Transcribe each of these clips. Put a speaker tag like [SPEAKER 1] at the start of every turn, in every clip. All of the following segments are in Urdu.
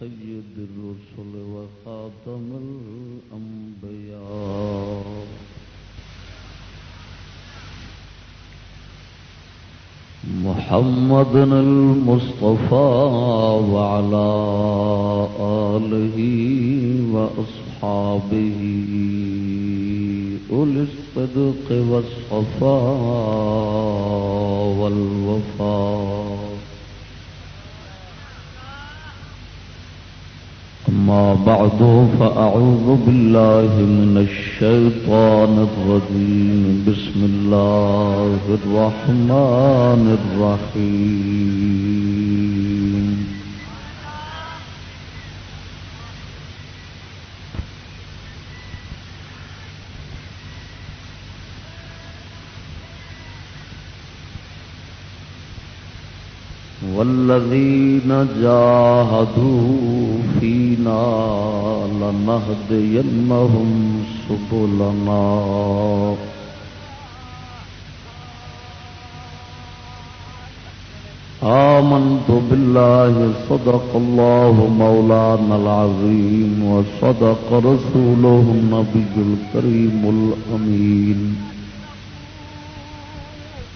[SPEAKER 1] سيد الرسل وخاتم الأنبياء. محمد المصطفى وعلى آله وأصحابه. أولي الصدق والصفاء والوفاء. أما بعد فأعوذ بالله من الشيطان الرجيم. بسم الله الرحمن الرحيم. والذين جاهدوا فينا لنهدينهم سبلنا. آمنت بالله صدق الله مولانا العظيم وصدق رسوله النبي الكريم الأمين.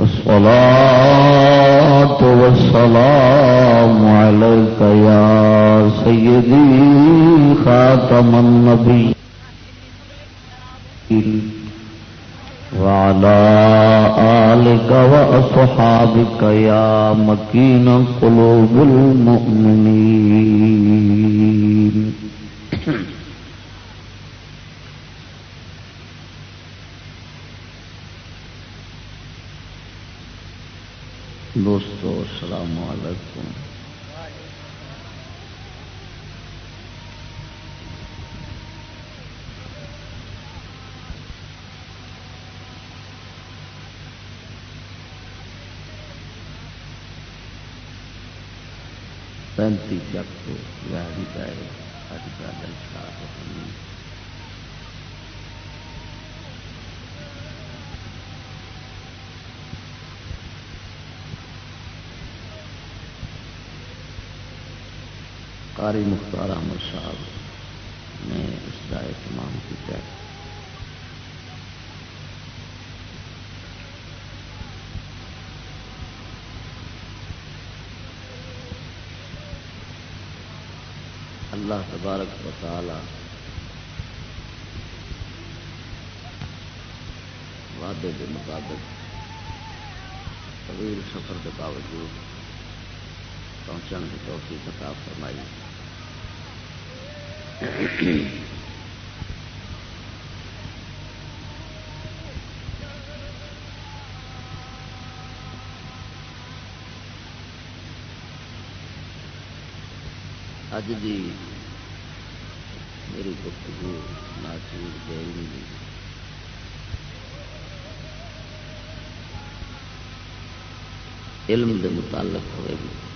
[SPEAKER 1] الصلاة والسلام عليك يا سيدي خاتم النبي وعلى آلك وأصحابك يا مكين قلوب المؤمنين دوستو السلام علیکم۔ پینتی چک گاڑی پائے اج کا جلسہ قاری مختار احمد صاحب نے اس کا اہتمام کیا اللہ تبارک و تعالی وعدے کے مطابق طویل سفر کے باوجود پہنچنے کی توفیق عطا فرمائی۔ اج دی میری گفتگو ناچیر دہلی علم دے متعلق ہوئے گی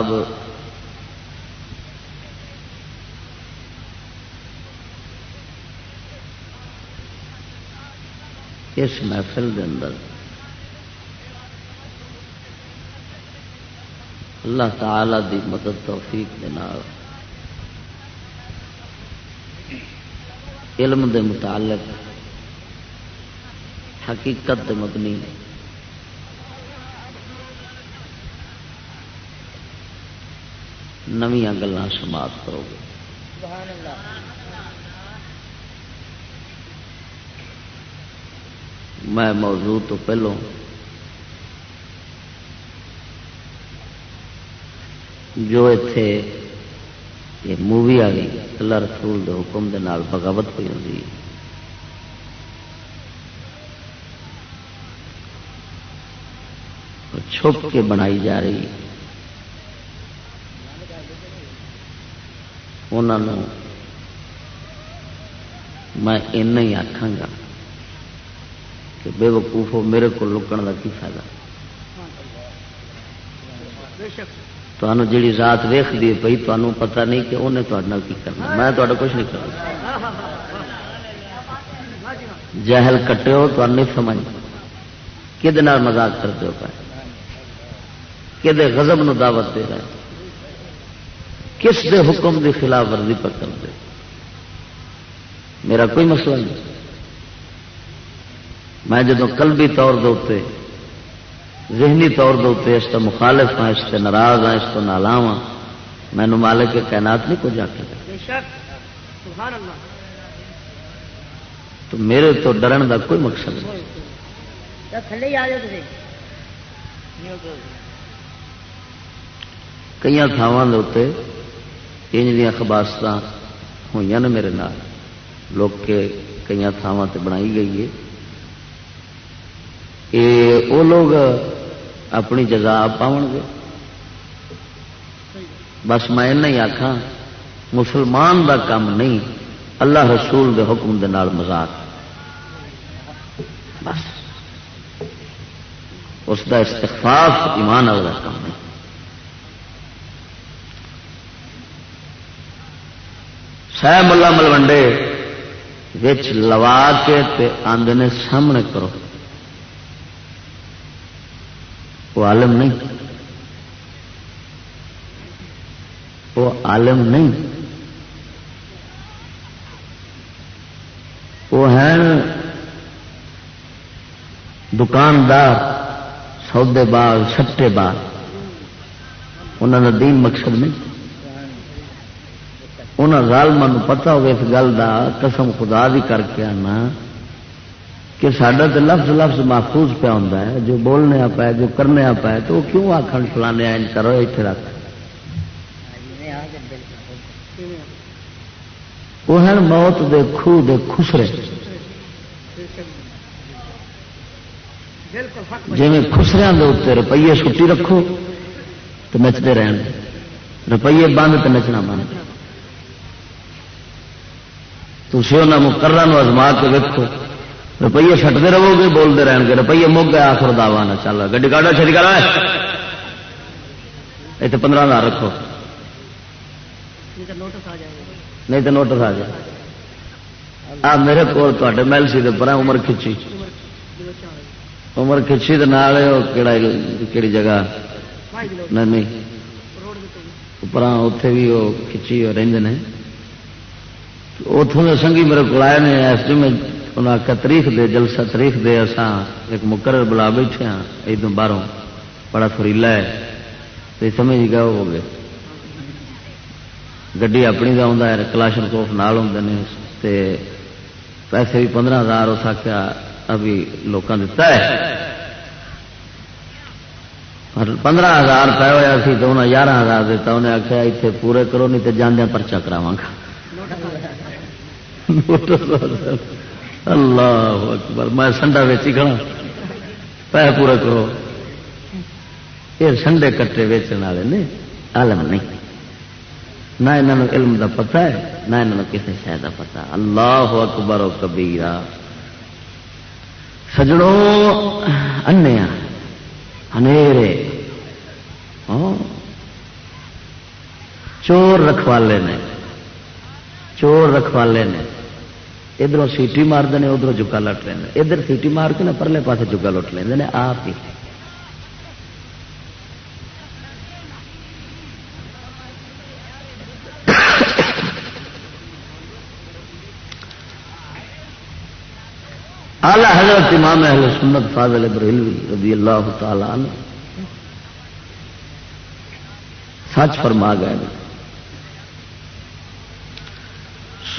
[SPEAKER 1] جناب اس محفل دے اندر اللہ تعالی دی مدد توفیق دے نال علم دے متعلق حقیقت دے مبنی
[SPEAKER 2] نویاں گلان سماعت کرو۔ گے میں موضوع تو پہلوں جو اتے یہ مووی آ گئی اللہ رسول دے حکم دے نال بغاوت پہ ہوتی چھپ کے بنائی جا رہی۔ انہوں میں ہی آخا گا کہ بے وقوف میرے کو لکن کا کی فائدہ تمہیں جیڑی رات ویخ دی پی تمہیں پتا نہیں کہ انہیں تھوڑے کی کرنا میں تو کچھ نہیں کرنا جہل کٹے ہو تو نہیں سمجھ کہ مزاق کرتے ہو پائے کہ غضب نو دعوت دے رہے کس دے حکم دی خلاف ورزی پر کر دے میرا کوئی مسئلہ نہیں۔ میں جدو قلبی طور دے ذہنی طور دے اس کا مخالف ہاں اس سے ناراض ہاں اس کو نالاو ہاں مینو مالک کے کائنات نہیں کچھ آخر تو میرے تو ڈرن دا کوئی مقصد نہیں۔ کئی تھاواں انج خباست ہوئی نا میرے نال۔ لوگ کے کئی تھاواں بنائی گئی ہے۔ وہ لوگ اپنی جزا پاؤ گے۔ بس میں ہی آخا مسلمان دا کام نہیں، اللہ رسول دے حکم دے نال مزاق بس۔ اس دا استخفاف ایمان والا کام نہیں۔ سہ ملا ملوڈے لوا کے آدھے سامنے کرو وہ عالم نہیں وہ عالم نہیں وہ ہیں دکاندار سودے باغ سٹے باغ انہوں نے دین مقصد نہیں انہوں ظالم پتا ہوگا اس گل کا قسم خدا بھی کر کے آنا کہ سڈا تو لفظ لفظ محفوظ پہ ہوتا ہے، جو بولنے آپ جو کرنے آپ تو وہ کیوں آخر فلانے کرو اتنے رکھ۔ وہ ہیں موت دے خو دے خسرے جی خسریا کے اتنے روپیے چھٹی رکھو تو نچتے رہن۔ روپیے بند تو نچنا بند۔ تھی انہوں مقرر ازما کے ویکو روپیے چھٹتے رہو گے بولتے رہن گے۔ روپیے مک گیا آخر دعوا نہ چل۔ گی کاٹو چھٹی کرا اتنے پندرہ ہزار رکھو۔ نہیں تو نوٹس آ جائے آ میرے کو محل سی پر عمر کھچی۔ عمر کھچی کہڑی جگہ؟ نہیں پر اتے بھی وہ کھچی رہتے ہیں اتوں سنگھی میرے کو آئے نے اس میں انہیں آخیا تاریخ دے، جلسہ تاریخ دے، اساں ایک مقرر بلا بیٹھے ہاں ادو باہروں بڑا فریلا ہے۔ تو سمجھ گیا ہو گئے۔ گی اپنی کا آتا ہے، کلاشن کوف نال ہوں تے پیسے بھی پندرہ ہزار، اس آخیا ابھی لوگوں دتا ہے۔ پندرہ ہزار پہ ہوا سی، تو انہیں یارہ ہزار دیتا انہیں آخیا اتنے پورے کرو، نہیں تو جانے پرچا کراوا گا۔ اللہ اکبر، میں سنڈا ویچی کھڑا۔ پہ پورا کرو۔ یہ سنڈے کٹے ویچن والے نے، عالم نہیں۔ نہ انہوں علم دا پتا ہے، نہ انہوں کسی شہر کا پتا اللہ اکبر و کبیرا سجڑوں انیا انیرے ہاں۔ چور رکھوالے نے، چور رکھوالے نے۔ ادھر سیٹی مارتے ہیں ادھر جگا لٹ لیں ادھر سیٹی مار کے نا پرلے پاس جگا لٹ لیں آپ ہی۔ آلہ حضرت امام اہل سنت فاضل ابراہیلوی رضی اللہ تعالی عنہ سچ فرما گئے۔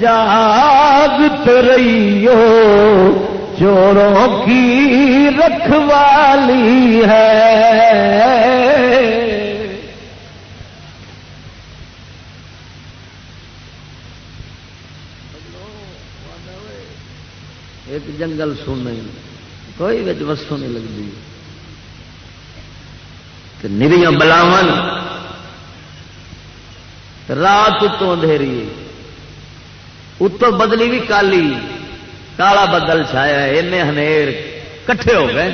[SPEAKER 2] جاگ رہیو، چوروں کی رکھوالی ہے۔ ایک جنگل سننے، کوئی بچ وسو نہیں لگتی۔ نریاں بلاو رات اتوں اندھیری۔ اتوں بدلی بھی کالی، کالا بدل چھایا این ہنیر کٹھے ہو گئے۔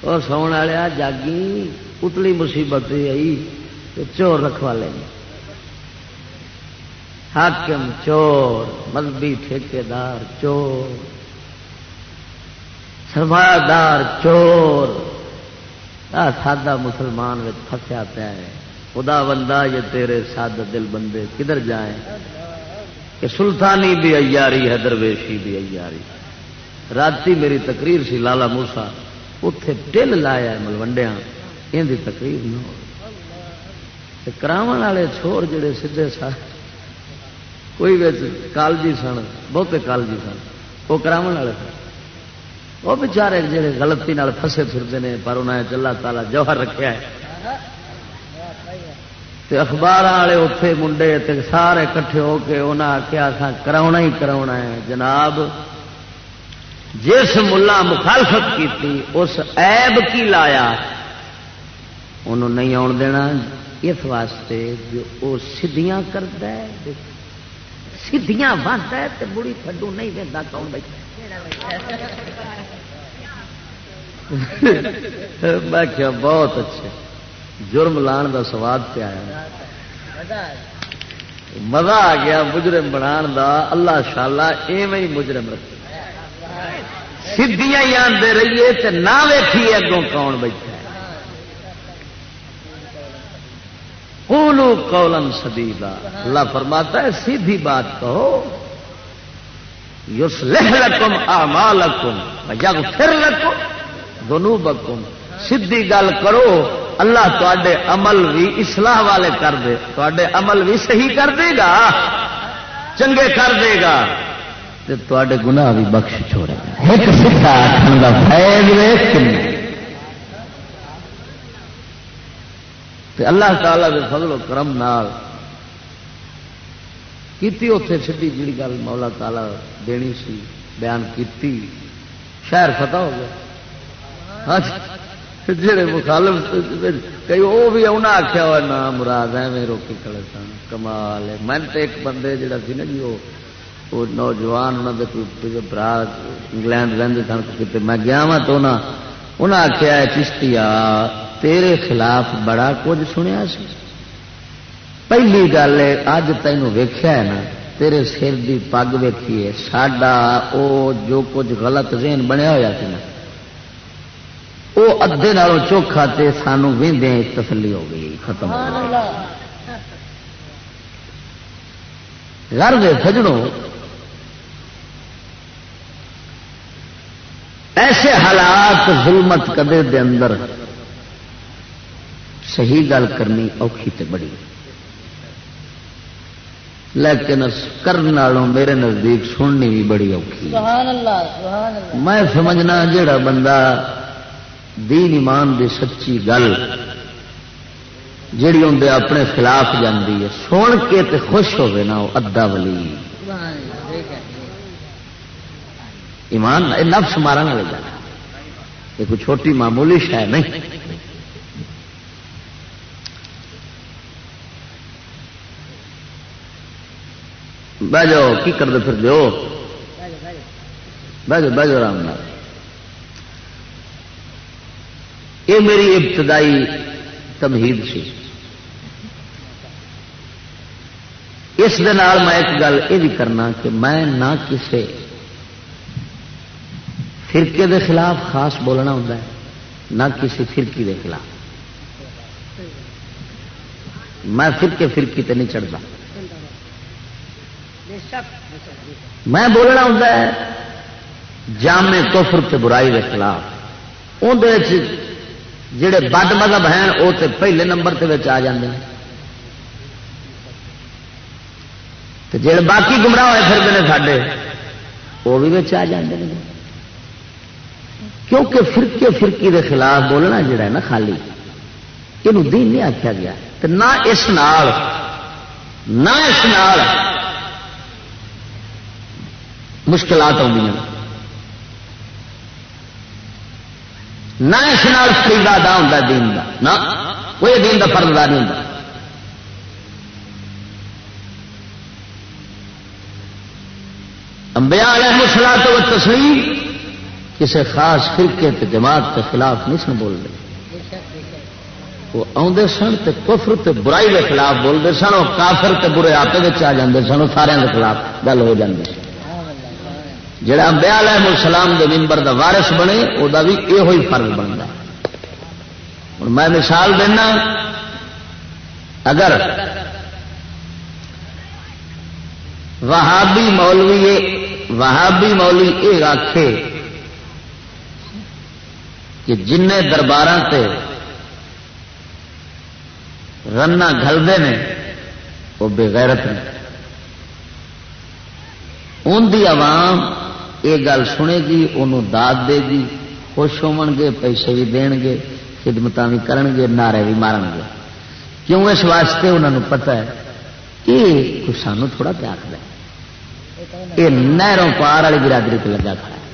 [SPEAKER 2] اور سون والے جاگی، اتلی مصیبت آئی تو چور رکھوا لیں حاکم چور، مذہبی ٹھیکار چور۔ سرمایہ دار چور سادہ مسلمان پھسیا پیا ہے۔ خدا بندہ یہ تیرے سادہ دل بندے کدھر جائیں؟ کہ سلطانی بھی ایاری ہے درویشی بھی ایاری راتی میری تقریر سی، لالا موسا اتے ٹل لایا ملوڈیا یہ تقریر نہ ہو۔ کراو والے چھوڑ جڑے سیدے سا۔ کوئی کالجی سن، بہتے کالجی سن، وہ کرا والے سن۔ وہ بچارے جڑے گلتی فسے پھرتے ہیں پر انہیں چلا تالا جوہر رکھا ہے۔ تے اخبار والے اتے منڈے تے سارے کٹھے ہو کے انہیں آخیا کرا ہی کرا ہے۔ جناب، جس ملا مخالفت کی اس ایب کی لایا، انہوں نہیں آن دینا۔ اس واسطے جو وہ سدیاں کرتا ہے سدیاں بنتا ہے تو بڑی تھڈو نہیں دینا کون بیٹھا میں کیا بہت اچھے جرم لان کا سواد پہ آیا۔ مزہ آ گیا مجرم بنا دا۔ اللہ شالا ایویں مجرم رکھ سدیاں ہی آتے رہیے تو نہ ویکھیے اگوں کون بیٹھا پولو کولن سدی اللہ فرماتا ہے، سیدھی بات کہو۔ یوس لہ لکم آ لکم جگ پھر لکم دونوں بکم سیدھی گل کرو۔ اللہ تے عمل بھی اصلاح والے کر دے تے عمل بھی صحیح کر دے گا، چنگے کر دے گا، تے گناہ بھی بخش چھوڑے گا۔ ایک سکھا آخر کا فائد اللہ تعالی دے فضل و کرم نال کیتی اتے سیدھی جی گل مولا تالا دینی سی، بیان کیتی۔ شہر فتح ہو گیا۔ ہاں جی۔ جڑے مخالف کئی وہ بھی انہیں آخیا ہوا نام مراد ہے روکی کھڑے سن، کمال ہے۔ میں تو ایک بندے جڑا سی نا جی وہ نوجوان انہوں کے برا انگلینڈ رہتے سن کتنے میں گیا وا تو انہیں آخیا چشتی تیرے خلاف بڑا کچھ سنیا سی۔ پہلی گل ہے اج تین ویخیا ہے نا، تیرے سر کی پگ ویکھیے ساڈا او جو کچھ غلط ذہن بنیا ہوا نا وہ ادے نالوں چوکھا تے سانو وہدے تسلی ہو گئی ختم ہو گئی۔ گھر دے سجڑوں ایسے حالات ظلمت کدے دے اندر صحیح گل کرنی اوکھی تے بڑی۔ لیکن کرنے میرے نزدیک سننی بھی بڑی اوکھی۔ میں سمجھنا جڑا بندہ دین ایمان دی سچی گل جیڑی اندر اپنے خلاف جاندی ہے سن کے تے خوش ہوگی نا وہ ادا ولی ایمان نفس مارن والے جانا یہ کوئی چھوٹی معمولی شہ نہیں بہ جاؤ کی کرتے پھر دو بہو بہو آرام یہ میری ابتدائی تمہید سی۔ اس میں ایک گل یہ بھی کرنا کہ میں نہ کسی فرقے دے خلاف خاص بولنا ہوتا ہے، نہ کسی فرقی دے خلاف۔ میں فرقے فرقی تے نہیں چڑھتا۔ میں بولنا ہوتا ہے، جامع کفر تے برائی کے خلاف۔ اندر جڑے بد مذہب ہیں، وہ تے پہلے نمبر تے آ جاندے ہیں۔ جڑے باقی گمراہ ہوئے، پھر نے ساڈے، وہ بھی آ جاندے ہیں۔ کیونکہ فرقے فرقی دے خلاف بولنا جڑا ہے نا خالی یہ دین نہیں آخیا گیا۔ نہ اس نال، نہ اس نال مشکلات آدی نہ اس نال فریدا ادا ہوتا دین کا نہ۔ کوئی دین کا فرد ادا نہیں ہوتا امبیا علیہ مسلا تو تسلیم کسی خاص فرقے تے جماعت کے خلاف نہیں سن بول رہے وہ آدھے سن تے کفر تے برائی کے خلاف بولتے سن، وہ کافر تے برے آتے آ جاتے سن سارے کے خلاف گل ہو جاتی جڑا امبیا علیہ السلام دے ممبر دا وارث بنے وہ بھی یہ فرض بنتا ہوں میں مثال دینا، اگر وہابی مولوی وہابی مولوی یہ آخے کہ جن دربار سے رنا گلتے ہیں وہ بےغیرت نے۔ ان دی عوام یہ گل سنے گی انہوں داد دے گی، خوش ہو گے، پیسے بھی دین گے خدمت بھی کرن گے، نعرے بھی مارن گے۔ کیوں اس واسطے انہوں نے پتا ہے یہ سانو تھوڑا پیاکھ ہے یہ نہروں پار والی برادری پہ لگا کھڑا ہے۔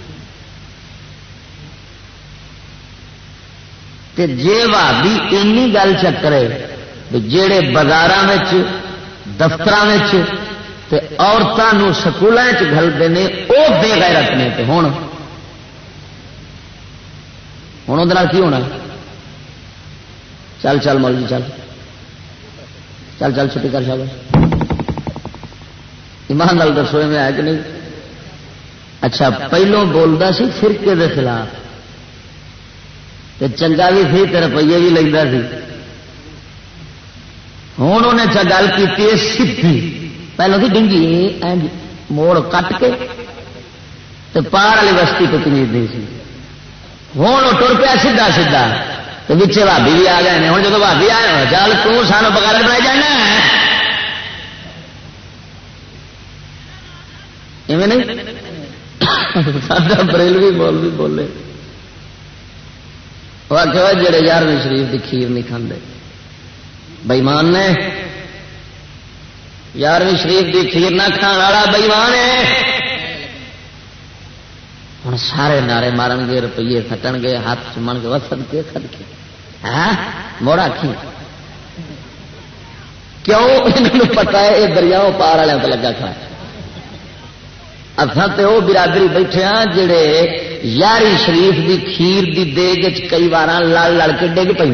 [SPEAKER 2] تے جے بھابی این گل چکرے جڑے بازار دفتر عورتوں سکول گلتے ہیں وہ بے غیرت نے ہوں ہوں وہ کی ہونا؟ چل چل مول جی چل۔ چل چل، چھٹی کر سکو ایمان لال دسو میں ہے کہ نہیں؟ اچھا پہلو بولتا سی فرقے کے خلاف۔ چنگا بھی سی تو روپیے بھی لینا سی۔ ہوں انہیں اچھا گل کی سی پہلے تو ڈنگی موڑ کٹ کے پار والی بستی کو کمی دی سی ہوں وہ ٹر پیا سیدا سیدا تو پیچھے بھابی بھی آ گئے ہوں جب بھابی آئے چل تان بغیر بنا جانا نہیں ساڈا بریلوی بول بھی بولے وہ آخر جڑے یارویں شریف کی کھیر نہیں کھانے بئیمان نے یارویں شریف کی کھیر نہ کھان والا بئیمان ہے۔ ہوں سارے نعرے مارن گے، روپیے کٹن گے، ہاتھ چمن گے وسد کے سد کے۔ ہاں؟ موڑا کھی کیوں؟ پتا ہے، یہ دریاؤں پار والوں کو لگا کھا اتنا تو وہ برادری بیٹھے ہاں جڑے یاری شریف دی کھیر دی دیگ کئی بار لڑ لڑ کے ڈگ پہ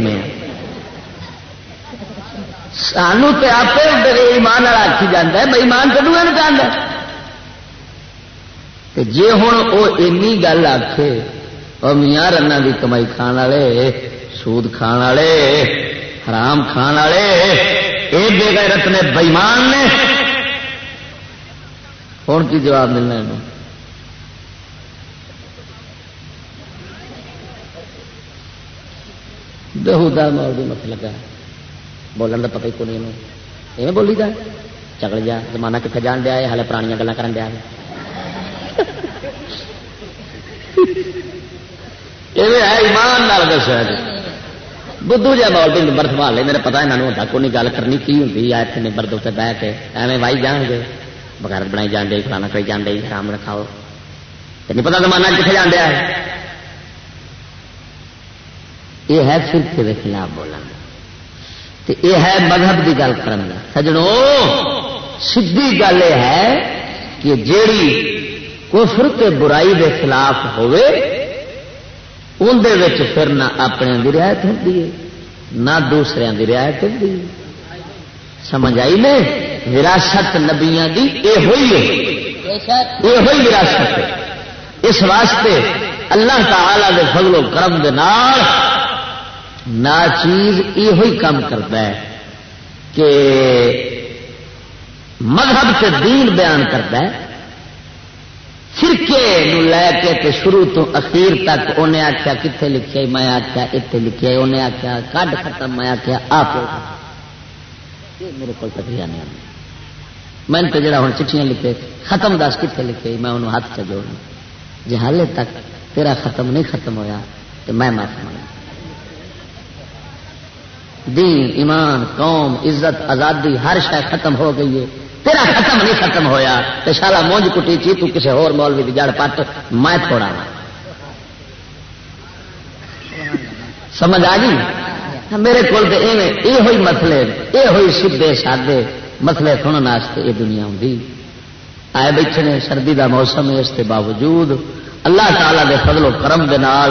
[SPEAKER 2] سانو تو آپ ایمان والا آخی جانا ہے بےمان کدو چاہتا جی ہوں وہ اینی گل آخے اور میاں رنا کی کمائی کھان والے سود کھان والے حرام کھان والے یہ بے غیرت نے بےمان نے ہوں کی جواب ملنا ہے بہودا مول بھی مت لگا بولن کا پتا ہی کون ایویں بولی دا چکل جا زمانہ کتنے جان دیا ہے ہالے پرانیاں گلیں کر دیا ایمان دسیا جی بدھو جا مول بھی نمبر سنبھال لے میرے پتا یہاں ہوتا کون گل کرنی کی ہوتی ہے اتنے نمبر دے بہ کے ایویں وائی جان گے بغیر بنائی جان دے کھانا کھائی جان دے شام رکھاؤ نہیں پتا زمانہ کتنے جان دیا ہے یہ ہے فرقے کے خلاف بولنا یہ ہے مذہب کی گل کرنا سجڑوں سی گل یہ ہے کہ جیڑی کفر تے برائی دے خلاف ہوئے اندر پھر نہ اپنے کی رعایت ہوتی ہے نہ دوسرے کی رعایت ہوتی ہے سمجھ آئی نے وراثت نبیا کی یہ ہوئی ہے یہ ہوئی وراثت اس واسطے اللہ تعالی دے فضل و کرم دے نال نا چیز یہ کام کرتا ہے کہ مذہب سے دین بیان کرتا ہے، فرقے لے کے تے شروع تو اخیر تک انہیں آخیا کتنے لکھے میں آخیا اتنے لکھے انہیں آخیا کڈ ختم، میں آخیا آپ میرے کو کٹیا نہیں۔ میں تو جڑا ہوں چٹھیاں لکھے، ختم دس کتنے لکھے، میں انہوں ہاتھ چ جوڑ جی ہالے تک تیرا ختم نہیں ختم ہویا تو میں معاف منگا دین، ایمان، قوم، عزت، آزادی، ہر شہ ختم ہو گئی ہے۔ تیرا ختم نہیں ختم ہویا۔ تو شالا مونج کٹی چی، تو کسی ہور مولوی کی جڑ پٹ میں تھوڑا سمجھ آ گئی؟ میرے کو یہ ہوئی مسلے یہ ہوئی سیدے سادے مسلے سننے واسطے یہ دنیا ہوں آئے بیٹھے نے سردی دا موسم ہے، اس کے باوجود اللہ تعالی دے فضل و کرم دے نال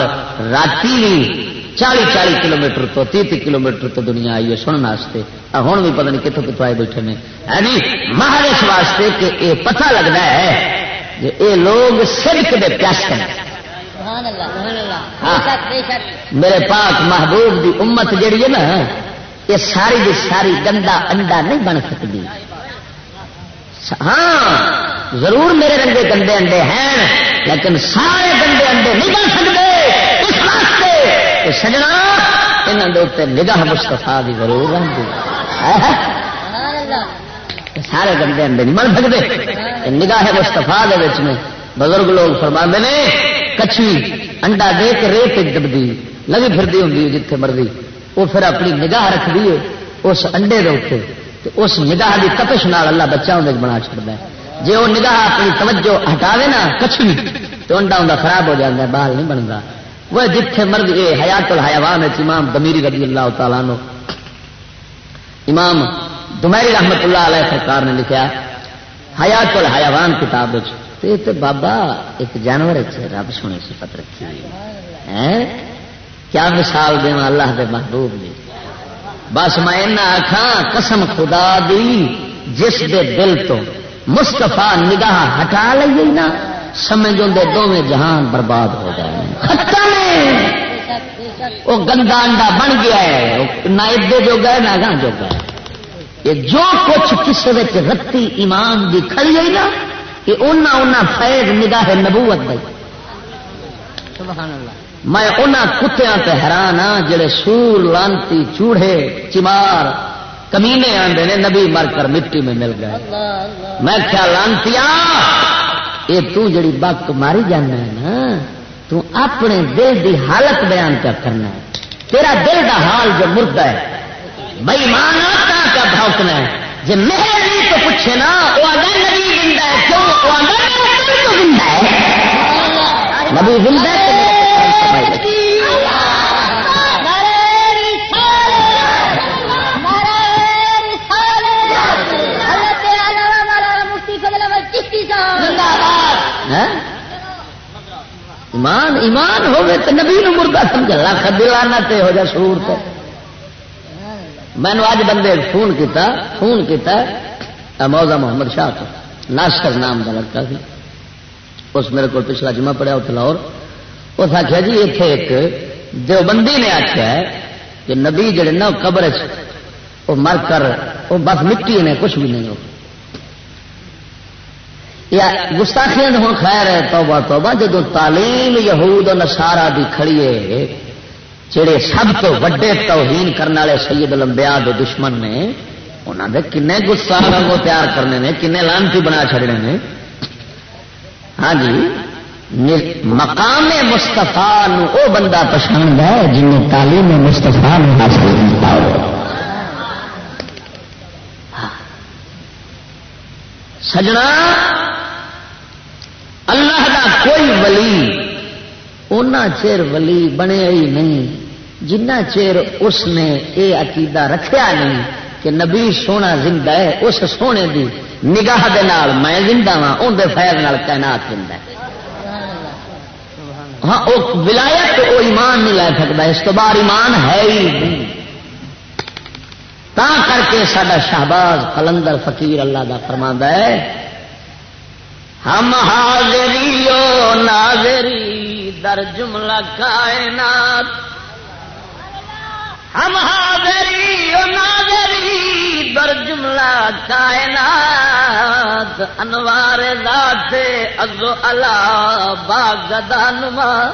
[SPEAKER 2] راتی بھی چالی چالی کلو میٹر تو تی تی کلو میٹر تو دنیا آئی ہے سننے ہوں بھی پتہ نہیں کتوں کتوں آئے بیٹھے ہیں یعنی مہار اس واسطے کہ یہ پتہ لگتا ہے کہ یہ لوگ سڑک دے پیاس ہیں۔ ہاں۔ میرے پاک محبوب دی امت جیڑی ہے نا یہ ساری دی ساری گندا انڈا نہیں بن سکتی۔ ہاں ضرور میرے رنگے گندے انڈے ہیں لیکن سارے گندے انڈے نہیں بن سکتے۔ اس سجنا یہاں نگاہ مستفا بھی ضرور رہتی سارے گندے انڈے نہیں بن سکتے نگاہ مستفا میں بزرگ لوگ فرما نے، کچھی انڈا دے کے ریت دبدی، لگی پھرتی ہوں جتھے مرضی۔ وہ پھر اپنی نگاہ رکھ دیے اس انڈے دے اس نگاہ کی تپش نال اللہ بچہ اندر بنا چڑتا ہے۔ جی وہ نگاہ اپنی توجہ ہٹاوے نا کچھ تو انڈا انڈا خراب ہو جاتا ہے، بال نہیں بنتا وہ جتھے مرد یہ حیات الحیوان ہے امام دمیری رضی اللہ تعالیٰ نو امام دمیری رحمت اللہ علیہ سرکار نے لکھا حیات الحیوان کتاب تو بابا ایک جانور رب سونے صفت رکھی کیا مثال دیں اللہ دے محبوب نے بس میں آخا قسم خدا دی، جس دے دل تو مستفا نگاہ ہٹا لیے نا۔ سمجھوں دے دونوں جہان برباد ہو جائے وہ گندا انڈا بن گیا ہے۔ نہ ادے جو گئے نہ گاہ جو گئے یہ جو کچھ کسی رتی ایمان دی کھڑی ہوئی نا یہ انہیں فیض نگاہ نبوت سبحان اللہ۔ میں انہوں کتیا حیران ہاں جڑے سور لانتی چوڑے چمار کمینے آدھے نے نبی مر کر مٹی میں مل گئے۔ میں کیا لانتی یہ تو جڑی بک ماری جانا ہے نا، تو اپنے دل دی حالت بیان کیا کرنا ہے۔ تیرا دل دا حال جو مردہ ہے بھائی مانا کا بھوکنا ہے۔ جی میرے تو پوچھے نا وہ اگر نبی زندہ ہے، کیوں؟ وہ اگر زندہ ہے۔ نبی زندہ ہے۔ ہے؟ ایمان ایمان ہوگی تو نبی نو مردہ سمجھ لکھ دلانا تے ہو جا سرور تو میں نے اج بندے فون کیتا فون کیتا موزا محمد شاہ کو ناشر نام کا لڑکا سی۔ اس میرے کو پچھلا جمعہ پڑیا اتنا لاہور۔ اس آخیا جی اتنے ایک دیوبندی نے آخیا ہے کہ نبی جڑے نا قبر وہ مر کر وہ بس مٹی نے، کچھ بھی نہیں ہو۔ یا گستاخیاں ہوں، خیر ہے، توبہ توبہ۔ جدو تعلیم یہود و نسارا دی کھڑیے جڑے سب تو وڈے توہین کرنے والے سید لمبیا دے دشمن نے انہوں نے کنے گستاخ کو تیار کرنے نے، کنے لانتی بنا چڑنے نے۔ ہاں جی مقام مستفا وہ بندہ پسند ہے جن تعلیم مستفا حاصل کیا سجنا اللہ دا کوئی ولی اونا چیر ولی بنے ہی نہیں، جنہ چیر اس نے یہ عقیدہ رکھیا نہیں کہ نبی سونا زندہ ہے، اس سونے دی نگاہ دے نال میں زندہ ہاں اندر فیض نال کائنات زندہ ہے۔ ہاں وہ ولایت وہ ایمان نہیں لے سکتا، اس تو بعد ایمان ہے ہی نہیں۔ تا کر کے سڈا شہباز کلندر فقیر اللہ کا فرما ہے ہم حاضری ناظری، در جملہ کائنات۔ ہم حاضری ناظری، در جملہ کائنات۔ انوار ذات ازو اللہ باغ نما۔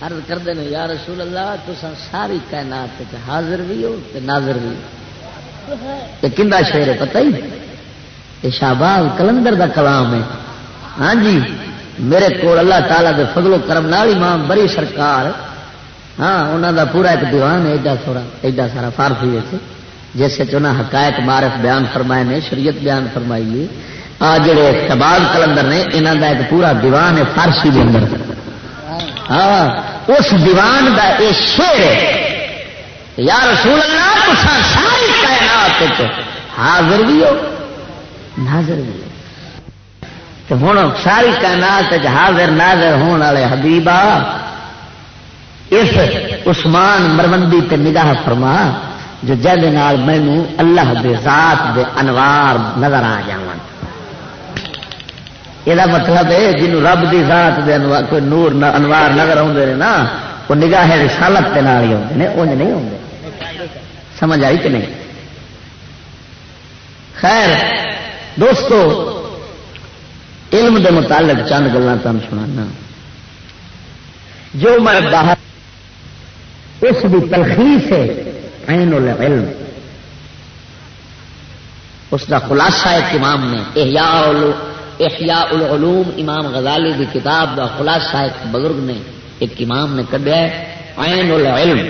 [SPEAKER 2] عرض کرتے ہیں یا رسول اللہ تو ساری کائنات حاضر بھی ہو ناظر بھی ہو۔ کنڈا شیر ہے، پتہ ہی؟ یہ شہباز کلندر دا کلام ہے۔ ہاں جی میرے کو اللہ تعالیٰ دے فضل و کرم نال امام بری سرکار ہاں انہوں دا پورا ایک دیوان ہے، ایڈا سورا، ایڈا سارا فارسی ہے جیسے چنا حقائق معرف بیان فرمائے نے، شریعت بیان فرمائی ہے۔ آ جڑے شہباز کلندر نے انہوں دا ایک پورا دیوان ہے فارسی دے اندر۔ ہاں اس دیوان دا یہ شیر ہے۔ یا رسول اللہ تو ساری کائنات حاضر بھی ہو۔ ناظر بھی تو ہوں ساری کائنات حاضر ناظر ہونے والے حبیبا، اس عثمان مرمندی تے نگاہ فرما، جو جد مینو اللہ دے ذات دے انوار نظر آ جا یہ مطلب ہے جنہوں رب دی ذات دے انوار، کوئی نور انوار نظر آتے ہیں نا، وہ نگاہ رسالت کے نال ہی آتے ہیں انج نہیں آتے سمجھ آئی کہ نہیں؟ خیر دوستو، علم دے متعلق چند گلان تم سنا جو میں باہر، اس کی تلخیص ہے، عین العلم۔ اس کا خلاصہ ایک امام نے احیاء احیاء العلوم، امام غزالی کی کتاب کا خلاصہ ایک بزرگ نے، ایک امام نے کڈیا عین العلم۔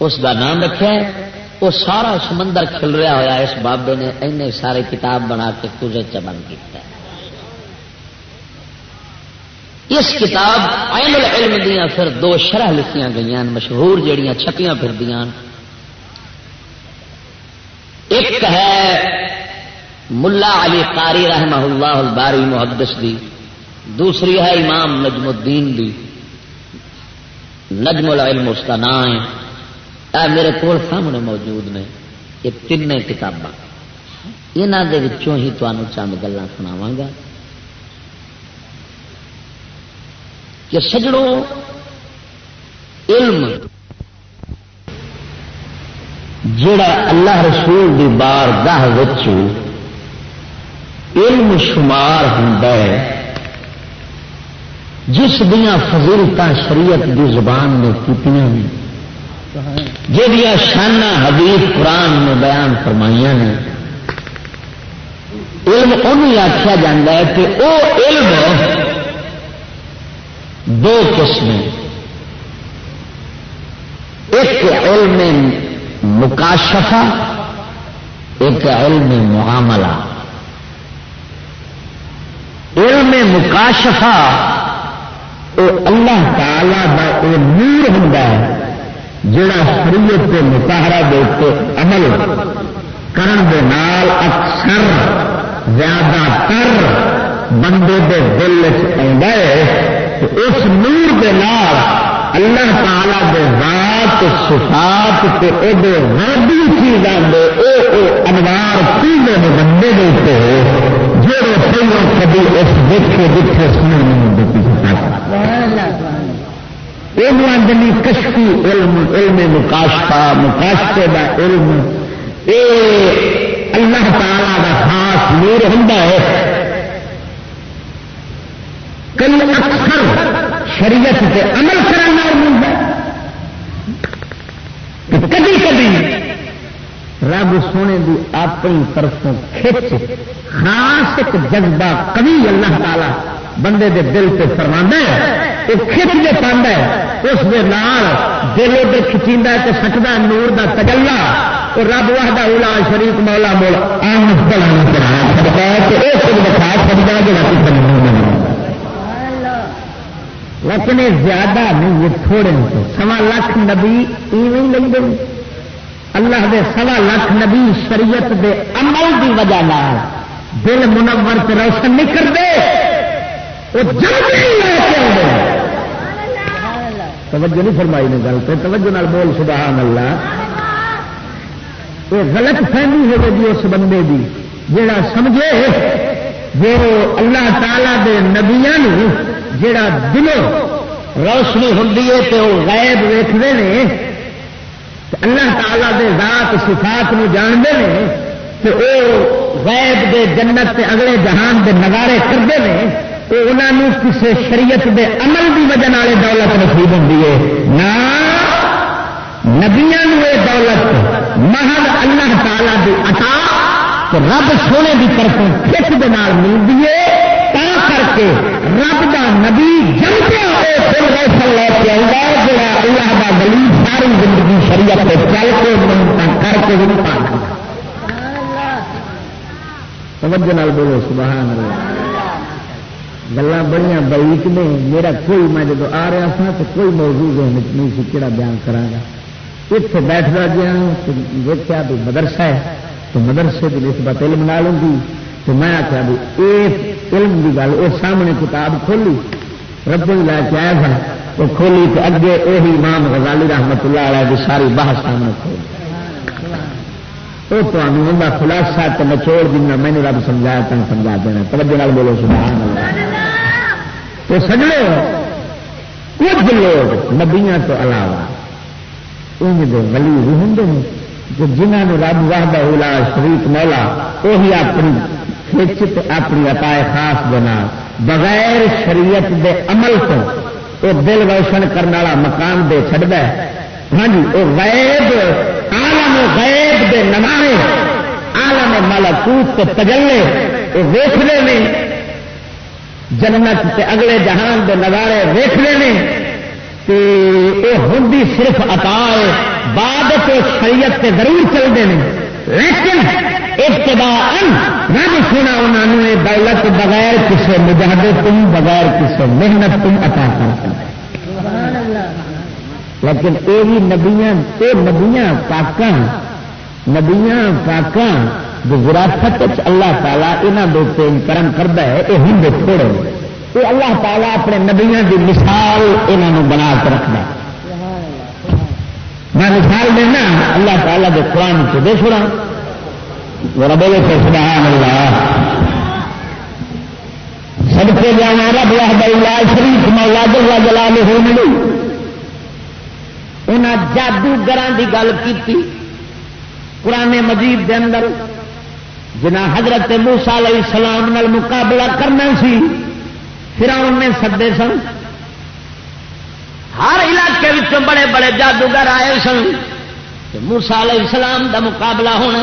[SPEAKER 2] اس کا نام رکھا ہے وہ سارا سمندر کھل رہا ہوا اس بابے نے این سارے کتاب بنا کے تجھے چمن کیا اس کتاب عین العلم دیا پھر دو شرح لکھیاں گئی مشہور جہیا چھپیاں پھر دیا ایک ہے ملا علی قاری رحمہ اللہ الباری محدث دی، دوسری ہے امام نجم الدین دی۔ نجم العلم اس کا نام ہے۔ میرے کو سامنے موجود نے یہ تین کتاباں۔ یہاں ہی تمہوں چند گلا سناوا گا۔ کہ سجڑوں علم جڑا اللہ رسول دی بار گاہ علم شمار ہوں جس دیا فضیلت شریعت دی زبان نے کی جہیا شانہ حدیث قرآن نے بیان فرمائیاں نے علم انہوں آخیا جا ہے کہ وہ علم دو قسم ایک علم مکاشفہ، ایک علم معاملہ۔ علم مکاشفہ وہ اللہ تعالی کا وہ نور ہوں جڑا شریعت کے متحرہ دے عمل کرن دے نال اکثر زیادہ تر بندے دے دل چ اس نور دے نال اللہ تعالی دے ذات صفات تے او دے غیبی چیزاں دے او او انوار پینے نے بندے دے تے جڑے پہلو کبھی اس دیکھے دیکھے سننے نہیں دیتی۔ سبحان اللہ۔ آدمی، کشتی علم علم مکاشفا مکاشتے کا علم۔ اے اللہ تعالی کا خاص نور ہوں کئی اکثر شریعت سے عمل کرنا ملتا کبھی کبھی رب سونے دی اپنی طرفوں کھچ خاص ایک جذبہ کبھی اللہ تعالی بندے دے دل سے فرما ہے۔ وہ کھچ کے پانا ہے؟ اس دل ادھر کھچی تو سٹتا نور کا تجلا۔ وہ رب واہدہ اولا شریف مولا مول آم بڑا چڑھا سکتا ہے کہ یہ خود بتا سکتا ہے لیکن زیادہ نہیں، یہ تھوڑے سوا لاکھ نبی ایویں لیں گے اللہ دے سوا لاکھ نبی شریعت دے عمل دی وجہ دل منور سے روشن نہیں کرتے وہ جلدی لے کے توجہ نہیں فرمائی نے گل پہ توجہ نال بول، سبحان اللہ۔ یہ غلط فہمی ہوگی جی اس بندے کی جڑا سمجھے جو اللہ تعالی دے نبیا جڑا دلوں روشنی ہوں تو غائب ویختے ہیں اللہ تعالی دے ذات صفات نو جانتے ہیں کہ وہ غیب دے جنت تے اگلے جہان دے نظارے کرتے ہیں تو انہوں کسی شریعت دے عمل کی وجہ والے دولت نصیب ہوتی ہے۔ نہ نبیا دولت محل اللہ تعالی دی عطا تو رب سونے کی طرف کھچ دے نال ملتی ہے۔ کر کے رب دا نبی جمتے ہوئے پھر روشن لے کے آؤں گا جا اللہ کا دلی ساری زندگی شریعت پہ چل کے منتا کر کے بھی پا توجہ بولو، سبحان اللہ۔ گلا بڑی بریک نے میرا کوئی میں جب آ رہا تھا تو کوئی موضوع نہیں سی کہڑا بیان کرا گا اتنے بیٹھتا گیا دیکھا بھی مدرسہ ہے تو مدرسے کی نسبت علم نہ لوں گی تو میں آخیا بھی یہ علم کی گل وہ سامنے کتاب کھولی رب لے کے آیا تھا وہ کھولی تو اگے وہی امام غزالی رحمت اللہ علیہ کی ساری باہر سامنے کھولی وہ تمہیں خلاصہ تو نچوڑ دینا مینو رب سمجھایا تم سمجھا دینا توجہ بولو سبحان اللہ تو سجڑے کچھ لوگ نبیاں تو علاوہ ان ولی بھی ہوں جو جنہوں نے رب واہد اولا شریف مولا، وہی اپنی کھچ اپنی عطائے خاص بنا۔ بغیر شریعت دے عمل تو وہ دل روشن کرنے والا مکان دے چڑھتا ہے۔ ہاں جی وہ غیب آلم غیب دے نمائے آلم ملکوت تجلے، وہ ویخنے میں جنت تے اگلے جہان دے نظارے ویخنے میں ہوں صرف اتا ہے، بعد تو شریعت سے ضرور چلتے ہیں لیکن ابتدا رب سونا انہوں نے دولت بغیر کسی مجاہدے تم بغیر کسی محنت تم عطا کر سکتے لیکن یہ بھی نبیاں یہ نبیاں پاکاں نبیاں پاکاں وراثت اللہ تعالیٰ یہاں دے کرم کرتا ہے یہ ہند تھوڑے یہ اللہ تعالیٰ اپنے نبیا کی مثال یہاں بنا کے رکھنا میں مثال دینا، اللہ تعالیٰ کے قرآن سے دے چھوڑا بولے سے سبحان اللہ سب سے جانا رب اللہ شریف مولا جلا جلا ہو ملو انہیں جادوگر کی گل کی قرآن مجید دے اندر۔ جنا حضرت موسا علیہ السلام نال مقابلہ کرنا سی پھر نے سدے سن۔ ہر علاقے بڑے بڑے جادوگر آئے سن موسا علیہ السلام دا مقابلہ ہونا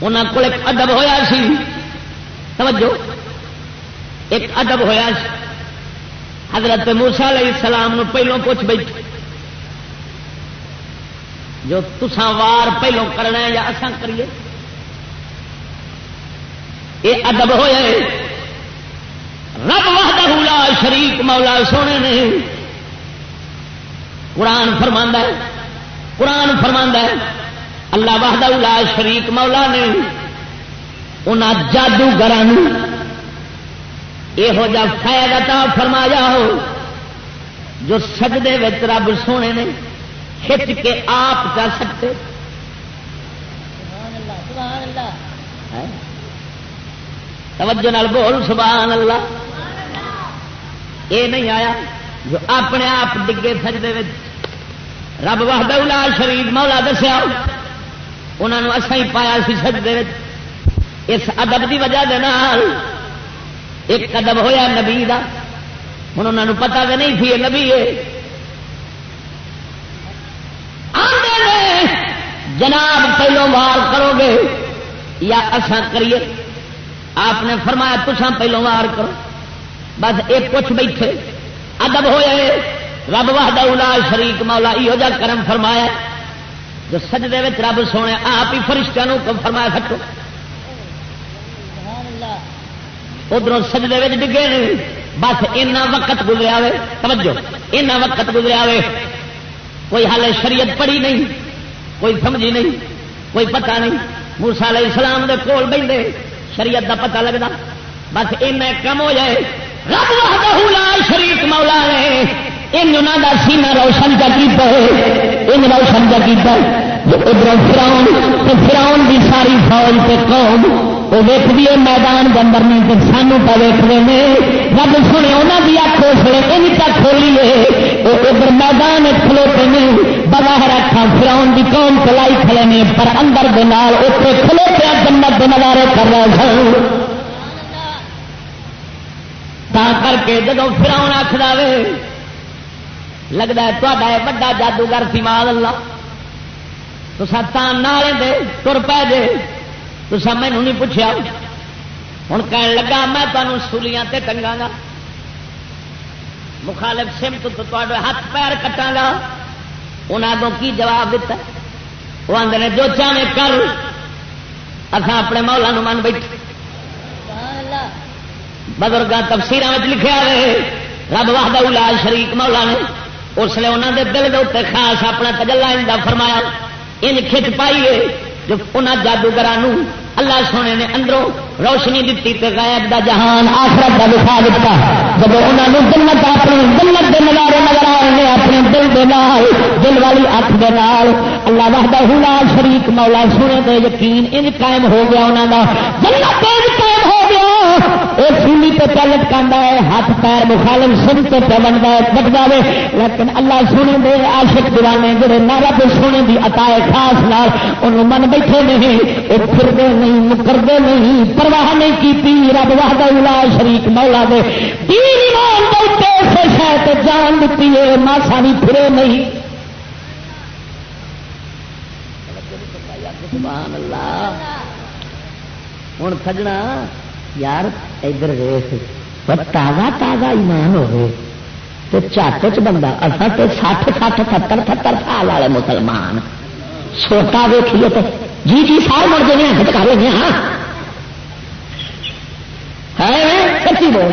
[SPEAKER 2] انہوں کو ایک ادب ہوا سی۔ توجہ۔ ایک ادب ہوا سی۔ حضرت موسا علیہ السلام نو پہلوں پوچھ بیٹھ جو تسان وار پہلوں کرنا ہے یا اسان کریے؟ یہ ادب ہوا رب وحدہ لا شریک مولا سونے نے۔ قرآن فرما ہے۔ قرآن فرما ہے۔ اللہ وحدہ لا شریک مولا نے۔ ان جادوگر یہو جا فائدہ فرمایا ہو۔ جو سجدے رب سونے نے کھچ کے آپ کر سکتے۔ توجہ نال بول، سبحان اللہ۔ یہ نہیں آیا۔ جو اپنے آپ ڈگے سجدے رب واہدہ شریف مولا دسیا انہوں اصا ہی پایا سی سجدے اس ادب کی وجہ دے نال ایک ادب ہویا نبی کا ہوں انہوں نے پتا کہ نہیں تھی نبی ہے۔ جناب پہلو وار کرو گے یا اصا کریے۔ آپ نے فرمایا تسان پہلو وار کرو. بس ایک کچھ بیٹھے۔ ادب ہوئے رب واہدہ شریک، مولا یہ جا کرم فرمایا جو سجدے رب سونے، آپ ہی فرشتوں کو فرمایا سکو ادھر سجدے ڈگے بس اینا وقت گزریا توجہ، اینا وقت گزریا کوئی حال شریعت پڑی نہیں، کوئی سمجھی نہیں، کوئی پتہ نہیں۔ موسا علیہ السلام دے کول بہتے شریعت دا پتہ لگتا بس این کم ہو جائے۔ رب وحدہ لا شریک مولا نے ان دا سینہ روشن کا کیتا ہے۔ ان روشن کا کیتا ہے۔ ادھر فراؤن تو فراؤن کی ساری فوج تے قوم وہ ویک بھی میدان کے اندر نہیں تو سانو پہ ویکتے ہیں رب سنے انہوں کی اک اسلے ان تک کھولی ہے وہ ادھر میدان کھلوتے نہیں بغیر رکھا فراؤن کی قوم چلائی کھڑے نے پر اندر دال اتنے کھلوتے جنت کے نظارے کر رہے سن تا کر کے جب فراؤن آخر لگتا ہے تا وا جادوگر سی مال اللہ تو ساتان نالے دے تر پہ دے تو سب مینو نہیں پوچھا ہوں کہن لگا میں تمہیں سولیاں تے ٹنگا گا مخالف سمت تو تے ہاتھ پیر کٹا گا. انہوں کو کی جواب دیتا وہ آدھے جو چاہے کر اصا اپنے مولا نو من بیٹھے. بزرگ تفسیر لکھا رہے رب واہد لال شریک مولا نے اس لیے انہوں دے دل کے اتنے خاص اپنا تجلا فرمایا ان کھچ پائیے جو انہوں جادوگر اللہ سونے نے اندروں روشنی دیتی تے غیب دا جہان آخرت کا دکھا دیتا جب انہوں نے جنت اپنی جنت کے نظارے نظر آئے اپنے دل کے نال، دل والی اکھ دے نال، اللہ وحدہ لا شریک مولا سونے تے یقین ان قائم ہو گیا انہوں کا جنت قائم ہو گیا۔ وہ سولی پہ پلٹ کرتا ہے، ہاتھ پیر مخالم سن تو پہ بنتا ہے، بٹ جائے لیکن اللہ سونے دے عاشق دیوانے جڑے نارا سونے کی اتائے خاص نال ان من بیٹھے نہیں وہ پھرتے نہیں، مکرتے نہیں، پرواہ نہیں کی رب واہد الا شریک مولا دے۔ شاید جان دیتی ہے، ماسا بھی پھرے نہیں۔ ہوں سجنا۔ یار ادھر ویس تازہ تازہ ایمان ہوئے تو چٹ چ بندہ اصل تو سٹھ سٹھ ستر ستر سال والے مسلمان چھوٹا ویکھیے تو جی جی سارے مڑ گئے ہیں کر لیں ہاں سچی بول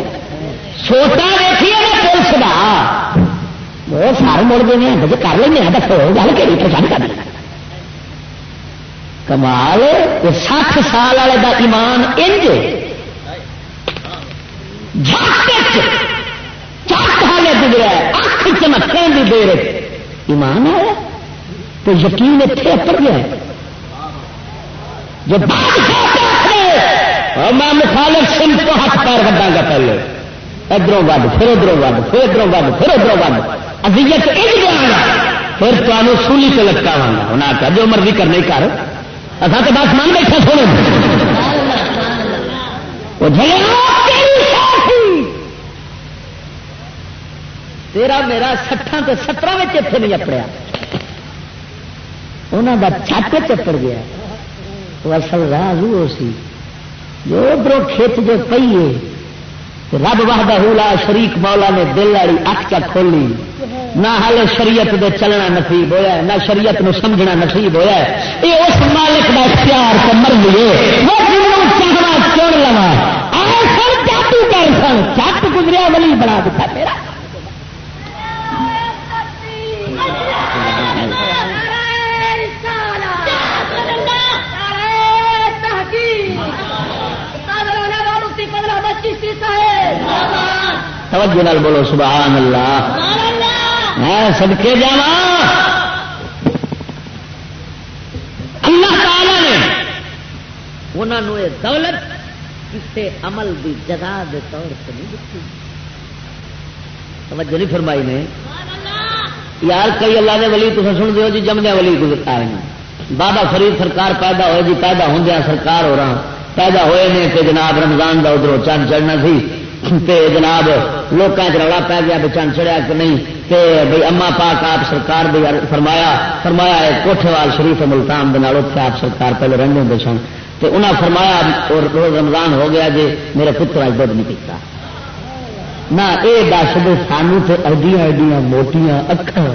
[SPEAKER 2] چھوٹا ویکھیے نا پولیس کا وہ سارے مڑ گئے ہیں کر لیں دسو گل کہ پسند کر کمال سٹھ سال والے کا ایمان انج چالے گزرا اکھ کی دیر ایمان ہے تو یقین اتنے اتر گیا جو میں مخالف سن تو ہاتھ پیر وڈا گا پہلے ادھروں ود پھر ادھروں ود پھر ادھروں ود پھر ادھروں ود ازیت پھر تمہیں سولی سے لٹکا گا انہیں آخیا جو مرضی کرنے کر اصل تو بس من بیٹھا سونے تیرا میرا سٹان تو سترہ میں اتنے نہیں اپڑیا۔ انہوں کا چھٹ چپڑ گیا۔ وہ اصل راہ وہ سی۔ جو ادھر کھیت جو پیے رب واہدہ حولا شریک مولا نے دل والی اک چا کھولی۔ نہ ہال شریعت دے چلنا نصیب ہویا ہے، نہ شریعت نو سمجھنا نصیب ہویا ہے۔ یہ اس مالک کا اختیار سے مر لیے وہ جنوں چاہنا چڑ لوا۔ سن چاٹو کر سن چٹ گزریا ولی بنا دیتا میرا توجہ نال بولو سبحان اللہ۔ میں سدکے جا اللہ تعالی نے انہوں نے دولت کسی عمل کی جگہ کے طور سے نہیں دیتی توجہ نہیں فرمائی نے۔ یار کئی اللہ کے ولی تو سن دو جی جمدیا ولی گزرتا ہے بابا فرید سرکار پیدا ہوئے جی پیدا ہوں سرکار ہو رہا۔ پیدا ہوئے نے کہ جناب رمضان کا ادھر چند چڑھنا سی۔ تے جناب لوگوں رولا پی گیا بھی چند چڑھیا کہ نہیں۔ تے بھائی اما پاک آپ سرکار بھی فرمایا فرمایا ہے کوٹھےوال شریف ملتان دے اتنے آپ سرکار پہلے رہتے ہوں سن۔ تو انہیں فرمایا، اور روز رمضان ہو گیا جی میرے پتر اج دھد نہیں پیتا۔ نہ یہ دس دے سانو تو ایڈیاں ایڈیاں موٹیاں اکھا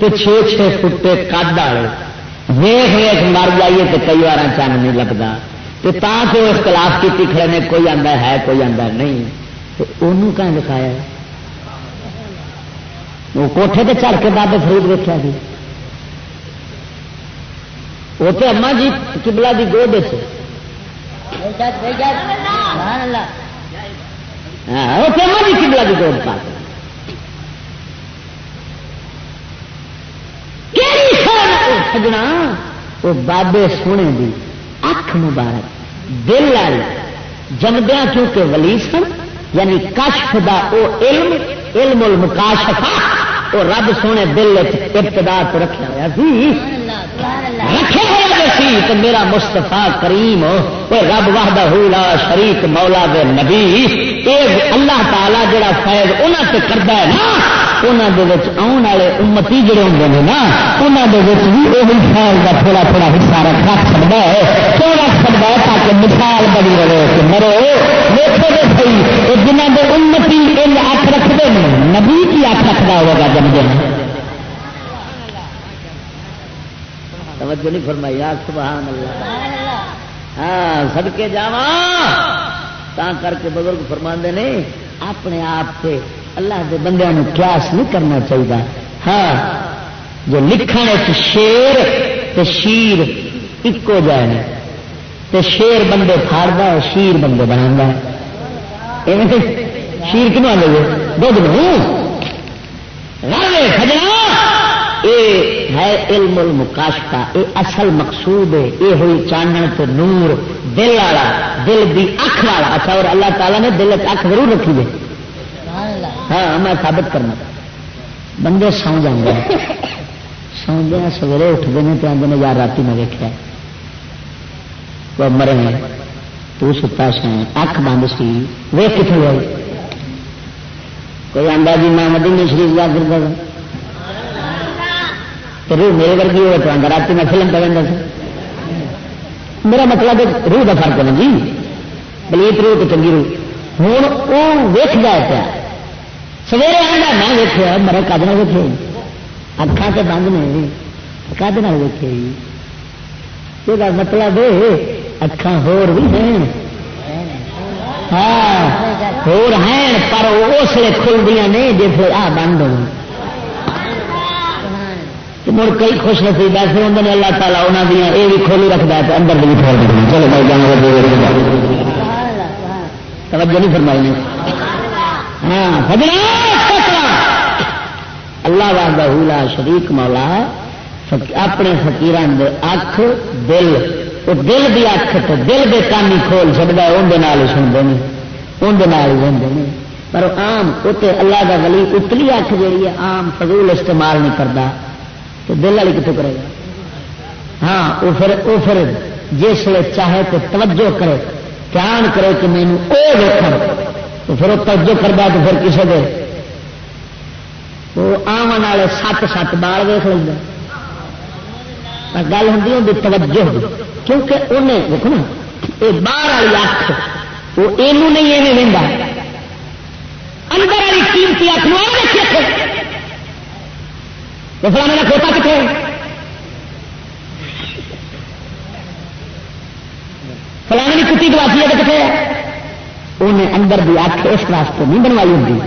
[SPEAKER 2] چھ چھ فٹے کد والے ویخ ویخ مر جائیے تو کئی بار چن نہیں لگتا تو کہ وہ اختلاف کی کھڑے نے کوئی آتا ہے کوئی آتا نہیں تو انہوں دکھایا وہ کوٹھے پہ چڑھ کے بابے فرید ویکیا جی وہ تو اما جی کبلا کی گود ہاں وہ تو اما جی ہاں، کبلا کی گود پا سجنا وہ بابے سونے دی اکھ مبارک، دل والی جمدیا کیونکہ ولی سن یعنی کشف دا او علم علم المکاشفہ وہ رب سونے دل ابتدا تو رکھا ہوا سی سی تو میرا مستفا کریم رب واہدہ لا شریک مولا دے نبی یہ اللہ تعالی جڑا فیض انہوں سے کرتا ہے نا آن والے امتی جڑے ہوں نے نا انہوں بھی وہی فیض کا تھوڑا تھوڑا حصہ رکھ سکتا ہے۔ کیوں رکھ سکتا ہے؟ تاکہ مثال بنی رہے کہ مرو دیکھو تو صحیح جنہ کے امتی ان اک رکھتے ہیں نبی کی اک رکھتا ہوگا جب دن توجہ نہیں فرمائی سبحان اللہ۔ ہاں سڑکے جا کر کے بزرگ فرما نے، اپنے آپ سے اللہ کے بندے قیاس نہیں کرنا چاہیے ہاں جو لکھن شیر تو شیر ایکو جائے تو شیر بندے فاڑتا ہے، شیر بندے بنا شیر کیوں آ گئے دھد سجنا یہ ہے علم المکاشتا یہ اصل مقصود ہے یہ ہوئی چانن تو نور، دل والا، دل دی اکھ والا۔ اچھا اور اللہ تعالیٰ نے دل اکھ ضرور رکھی ہے ہاں میں ثابت کرنا۔ بندے سو جانے سو سویرے اٹھتے ہیں، تو آدھے یار رات میں ویکیا وہ مرے تو ستا سا اکھ بند سی ویک کتنے ہوئی؟ کوئی آدھا جی میں مدینہ شریف جا کر روح میرے ورگی ہوئے تو آدھا رات میں فلم پہ رہتا سا میرا مطلب روح کا فرق ہے جی۔ بلیت روح تو چنگی روح۔ ہوں وہ ویک جائے پیا سویرے آدھا میں ویکیا میرا کد نہ ویکے اکھا تو بند نے کد نہ ویکے یہ مطلب اکھان ہور بھی ہیں۔ ہاں ہور ہیں، پر اس لیے کھلدیاں نہیں جس آ بند ہو مڑ کئی خوش نصیب ایسے ہوں اللہ تعالیٰ انہوں دیا، یہ بھی کھولی رکھتا ہے اندر بھی کھول دیں چلو بھائی جانا توجہ نہیں فرمائی نے۔ ہاں اللہ والا حولا شریک مولا اپنے فکیران دے اکھ، دل۔ وہ دل دی اکھ تو دل دے کانی کھول سکتا ہے اندر سنتے ہیں اندر سنتے ہیں پر آم اتنے اللہ کا ولی اتلی اکھ جیڑی ہے آم فضول استعمال نہیں کرتا تو دل والی کتوں کرے گا؟ ہاں وہ پھر وہ پھر جس چاہے تو توجہ کرے دھیان کرے کہ مینو وہ دیکھ تو پھر وہ توجہ کرتا تو پھر کسی دے؟ وہ آمن والے سات سات بال ویخ لینا گل ہوں توجہ کیونکہ انہیں دیکھو نا یہ باہر والی اکھ وہ یہ نہیں ایویں لینا اندر والی قیمتی اکھ نو رکھے فلانے کا کھوتا کتنے فلانے کی کتی گواسی ہے کتنے انہیں اندر بھی اکھ اس واسطے نہیں بنوائی ہوتی۔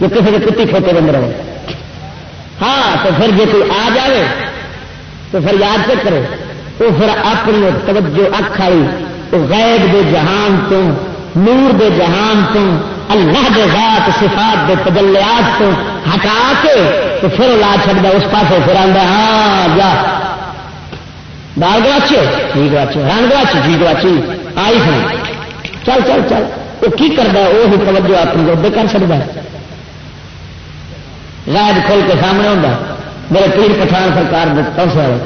[SPEAKER 2] جو کسی کے کتی کھوتے بند رہے۔ ہاں تو پھر جی کوئی آ جائے تو پھر یاد سے کرے۔ وہ پھر اپنی توجہ اکھ آئی وہ غیب دے جہان تو، نور دے جہان تو اللہ دے ذات صفات دے تجلیات تو ہٹا کے تو پھر لا چڑھتا اس پاس پھر آتا ہاں جا۔ دال گواچے جی گواچے رن گواچی؟ جی گواچی۔ آئی سن۔ چل چل چل۔ وہ کی کرتا ہے؟ وہ توجہ اپنی گردے کر سکتا ہے۔ رائد کھول کے سامنے ہوتا میرے پیر پٹھان سرکار پہنچا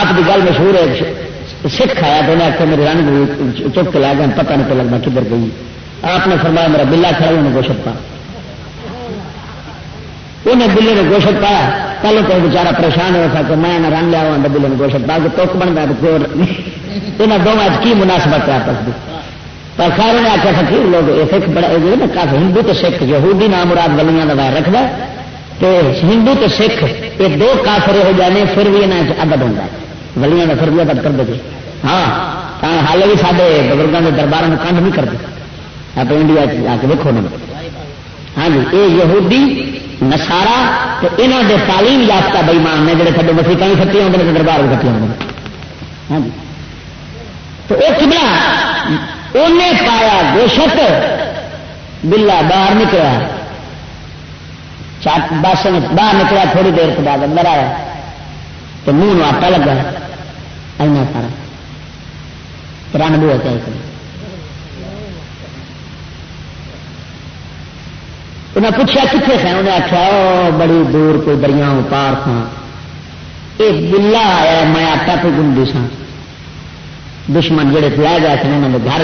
[SPEAKER 2] آپ کی گل مشہور ہے، سکھ آیا تو انہیں آخر میرے رنگ چک کے لا گیا پتہ نہیں پہ لگنا کدھر گئی۔ آپ نے فرمایا میرا بلا کھڑا انہیں گوشت پا۔ انہیں بلے نے گوشت پایا۔ پہلے تو بچارا پریشان ہو سکتا میں رنگ لیا بلے نے گوشت پا کے توک بنتا یہاں دونوں کی مناسبت ہے آپس کی پر خیر نے آخیا فکیر لوگ سکھ بڑا نا کافی ہندو تو سکھ، یہودی نام مراد گلیاں کا وائر رکھتا تو ہندو تو سکھ، یہ دو کافر ہو جانے پھر بھی یہاں ادب ہوتا ہے۔ گلیاں کا پھر بھی ادب کر دے۔ ہاں حال بھی سارے بزرگوں کے دربار میں کنڈ نہیں کرتے آپ انڈیا آ کے دیکھو نا۔ ہاں جی یہ یہودی نسارا تو یہاں کے تعلیم یافتہ بئیمان نے جڑے سارے مسیح بھی کٹی آتے ہیں دربار بھی کٹی آتے ہاں جی۔ تو وہ کبلا انہیں پایا گوشت بلا باہر نکلا بس باہر نکلا تھوڑی دیر کے بعد اندر آیا۔ تو منہ آٹا لگا۔ اینا سارا۔ رن بو چاہیے انہیں پوچھا کتنے سا انہیں آخیا بڑی دور کوئی دریا پار تھا۔ یہ بلا آیا، میں آٹا پہ گنڈی سا دشمن جڑے لے گئے تھے انہوں نے گھر۔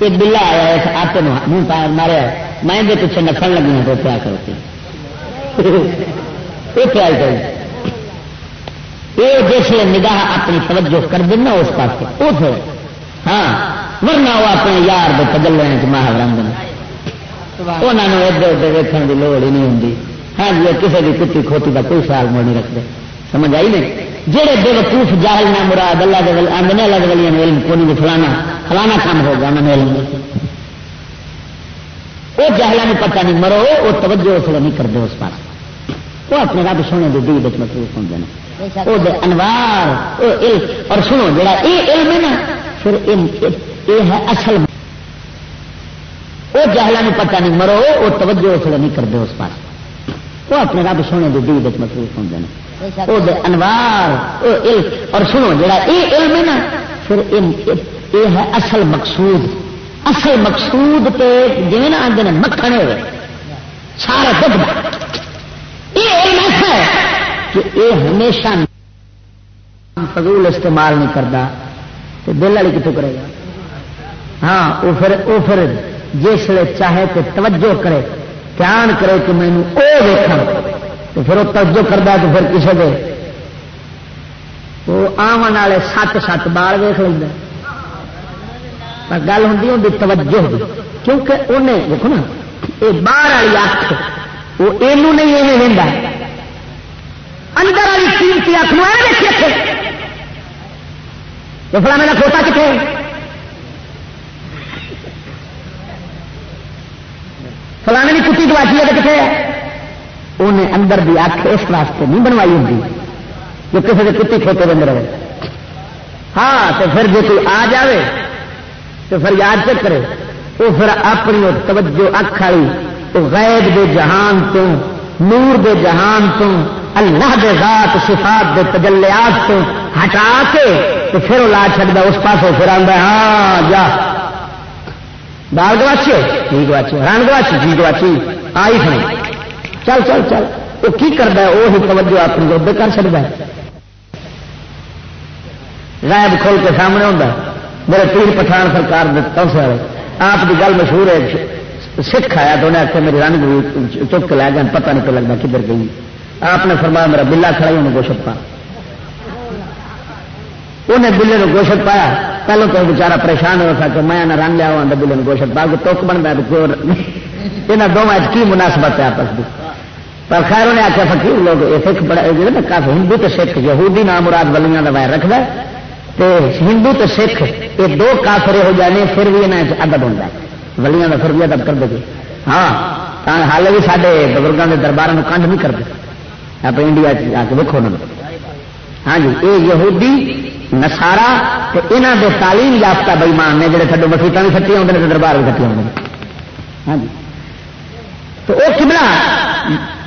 [SPEAKER 2] یہ بلا آیا، اس آٹے منہ پا ماریا۔ میں پیچھے نفل لگی ہوں تو پیا کرتی یہ پیا یہ جس نگاہ اپنی توجہ کر دینا اس پاس۔ وہ ہاں ورنہ وہ اپنے یار کے پگلے ماہر انہوں نے ادھر ادھر ویکن کی لوڑ ہی نہیں ہوں ہاں جی کسی بھی کتی کھوتی کا کوئی خیال مو نہیں رکھتے سمجھ آئی نہیں جہے بے وقوف جاہل نہ مراد اللہ کے آدھے الگ والی علم کو نہیں فلانا فلانا کام ہوگا انہوں نے علم وہ جہلوں پتہ نہیں مرو وہ توجہ اس لیے نہیں کرتے اس پاس وہ اپنے رب سونے کے دل مصروف ہوتے ہیں انوار اور سنو جا یہ علم ہے نا پھر یہ ہے اصل وہ جہلوں پتہ نہیں مرو وہ توجہ اس لیے نہیں کرتے اس پاس وہ اپنے رب سونے کے دل مصروف ہوتے ہیں وہ انوار اور سنو جا یہ علم ہے نا پھر یہ ہے اصل مقصود۔ اصل مقصود پہ جی نا آدھے مکھن ہوئے۔ سارا دکھ یہ علم ایسا ہے کہ یہ ہمیشہ فضول استعمال نہیں کرتا تو دل والی کتوں کرے گا۔ ہاں وہ پھر وہ پھر جس چاہے تو توجہ کرے، دھیان کرے کہ مینو وہ دیکھ تو پھر وہ توجہ کرتا تو پھر کسی دے؟ وہ آمن والے سات سات بال ویخ لینا پر گل ہوں ہوں توجہ کیونکہ انہیں دیکھو نا یہ باہر والی اکھ وہ یہ نہیں یہ لینا اندر والی قیمتی اکھ نو دیکھے تو فلا میرا کھوتا کتنے فلانے کی کٹی گواچی ہے تو کتنے انہیں اندر بھی اکھ اس واسطے نہیں بنوائی ہوں جو کسی کے کتی کھوتے بند رہے۔ ہاں تو پھر جی کوئی آ جائے تو پھر یاد چیک کرے۔ وہ پھر اپنی توجہ اکھ والی غیب دے جہان تو نور دے جہان تو اللہ دے ذات، صفات دے تجلیات تو ہٹا کے تو پھر وہ لا چکتا اس پاس پھر آتا ہاں جا۔ دال گواچے جی گواچے رن گواچی جی گواچی آئی کھڑی چل چل چل وہ کی کرتا ہے وہی توجہ اپنی گوبے کر سکتا ہے غائب کھول کے سامنے ہوتا میرے پیر پٹھان سرکار کونسل والے آپ کی گل مشہور ہے سکھ آیا تو انہیں آخر میری رنگ چک لے گئے پتہ نہیں پہ لگتا کدھر گئی آپ نے فرمایا میرا بلا کھڑا ہی انہیں گوشت پا انہیں بلے نے گوشت پایا پہلے تو بچارا پریشان ہو سکتا میں رن لیا ہوں بلے گوشت پا کے توک بنتا یہاں دونوں کی مناسبت ہے آپس کی پر خیر انہیں آخیا فکیر لوگ سکھ بڑا کافی ہندو تو سکھ، یہودی نام مراد ولیاں کا وائر رکھتا ہے ہندو تو سکھ، یہ دو کافر ہو جانے پھر بھی یہاں ادب ہوتا ہے۔ ولیاں کا پھر بھی ادب کر ہاں، دے ہاں حال بھی سارے بزرگوں کے دربار میں کنڈ نہیں کرتے۔ آپ انڈیا آ کے دیکھو انہوں ہاں جی یہ یہودی نسارا یہاں کے تعلیم یافتہ بئیمان نے جڑے تھڈو مسیطا بھی سٹی آتے ہیں دربار بھی سٹی آتے ہاں جی۔ تو وہ کملا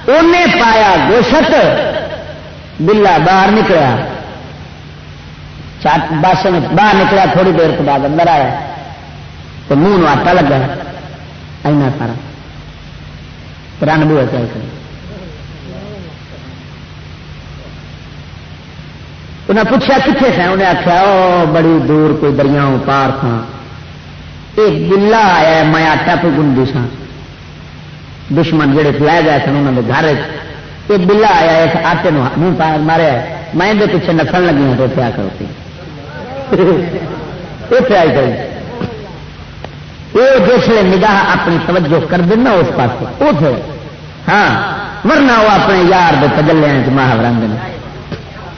[SPEAKER 2] انہیں پایا گوشت بلا باہر نکلا بس باہر نکلا تھوڑی دیر کے بعد اندر آیا۔ تو منہ آٹا لگا۔ اینا سارا۔ رن بو چاہیے انہیں پوچھا کتنے سا انہیں آخیا بڑی دور کوئی دریا پار تھا یہ بلا آیا میں آٹا پہ گنڈی سا دشمن جڑے لے گئے سن انہوں نے گھر یہ بلا آیا اس آٹے منہ پا ماریا میں اندر پیچھے نسل لگی ہوں تو پیا کرو یہ پیا کر۔ یہ جس نگاہ اپنی توجہ کر دینا اس پاس وہ تھے ہاں ورنہ وہ اپنے یار کے پجلے ماہر رنگ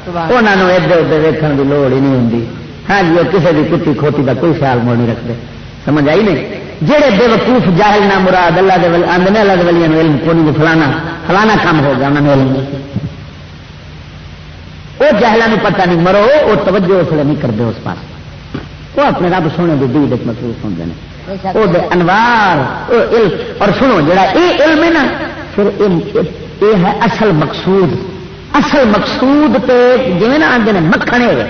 [SPEAKER 2] انہوں ادھر ادھر ویکن کی لوڑ ہی نہیں ہوں ہاں جی وہ کسی بھی کتی کھوتی کا کوئی خیال مو نہیں رکھتے سمجھ آئی نہیں؟ جہے بے وقوف جاہل نہ مراد اللہ دے آدھے الگ والی علم کو نہیں فلانا فلانا کام ہو گیا انہوں نے علم۔ وہ جہلوں پتہ نہیں مرو وہ توجہ اس لیے نہیں کرتے اس پاس۔ وہ اپنے رب سونے کی دید محسوس ہوتے ہیں وہ انوار اور سنو جڑا یہ علم ہے نا پھر یہ ہے اصل مقصود۔ اصل مقصود تے جی نا آدھے مکھنے ہوئے،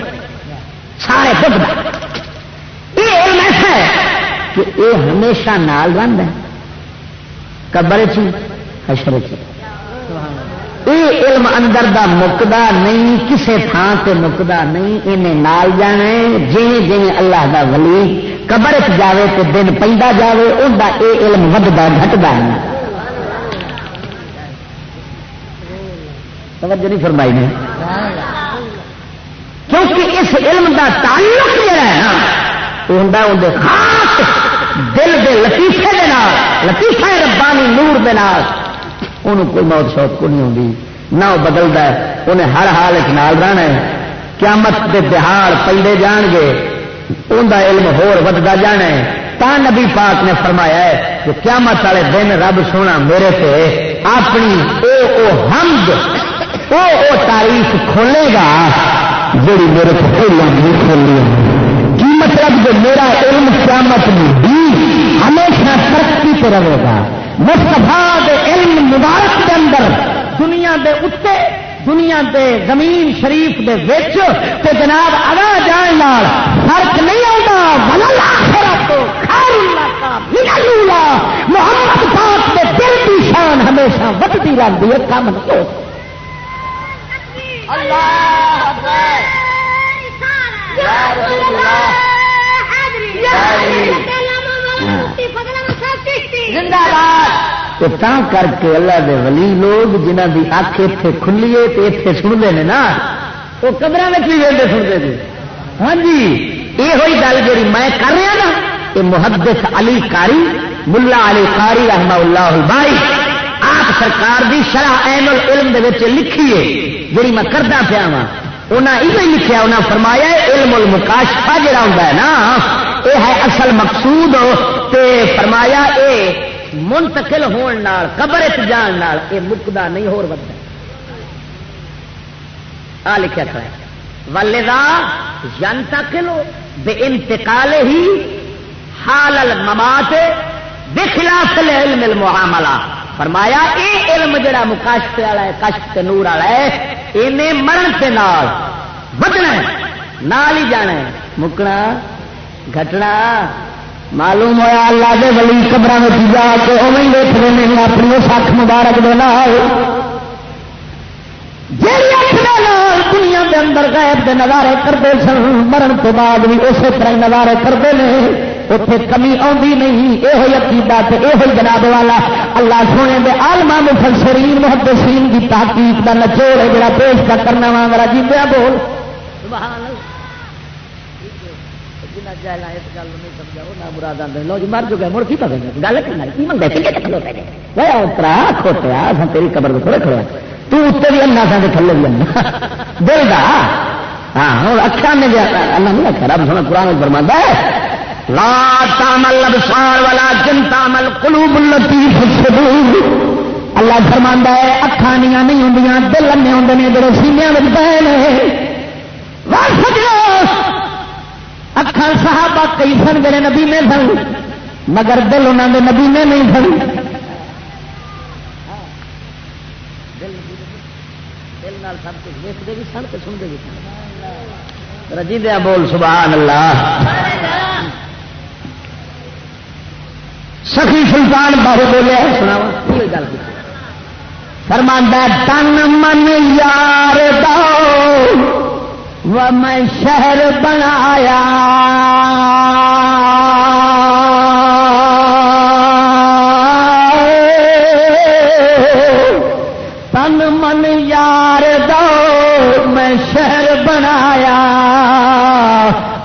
[SPEAKER 2] سارے دکھ یہ علم ایسا ہے کہ یہ ہمیشہ نال رہد ہے، قبر چی حشر چی یہ علم اندر دا مکدا نہیں، کسے تھان سے مکدا نہیں، انہیں نال جانا جی جی اللہ دا ولی قبر چ جاوے تو دن پہ جاوے، ان کا یہ علم ودتا گھٹتا نہیں توجہ نہیں فرمائی نے۔ کیونکہ اس علم دا تعلق جڑا ہے نا، وہ ہوں خاص دل دے لطیفے دے نال، لطیفہ ربانی نور دے نال۔ انہوں کوئی موت شوق کو نہیں ہوتی نہ وہ بدلتا ہے، انہیں ہر حال نال رہنا ہے۔ قیامت کے دہاڑ پلے جان گے ان کا علم ہور ودتا جانا ہے۔ تا نبی پاک نے فرمایا ہے کہ قیامت والے دن رب سونا میرے سے اپنی او او حمد او او تاریخ کھولے گا جی میرے کو پہلے نہیں کھولی کی مطلب جو میرا علم قیامت میں بھی ہمیشہ ترقی پہ رہے گا۔ مستفا علم مبارک کے اندر، دنیا دے اتنے دنیا دے زمین شریف دے وچ تے جناب ادا جان لال فرق نہیں آتا محمد پاک کے دل کی شان ہمیشہ ودتی رہتی ہے، کم نہیں ہو کر کے اللہ دے ولی لوگ جنہ دی اک اتے کھلی ہے تو اتنے سنتے ہیں نا، وہ قبر میں بھی ویلے سنتے تھے ہاں جی یہ ہوئی گل جی میں کر رہا نا یہ محدث علی کاری ملا علی کاری رحمہ اللہ بائی آپ سرکار دی شرح این العلم دے لکھیے جی میں کردا پیا وا انہیں یہ لکھا انہیں فرمایا علم المکاشفہ جڑا ہوں نا یہ ہے اصل مقصود۔ تے فرمایا اے منتقل ہون نال، قبر جان نال اے مکدا نہیں ہور بدتا آ لکھا تھا ولدا ینتقل بے انتقال ہی حال الممات بخلاف العلم المعاملہ۔ فرمایا، اے علم جڑا مکاشف والا ہے کشف نور والا ہے انہیں مرن کے نال بدنا نال ہی جانا مکنا، گھٹنا۔ معلوم ہوا اللہ دے ولی قبر میں جا کے اوی دیکھ اپنی سکھ مبارک دے نال۔ دنیا کے اندر غیب دے نظارے کرتے سن، مرن تو بعد بھی اسی طرح نظارے کرتے ہیں اتنے کمی آتی نہیں یہ عقیدہ یہ جناب والا۔ اللہ سونے دے آلما مفسرین، محدثین کی تحقیق کا نچوڑ ہے جڑا پیش کا کرنا وا میرا جی پیا بول۔ جی، مر چکے، مڑ کی پتا گل کھوٹیا تیری قبر کو تھوڑے کھڑا تو اتنے بھی انا سا تھلے بھی انا دل کا ہاں ہوں اکھا نے اللہ نہیں آخر رب سونا قرآن فرما ہے، لا تامل ابسار والا جن تامل قلوب اللطیف الصدور۔ اللہ فرماندا ہے اکھانیاں نہیں ہوندیاں دل انے ہوندے نے، جڑے سینے وچ پے نے۔ اکھان صحابہ کئی سن، جڑے نبی نے سن، مگر دل انہاں دے نبی نے نہیں سن دل نال سب کچھ ویکھدے بھی سن تے سنتے بھی سن رجیدیا بول، سبحان اللہ۔ سخی سلطان بہو بولے سنا گل فرماندہ تن من یار دو و میں شہر بنایا۔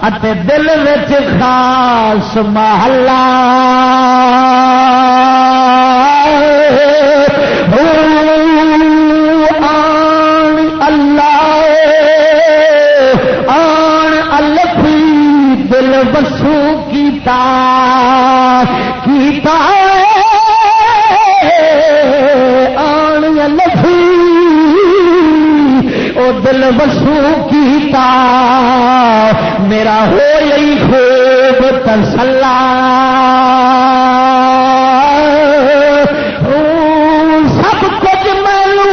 [SPEAKER 2] اتے دل وچ خاص محلہ۔ آن اللہ، آن الفی دل بسو کیتا کیتا آن الفی او دل بسو کیتا۔ میرا ہو یہی خوب تسلا سب کچھ ملو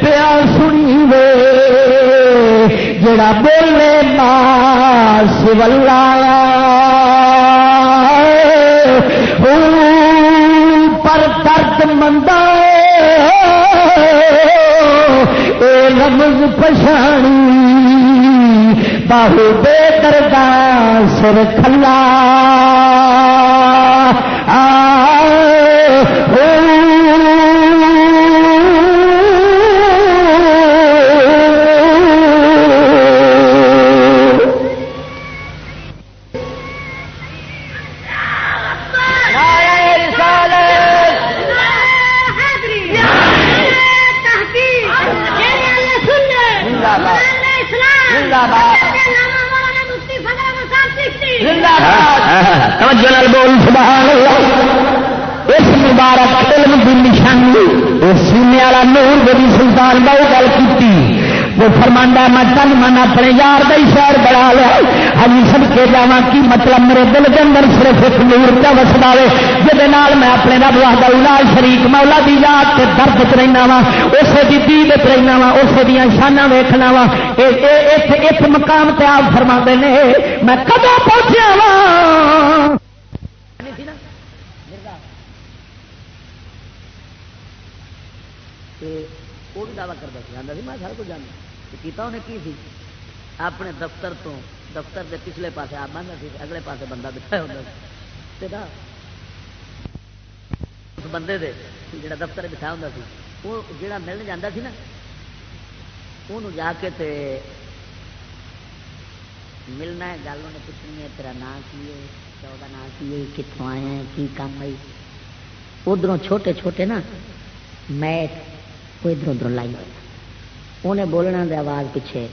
[SPEAKER 2] پیا سنی وے، جڑا بولے ماں سولہ رمز پچھانی باہو بے کردا سر کھلا۔ بول سبحان اللہ اس مبارک علم کی نشانی اس سینے والا نور بڑی سلطان بہو گل کی وہ فرمانا میں تن من اپنے یار دے شہر بڑا لیا ہی سب کے جا کی مطلب میرے دل کے اندر صرف ایک نور کا وسدا ہے جہد میں اپنے رب واہد لال شریف مولا دی یاد سے درد چ رہنا وا اسے کی دید رہنا وا اسے دیا شانہ ویخنا وا ایک مقام تے آپ فرما نے میں کدو پہنچیا وا؟ وہ بھی دعوی کرتا سی میں سارا کچھ جانا ہاں۔ کیتا انہیں کی سی؟ اپنے دفتر تو، دفتر کے پچھلے پاسے آپ بنتا سی، اگلے پاسے بندہ بٹھایا ہوتا اس بندے دے جڑا دفتر بٹھا ہوں سی وہ جڑا ملنے جانا سی نا وہ جا کے تے ملنا ہے، گل انہیں پوچھنی ہے، تیرا نام کی ہے چودہ نام کی ہے کتوں آئے ہیں، کی کام آئی ادھر چھوٹے چھوٹے نا میٹ وہ ادھر ادھر لائی ہوئی ہاں۔ انہیں بولنا دے آواز پیچھے۔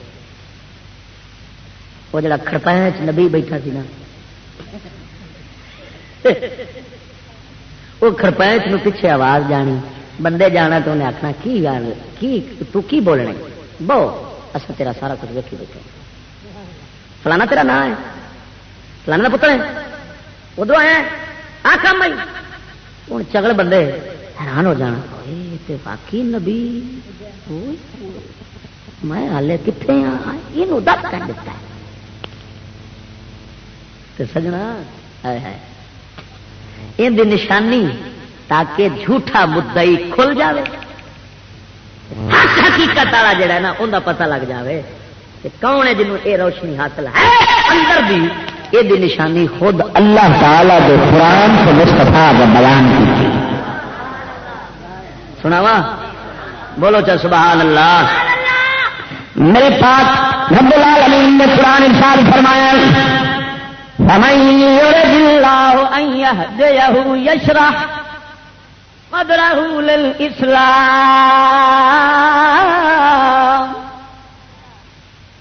[SPEAKER 2] وہ جڑا کڑپا نبی بیٹھا سی نا۔ وہ کڑپائچ پیچھے آواز جانی۔ بندے جانا تو انہیں آخنا کی گل کی، تو کی بولنے؟ بہو اصل تیرا سارا کچھ ویکھی بیٹھے فلانا تیرا نام ہے۔ فلانا پتر ہے۔ ادھر آیا آ کام بھائی۔ ہوں چگل بندے حیران ہو جانا۔ واقعی نبی۔ میں ہالے کتنے ہاں یہ دس کر دیتا ہے۔ سجنا ہے یہ نشانی تاکہ جھوٹا مدعی کھل جائے حقیقت والا جڑا نا ان پتا لگ جائے کہ کون ہے جنہوں یہ روشنی حاصل ہے؟ اندر بھی یہ نشانی خود اللہ تعالی کے قرآن سے مستفا بیان کی سناوا بولو چل سبحان اللہ۔ میرے پاس رب العالمین نے قرآن ارشاد فرمایا يشرح قدره للإسلام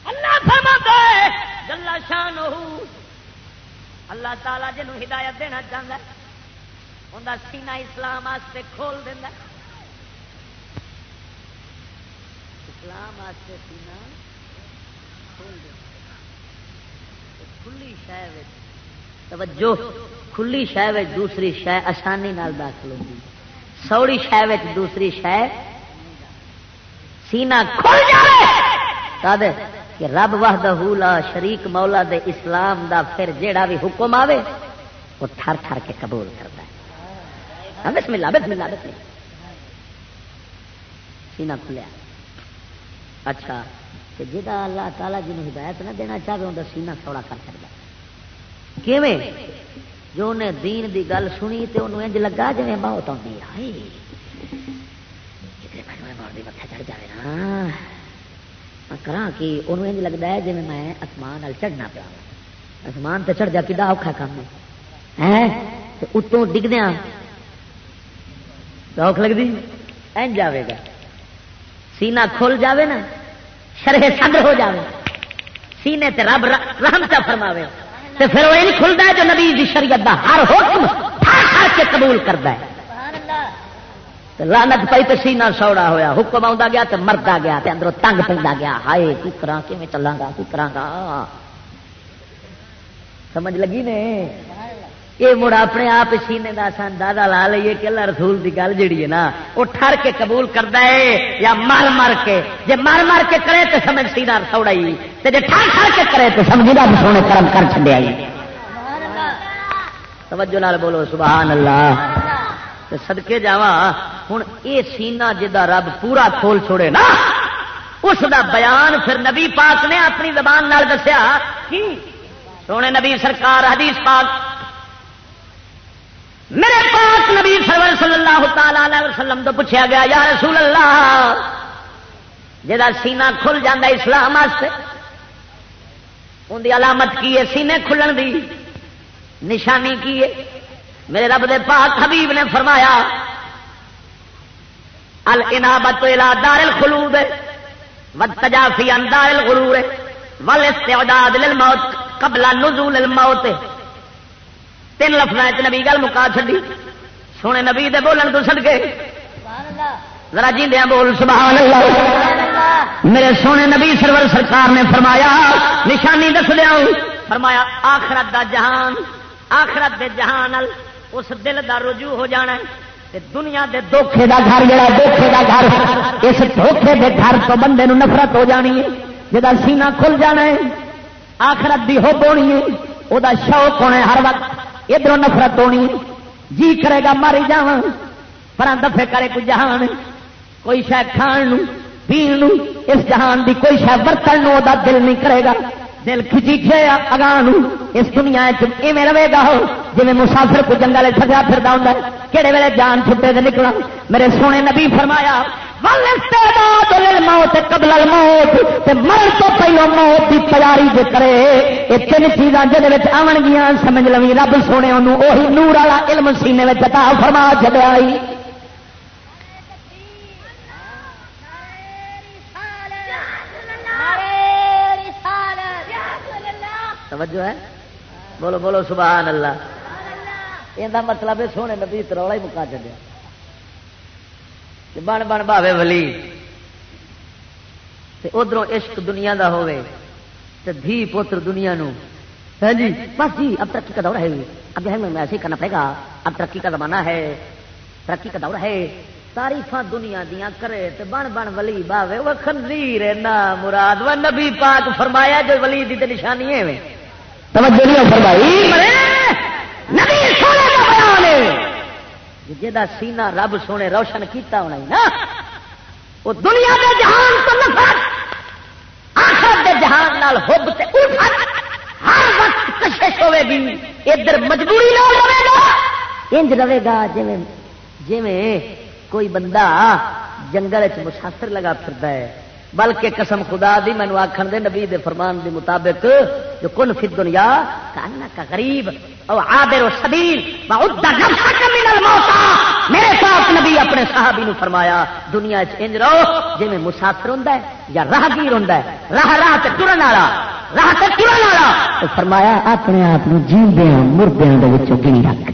[SPEAKER 2] اللہ فرماتا ہے جل شانہ اللہ تعالی جنوں ہدایت دینا چاہتا ہے انہوں سینہ اسلام واسطے کھول دینا اسلام واسطے سینا کھلی شہ توجہ، کھلی شہ دوسری شہ آسانی نال داخل ہوگی سوڑی شہ دوسری شہ سینا کھل جائے کہ رب وحدہ لا شریک مولا دے اسلام دا پھر جیڑا بھی حکم آوے وہ تھر تھر کے قبول کرتا ہے بسم اللہ بسم اللہ بسم اللہ سینہ کھلیا اچھا کہ جا اللہ تعالیٰ جنہوں ہدایت نہ دینا چاہے ان کا سینا سوڑا کر سکتا کیویں جو انہیں دین دی گل سنی تو انہوں انج لگا جی بہت آتی ہے متھا چڑھ جائے نا کرا کہ انہوں انج لگتا ہے جی میں آسمان چڑھنا پیا آسمان تو چڑھ جا کہ اوکھا کام ہے اتوں ڈگدیا اوکھ لگتی این جاوے گا سینا کھل جاوے نا شرح صدر ہو جاوے سینے تے رب رحم چا فرماوے تے پھر وہ کھلتا ہے جو نبی دی شریعت دا ہر حکم ہر ہر کے قبول کرتا ہے لانت پی تو سینہ سوڑا ہویا، حکم آ گیا تو مرتا گیا تے اندروں تنگ پہ گیا۔ ہائے، کی کرا کی چلا گا، کی کرا گا؟ سمجھ لگی نے؟ یہ مڑ اپنے آپ سینے کا سن دادا لا لیے کہ اللہ رسول کی گل جیڑی ہے نا، وہ ٹر کے قبول کرتا ہے یا مر مر کے؟ جی مر مر کے کرے تو سمجھ سینا سوڑا ہی جی ٹر ٹر کے کرے تو سمجھ رب سونے کرم کر چڑیا توجہ نال بولو، سبحان اللہ۔ سدکے جا ہوں یہ سینا جا رب پورا کھول چھوڑے نا، اس دا بیان پھر نبی پاک نے اپنی زبان نال دسیا۔ سونے نبی سرکار، حدیث پاک۔ میرے پاک نبی سرور صلی اللہ تعالی وسلم تو پوچھا گیا، یا رسول اللہ جا سینا کھل جا اسلام ان کی علامت کی ہے؟ سینے کھلن دی، نشانی کی ہے؟ میرے رب دے پاک حبیب نے فرمایا الانابت الى دار الخلود والتجافی عن دار الغرور والاستعداد للموت قبل نزول الموت. تین لفظ نبی گل مکا چڈی سونے نبی دے بولن تو سڑ کے ذرا جی دیا بول سبحان اللہ۔ میرے سونے نبی سرور سرکار نے فرمایا نشانی دس دیا فرمایا آخرت دا جہان آخرت دے جہان اس دل دا رجوع ہو جانا ہے دنیا دے دھوکھے دا گھر جڑا دھوکھے دا گھر۔ اس دھوکھے دے گھر تو بندے نو نفرت ہو جانی ہے۔ جا سینہ کھل جانا ہے، آخرت دی ہو ہونی ہے۔ وہ شوق ہونا ہے ہر وقت۔ ادھر نفرت ہونی ہے۔ جی کرے گا ماری جا پر دفے کرے کوئی جہان کوئی شاید کھان پین اس جہان دی کوئی شاید برتن دل نہیں کرے گا۔ دل کھچی کھیا اگاں اس دنیا ایویں رہے گا جی مسافر کو جنگل تھگا پھر ہوں کہڑے ویلے جان چھٹے سے نکلا میرے سونے نبی فرمایا موت قبل موت مر تو پہلو موت کی تیاری جو کرے، یہ تین چیزاں جہد آن گیا سمجھ لو رب سونے انہوں وہی نور والا علم سینے میں چتا فرما چلے توجہ ہے؟ بولو بولو، سبحان اللہ۔ یہ مطلب ہے سونے نبی ترولا ہی مکا چلیا بن بن بھاوے ولی۔ ادھر عشق دنیا دا ہوئے تے دھی پوتر دنیا نو۔ ہاں جی بس جی اب ترقی کا دور ہے۔ اب جو ہے، میں ایسے ہی کرنا پڑے گا۔ اب ترقی کا زمانہ ہے۔ ترقی کا دور ہے۔ تاریف دنیا دیا کرے تے بن بن ولی باوے وہ خنزیر ہے نا مراد وہ نبی پاک فرمایا جو ولی دی تے نشانی ہے۔ توجہ نہیں فرمائی؟ نبی سونے کا بیان ہے۔ جا سینا رب سونے روشن کیتا ہونا ہی نا۔ وہ دنیا کے جہان تو نفرت آخر دے جہان نال حب تے الفت۔ ہر وقت کشش ہوے گی، ادھر مجبوری نہ رہے گا، انج رہے گا جی جی کوئی بندہ جنگل چ مسافر لگا پھرتا ہے۔ بلکہ قسم خدا دی مینو آخر دے نبی دے فرمان دی مطابق جو کن فی دنیا کانا کا غریب او عابر و سبیل من الموتا میرے پاس نبی اپنے صحابی نو فرمایا دنیا چنج رہو جی میں مسافر ہوں یا راہگیر ہوں راہ راہ تے ٹرن والا راہ تے ٹرن والا۔ فرمایا اپنے آپ جیندے مردے گنی رکھ۔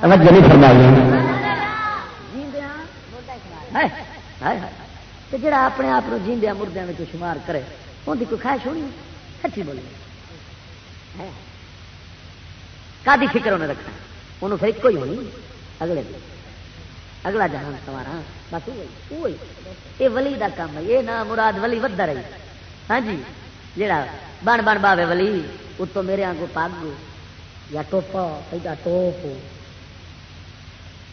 [SPEAKER 2] توجہ نہیں فرمائی۔ تو جڑا اپنے آپ جیندیا مردیا میں شمار کرے ان کی کوئی خواہش ہونی؟ سچی بولی کا فکر انہیں رکھنا انہوں پھر ایک ہی ہونی۔ اگلے دن۔ اگلا جہان سوارا۔ بس وہی یہ ولی کا کام ہے۔ یہ نہ مراد ولی ودا رہی۔ ہاں جی؟ جڑا بن بن باوے ولی اتو میرے آگوں پگ یا ٹوپا ایڈا ٹوپ۔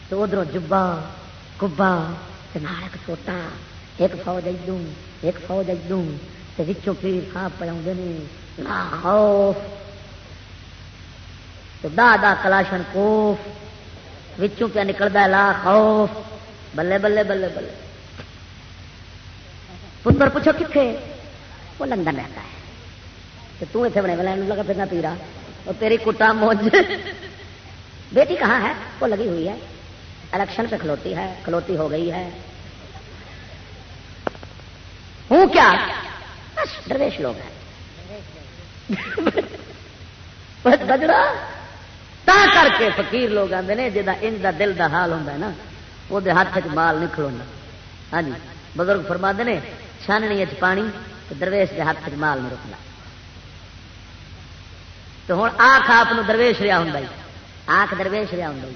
[SPEAKER 2] تو ادھر جبا کبا ایک چھوٹا ایک فوج ادو ایک فوج ادو وچوں پیر خاں پہ دا دا کلاشن کوف، وچوں پہ نکلتا لا خوف۔ بلے بلے بلے بلے۔ پتر پوچھو کتنے وہ لندن رہتا ہے۔ تو اتنے بنے، بلے لگا پھرنا پیرا۔ وہ تیری کٹا موج۔ بیٹی کہاں ہے؟ وہ لگی ہوئی ہے۔ الیکشن پہ کھلوتی ہے، کھلوتی ہو گئی ہے۔ ہوں کیا؟ درویش لوگ ہیں۔ بجڑا تا کر کے فقیر لوگ آتے ہیں جا ان کا دل کا حال ہوتا ہے نا، وہ ہاتھ چ مال نہیں کھلونا ہاں جی بزرگ فرما نے، چھاننی پانی درویش کے ہاتھ چ مال نہیں رکنا تو ہوں آخ آپ درویش رہا ہوں آخ درویش رہا ہوں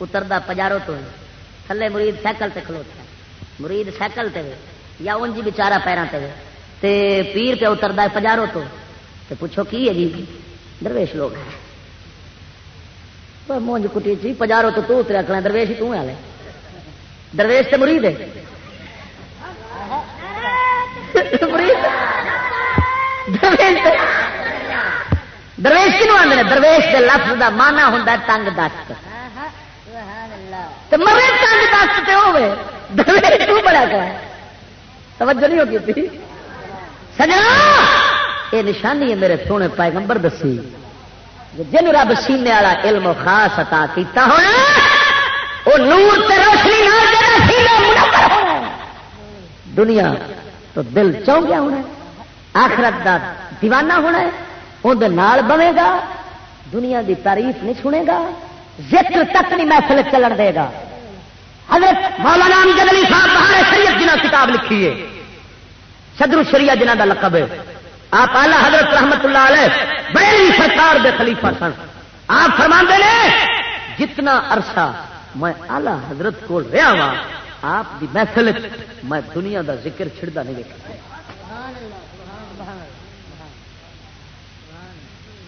[SPEAKER 2] اترتا پجارو تو تھلے مرید سائیکل سے کھلوتا مرید سائیکل تے۔ یا انجی بچارا پیروں تے تے پیر پہ اترتا ہے پجارو تو تے پوچھو کی ہے جی؟ درویش لوگ ہیں۔ مونج کٹی چی پجارو تو تو اتریا کھڑا درویش ہی والے۔ درویش تے مرید ہے۔ درویش کنو آدھے درویش کے لفظ کا مانا ہوں تنگ دست۔ مرے تنگ دست سے ہوے درویش تو بڑا کر توجہ نہیں ہوگی سجنا! یہ نشانی ہے میرے سونے پیغمبر دسی۔ جن رب سینے والا علم خاص عطا کیتا ہونا، وہ نور تے روشنی دنیا تو دل چاہ گیا ہونا آخرت دا دیوانہ ہونا ہے اندر بنے گا، دنیا دی تعریف نہیں سنے گا، ذکر تک نہیں محفل چلن دے گا۔ حضرت مولانا امجد علی صاحب بہار شریعت جنہ کتاب لکھی ہے۔ صدر شریعت جنہ دا لقب ہے۔ آپ آلہ حضرت رحمت اللہ علیہ بڑی سرکار دے خلیفہ سن۔ آپ فرما نے، جتنا عرصہ میں آلہ حضرت کو رہا وا آپ دی محفل میں دنیا دا ذکر چھڑتا نہیں دیکھا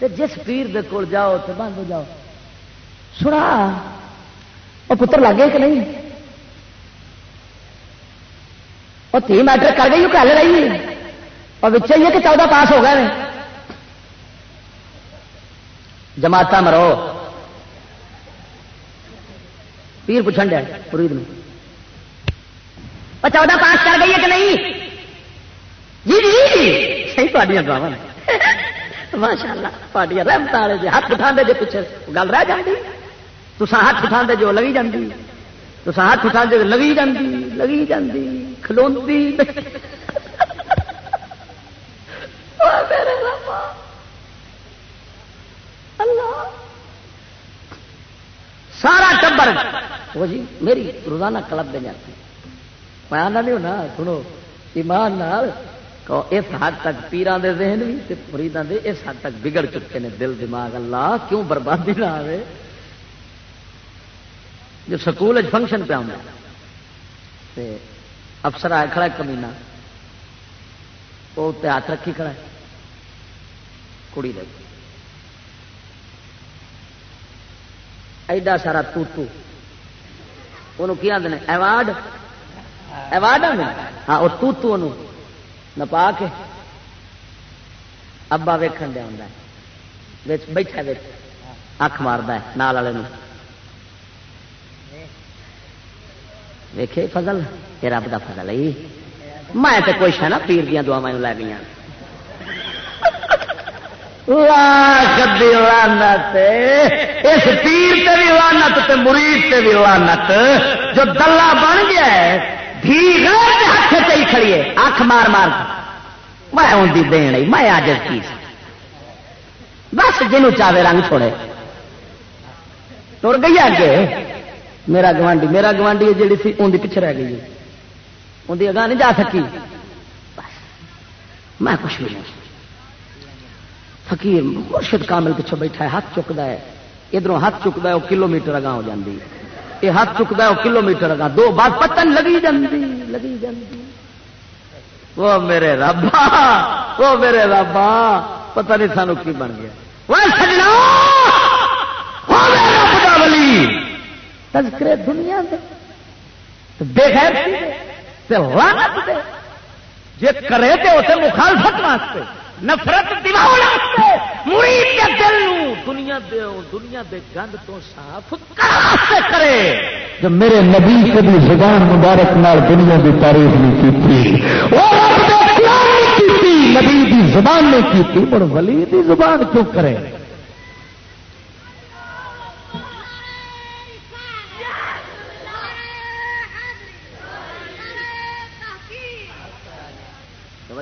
[SPEAKER 2] جس پیر دے کول جاؤ تو بند ہو جاؤ۔ سنا وہ پتر لگے کہ نہیں؟ وہ تھی میٹر کر گئی کل رہی۔ اور بچے یہ کہ چودہ پاس ہو گئے جماعت مرو۔ پیر پوچھن دیا فرید میں چودہ پاس کر گئی ہے کہ نہیں؟ جی جی, جی۔ صحیح پارٹیاں گاوا ماشاء اللہ پارٹیاں رحمت والے جی ہاتھ اٹھا جی پوچھے گل رہ جاتی تو ہاتھ اٹھا جو لگی جاتی تو ہاتھ اٹھا جو لگی جاتی لگی جاتی کھلوتی سارا ٹبر۔ وہ جی میری روزانہ کلب میں جاتی۔ میں آنا نہیں ہونا، سنو۔ ایمان نال اس حد تک پیران دے ذہن بھی فریدان دے اس حد تک بگڑ چکے ہیں دل، دماغ۔ اللہ، کیوں بربادی نہ آئے جو سکول فنکشن پہ آؤں افسر آئے، کھڑا کمینا وہ ہاتھ رکھی کھڑا ہے۔ کڑی دے ایڈا سارا توتو۔ وہ آدھے ایوارڈ؟ ایوارڈ ہاں وہ توتو نپا کے ابا ویکن دیا ہوں بیٹھا اکھ مارد نال والے ویکھے فضل؟ یہ رب کا فضل ہے۔ میں تو کوئی شہ نا پیر دیا دعا میں لے گیا اس پیر تے بھی لانت تے مرید تے بھی لانت جو دلہ بن گیا ہے ہاتھ چی کھڑیے اکھ مار مار میں ان کی دین میں آج کی بس جنوں چاہے رنگ چھوڑے۔ تر گئی اگے میرا گوانڈی میرا گوانڈی جیڑی سی ان پیچھے رہ گئی اندی اگاں نہیں جا سکی۔ میں کچھ بھی نہیں۔ فقیر مرشد کامل پیچھے بیٹھا ہے، ہاتھ چکتا ہے۔ ادھر ہاتھ چکتا ہے، وہ کلو میٹر اگاں ہو جاتی یہ ہاتھ چکتا ہے، وہ کلو میٹر اگاں۔ دو بار پتن لگی جاتی لگی جاتی وہ میرے ربا وہ میرے ربا پتہ نہیں سانو کی بن گیا۔ وہ سجنا! تذکرے دنیا دے۔ بے خیر لانت دے جی کرے تو اسے مخالفت واسطے، نفرت مرید کے دل دنیا دے دنیا دے گند تو صاف کرے۔
[SPEAKER 1] جو میرے نبی سے بھی زبان مبارک نال دنیا کی تعریف نہیں کی نبی کی زبان نے کی پر ولی دی زبان کیوں کرے؟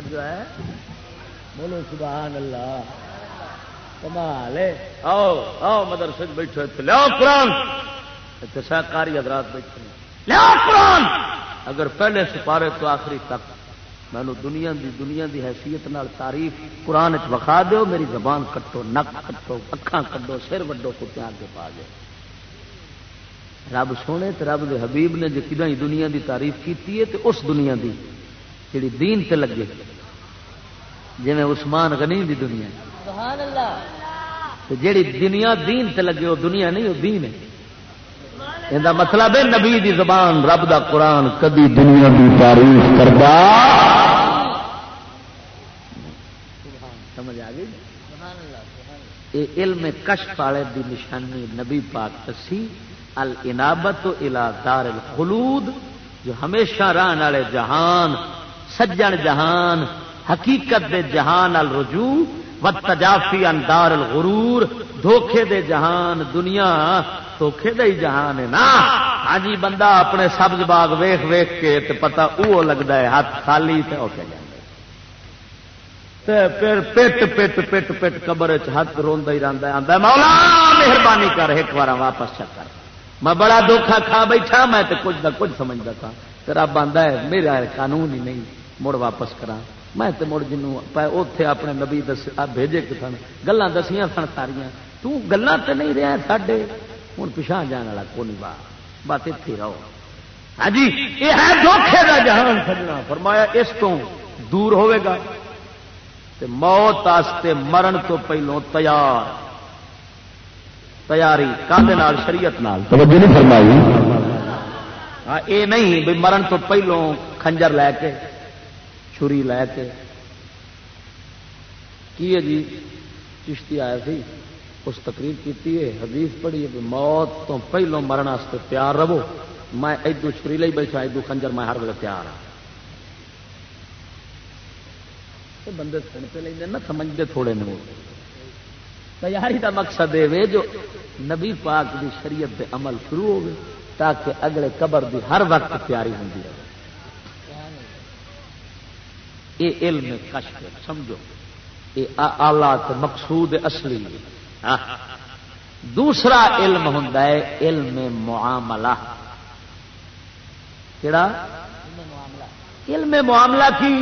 [SPEAKER 3] توجہ ہے، بولو سبحان اللہ، کمال آؤ آؤ مدرسے بیٹھو لو قرآن۔ سہکاری حضرات بیٹھے
[SPEAKER 2] لیا قرآن۔ اگر پہلے سپارے تو آخری تک۔ مینو دنیا دی دنیا دی حیثیت نال تعریف قرآن وکھا دو میری زبان کٹو، نک کٹو اکھان کٹو سر وڈو کتے کے پا جائے رب سونے تو رب دے حبیب نے جی دنیا دی تعریف کی اس دنیا دی جڑی دین تے لگے۔ جی عثمان غنی دی دنیا سبحان اللہ۔ جیڑی دنیا دین تے لگے وہ دنیا نہیں وہ دین ہے۔ یہ مطلب ہے نبی دی زبان رب دا قرآن کدی دنیا دی تعریف کرتا سمجھ آ گئی؟ یہ علم کشف والے دی نشانی نبی پاک تسی الانابت الى دار الخلود جو ہمیشہ رہن والے جہان سجن جہان حقیقت دے جہان ال رجوع و تجافی اندار الغرور دھوکھے دے جہان دنیا دھوکھے دے ہی جہان ہے نا؟ ہاں جی بندہ اپنے سبز باغ ویخ ویخ کے تے پتا وہ لگتا ہے، ہاتھ خالی تے ہو کے پھر پٹ پٹ پٹ پٹ قبر ہاتھ روا ہی رہتا مولا مہربانی کر، ایک بار واپس چکر میں بڑا دکھا کھا بیٹھا، میں کچھ نہ کچھ سمجھتا تھا۔ پھر اب ہے، میرا قانون ہی نہیں، مڑ واپس کرا میں تو مڑ جنوں اتے اپنے نبی دس بھیجے سن گلان دسیاں سن ساریا تلان تو نہیں رہا ساڈے۔ ہوں پچھا جان والا کو نہیں باہ بات اتنے رہو۔ ہاں جی یہ ہے دھوکھے جہان سجنا۔ فرمایا اس تو دور ہوئے گا۔ موت آستے مرن تو پہلو تیار۔ تیاری کاندے شریعت نال۔ توجہ نہیں فرمائی۔ ہاں اے نہیں بھی مرن تو پہلو خنجر لے کے۔ چھری لے کے۔ کی ہے جی؟ چشتی آیا سی، اس تقریر کی ہے، حدیث پڑھی ہے موت تو پہلو مرن واسطے تیار رہو۔ میں ادو چھری لئی بیٹھا ادو خنجر میں ہر ویل تیار ہوں بندے سنتے لیں نہ سمجھتے تھوڑے نے تیاری کا مقصد یہ جو نبی پاک دی شریعت دے عمل شروع ہو گئے تاکہ اگلے قبر دی ہر وقت تیاری ہوتی رہے۔ یہ علم کشف، سمجھو؟ یہ آلات مقصود اصلی دوسرا علم ہوں علم معاملہ۔ کہڑا علم معاملہ کی؟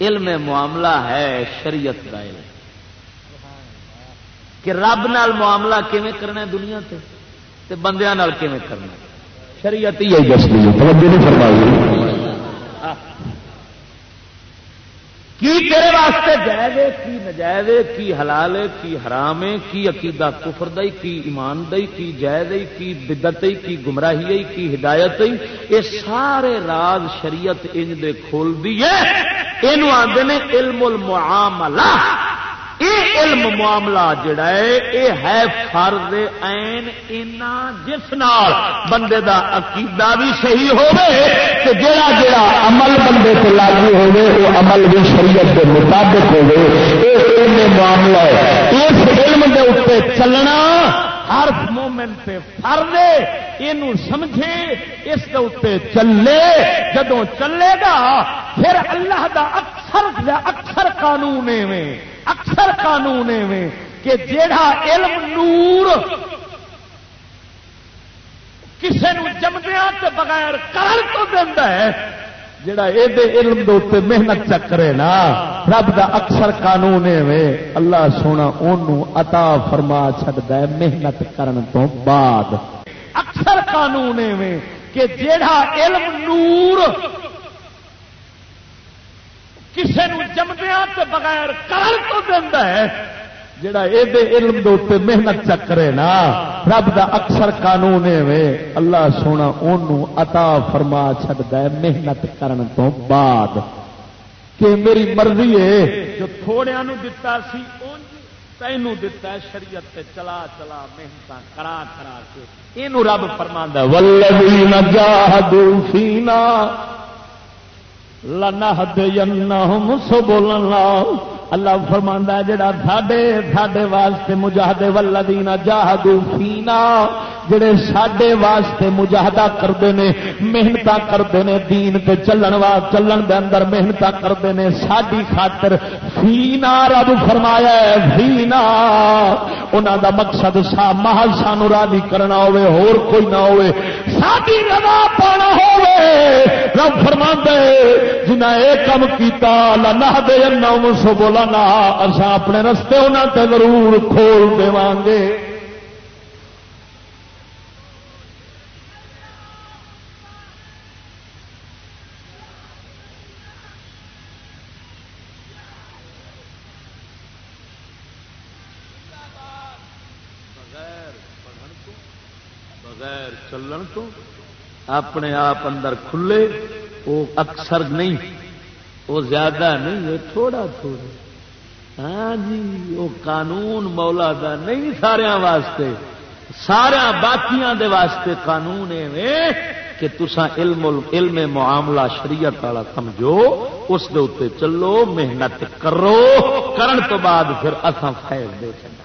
[SPEAKER 2] علم معاملہ ہے شریعت کا علم۔ کہ رب نال معاملہ کیویں کرنا ہے دنیا تے؟ تے بندیاں نال کیویں کرنا شریعت ہی دستی کی تیرے واسطے جائز کی نجائز کی حلال کی حرام کی عقیدہ کفر دئی کی ایمان دئی کی جائز کی بدت کی گمراہی کی ہدایت یہ سارے راز شریعت انج دے کھول دی ہے۔ یہ آدھے علم المعاملہ۔ یہ علم معاملہ جڑا ہے، یہ ہے فرض این جس نال بندے دا عقیدہ بھی صحیح ہوے جڑا جڑا عمل بندے سے لاگو ہوے وہ عمل بھی شریعت کے مطابق ہوے یہ علم معاملہ ہے۔ اس علم دے اوپر چلنا ہر مومن پہ فرض یہ سمجھے، اس کے اتنے چلے۔ جدو چلے گا، پھر اللہ دا اکثر اکثر قانون میں اکثر قانون میں کہ جیڑا علم نور کسی جمدیا کے بغیر کر تو دینا ہے جڑا یہ علم دے محنت چکرے نا، رب دا اکثر قانون اللہ سونا ان عطا فرما چڈتا ہے محنت کرن تو بعد۔ اکثر قانون میں کہ جیڑا علم نور کسی جمدیا کے بغیر کر تو دینا ہے جڑا یہ علم دے محنت چکرے نا، رب دا اکثر قانون میں اللہ سونا ان عطا فرما چڈتا ہے محنت کرن تو بعد۔ کہ میری مرضی ہے، جو تھوڑیاں تھوڑیا دتا سی تینوں دتا ہے شریعت تے چلا چلا محنت کرا کرا کے۔ یہ رب فرما ولدین جاہدوا فینا لنہدینہم سبلنا اللہ فرماندہ ہے جڑا ساڈے ساڈے واسطے مجاہدے والذین جاہدوا فینا
[SPEAKER 4] جڑے سڈے واسطے مجاہدہ کرتے ہیں محنت کرتے ہیں دین تے چلن وا، چلن دے اندر محنت کرتے ہیں ساری خاطر فینا رب فرمایا ہے، فینا۔ انہوں دا مقصد سا محل سانو راضی کرنا ہوے ہور کوئی نہ ہوے ساری روا پانا ہوے رب فرما دے جنہیں یہ کام کیتا نہ دے نو سو بولا نہ اصا اپنے رستے انہوں تے ضرور کھول دے گے
[SPEAKER 2] بغیر چلن تو اپنے آپ اندر کھلے وہ اکثر نہیں وہ زیادہ نہیں وہ تھوڑا تھوڑا۔ ہاں جی وہ قانون مولا دا نہیں سارا واسطے سارا باقیاں دے واسطے قانون ایویں کہ تسا علم علم معاملہ شریعت والا سمجھو اس دے اتنے چلو محنت کرو کرن تو بعد پھر اصا فیض دے چلنا۔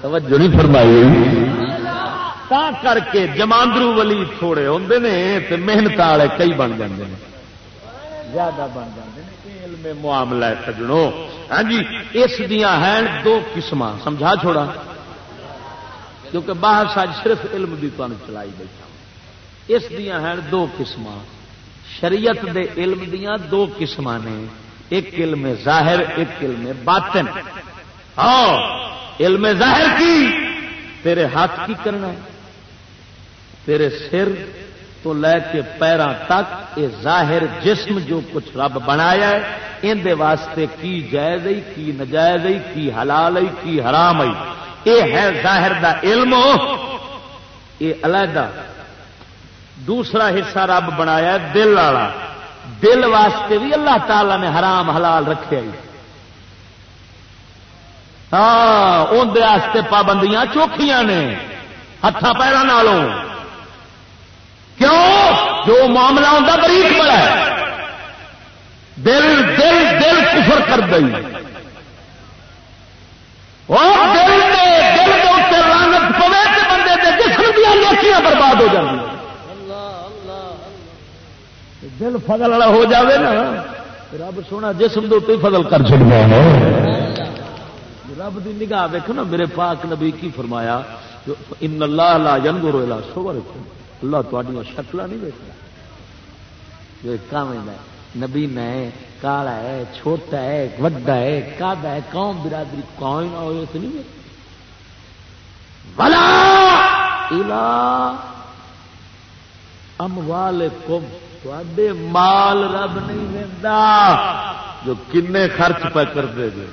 [SPEAKER 2] توجہ نہیں فرمائی تا کر کے جماندرو ولی تھوڑے ہوں نے تو محنت والے کئی بن جاتے ہیں زیادہ بن جاتے ہیں علم معاملہ ہے سجڑوں ہاں جی اس دیا ہیں دو قسم سمجھا چھوڑا؟ کیونکہ باہر ساج صرف علم کی تمہیں چلائی بیٹھا اس دیا ہیں دو قسم شریعت دے علم دیا دو قسم نے۔ ایک علم ظاہر، ایک علم باطن۔ ہاں علم ظاہر کی، تیرے ہاتھ کی کرنا ہے۔ تیرے سر تو لے کے پیروں تک یہ ظاہر جسم جو کچھ رب بنایا ہے، ان واسطے کی جائز کی نجائز کی حلال کی حرام یہ ہے ظاہر دا علم یہ علیحدہ دوسرا حصہ رب بنایا دل والا۔ دل واسطے بھی اللہ تعالی نے حرام حلال رکھے ہاں اندر پابندیاں چوکھیاں نے۔ ہاتھ پیروں کیوں؟ جو معاملہ ہوتا بریک بڑا ہے۔ دل دل دل کفر کر دئی۔ اور دل دے، دل کے اتنے رانت پوے بندے دے جسم دیا لوکیاں برباد ہو جائیں دل فضل والا ہو جاوے نا۔ رب سونا جسم دے اتنے فضل کر چڑیا رب دی نگاہ ویکو نا، میرے پاک نبی کی فرمایا ان اللہ لا ینظر الى صورکم اللہ تھوڑی شکل نہیں دیکھتا جو کام نبی میں کالا ہے، چھوٹا ہے، وڈا ہے کب ہے، قوم برادری کون ہوئے تو نہیں بلا ام والے کم تے مال رب نہیں دینا جو کن خرچ پہ کرتے جی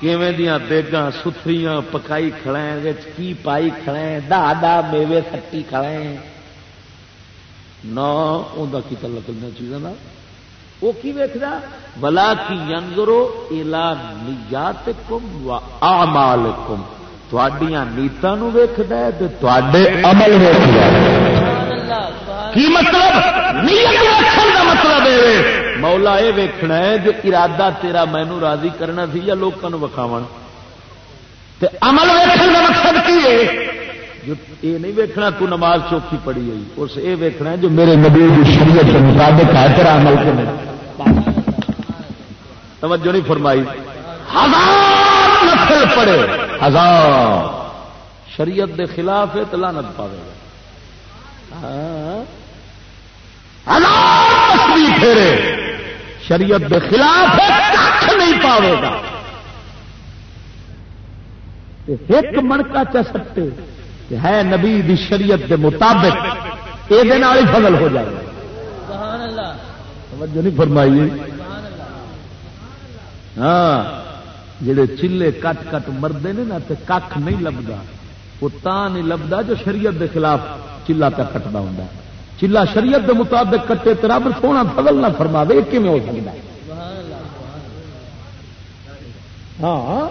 [SPEAKER 2] کیویں دیا دیگاں ستھریاں پکائی کھڑے کی پائی کھڑے دا دا میوے سٹی کھڑے نہ انہیں کی تعلق چیزوں وہ کی ویکدا بلا کی ینگرو الا نیات کم و آمال کم تھوڑیاں نیتاں ویکد عمل کی مطلب؟ نیت کا مطلب ہے مولا یہ ویکھنا ہے جو ارادہ تیرا مینو راضی کرنا سی یا لوگوں وکھاو عمل ویکھن کا مقصد کی ہے؟ جو یہ نہیں ویکھنا تو نماز چوکی پڑی ہوئی۔ اس یہ ویکھنا ہے جو میرے نبی کی شریعت کے مطابق ہے، تیرا عمل کے میں توجہ نہیں فرمائی۔ ہزار نفل پڑے ہزار۔ شریعت دے خلاف ہے تو لانت پاوے گا۔ ہاں۔ ہزار پھیرے۔ شریعت کے خلاف کھ نہیں پاوے گا۔ ایک منکا چ سکتے ہے نبی دی شریعت کے مطابق یہ فضل ہو جائے۔ گا توجہ نہیں فرمائی۔ ہاں جڑے چلے کٹ کٹ مردے نے نا تو کھ نہیں لبدا، وہ تا نہیں لبدا جو شریعت کے خلاف چلا پہ کٹتا ہوں چلا شریعت دے مطابق کٹے تو سونا فضل نہ فرما دے کہ ہو سکتا ہے؟ ہاں۔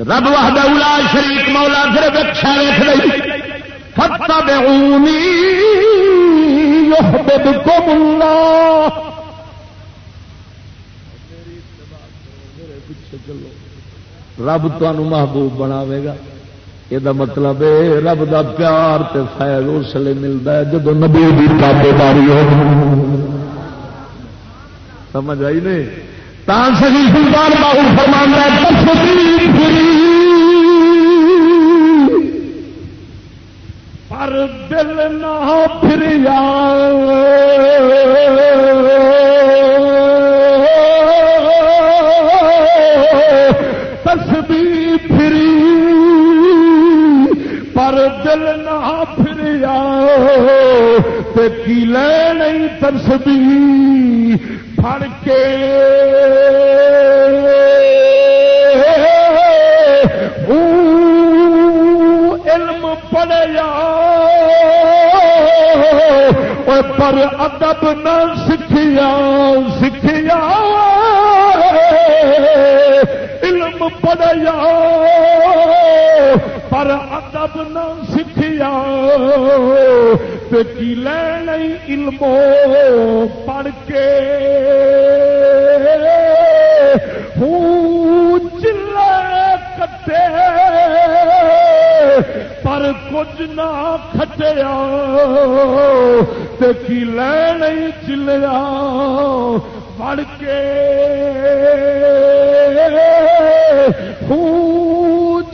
[SPEAKER 2] رب وحدہ اولا شریک مولا صرف اچھا رکھ رہی فتح بے یحببکم اللہ چلو
[SPEAKER 4] رب تمہوں محبوب بناوے گا۔ یہ مطلب ہے رب دا پیار تے فیض اس لیے ملتا ہے جب نبی تابے داری ہو۔ سمجھ آئی نہیں؟ تان سہی سلطان باہو فرمانا پر دل نہ پھر دل نہ پھر کی لے نہیں تسبی پھڑ کے علم پڑیا پر ادب نہ سکھیا سکھیا۔ علم پڑیا پر ادب نہ سکھیا کی لین علم پڑھ کے چلے کٹے پر کچھ نہ کھٹیا کی لین چلیا پڑھ کے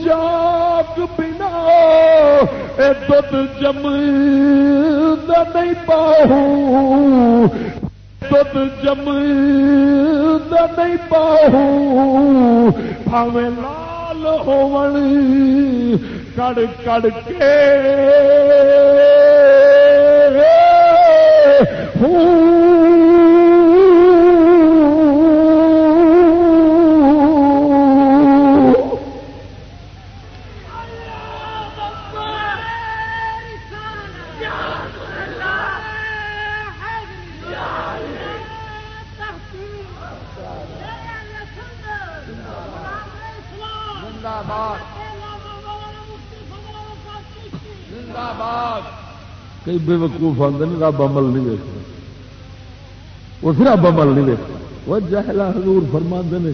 [SPEAKER 4] جاگ دھد جم نہیں پاؤ دھد جم نہیں پاؤ پاوے لال ہو کڑ کڑ کے ہوں۔ کئی بے وقوف آتے ہیں رب عمل نہیں دیکھتا۔ وہ رب عمل نہیں دیکھتا۔ وہ جہلا حضور فرما نے،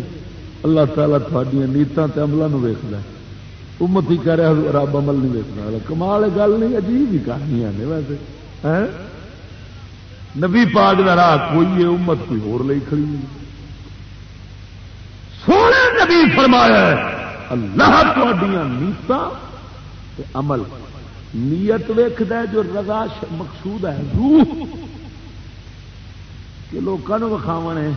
[SPEAKER 4] اللہ تعالیٰ تھوڑی نیتوں تے عملوں ویکد امت ہی کہہ رہا رب عمل نہیں دیکھنا کمال گل نہیں، عجیب ہی کہانیاں نے ویسے۔ نبی پاک کا راہ کوئی ہے، امت کوئی ہور لئی کھڑی سونے نبی فرمایا اللہ تھوڑیاں نیتاں عمل۔ نیت ویخد جو رضا مقصود ہے، روح کہ لوگوں وکھاو ہے۔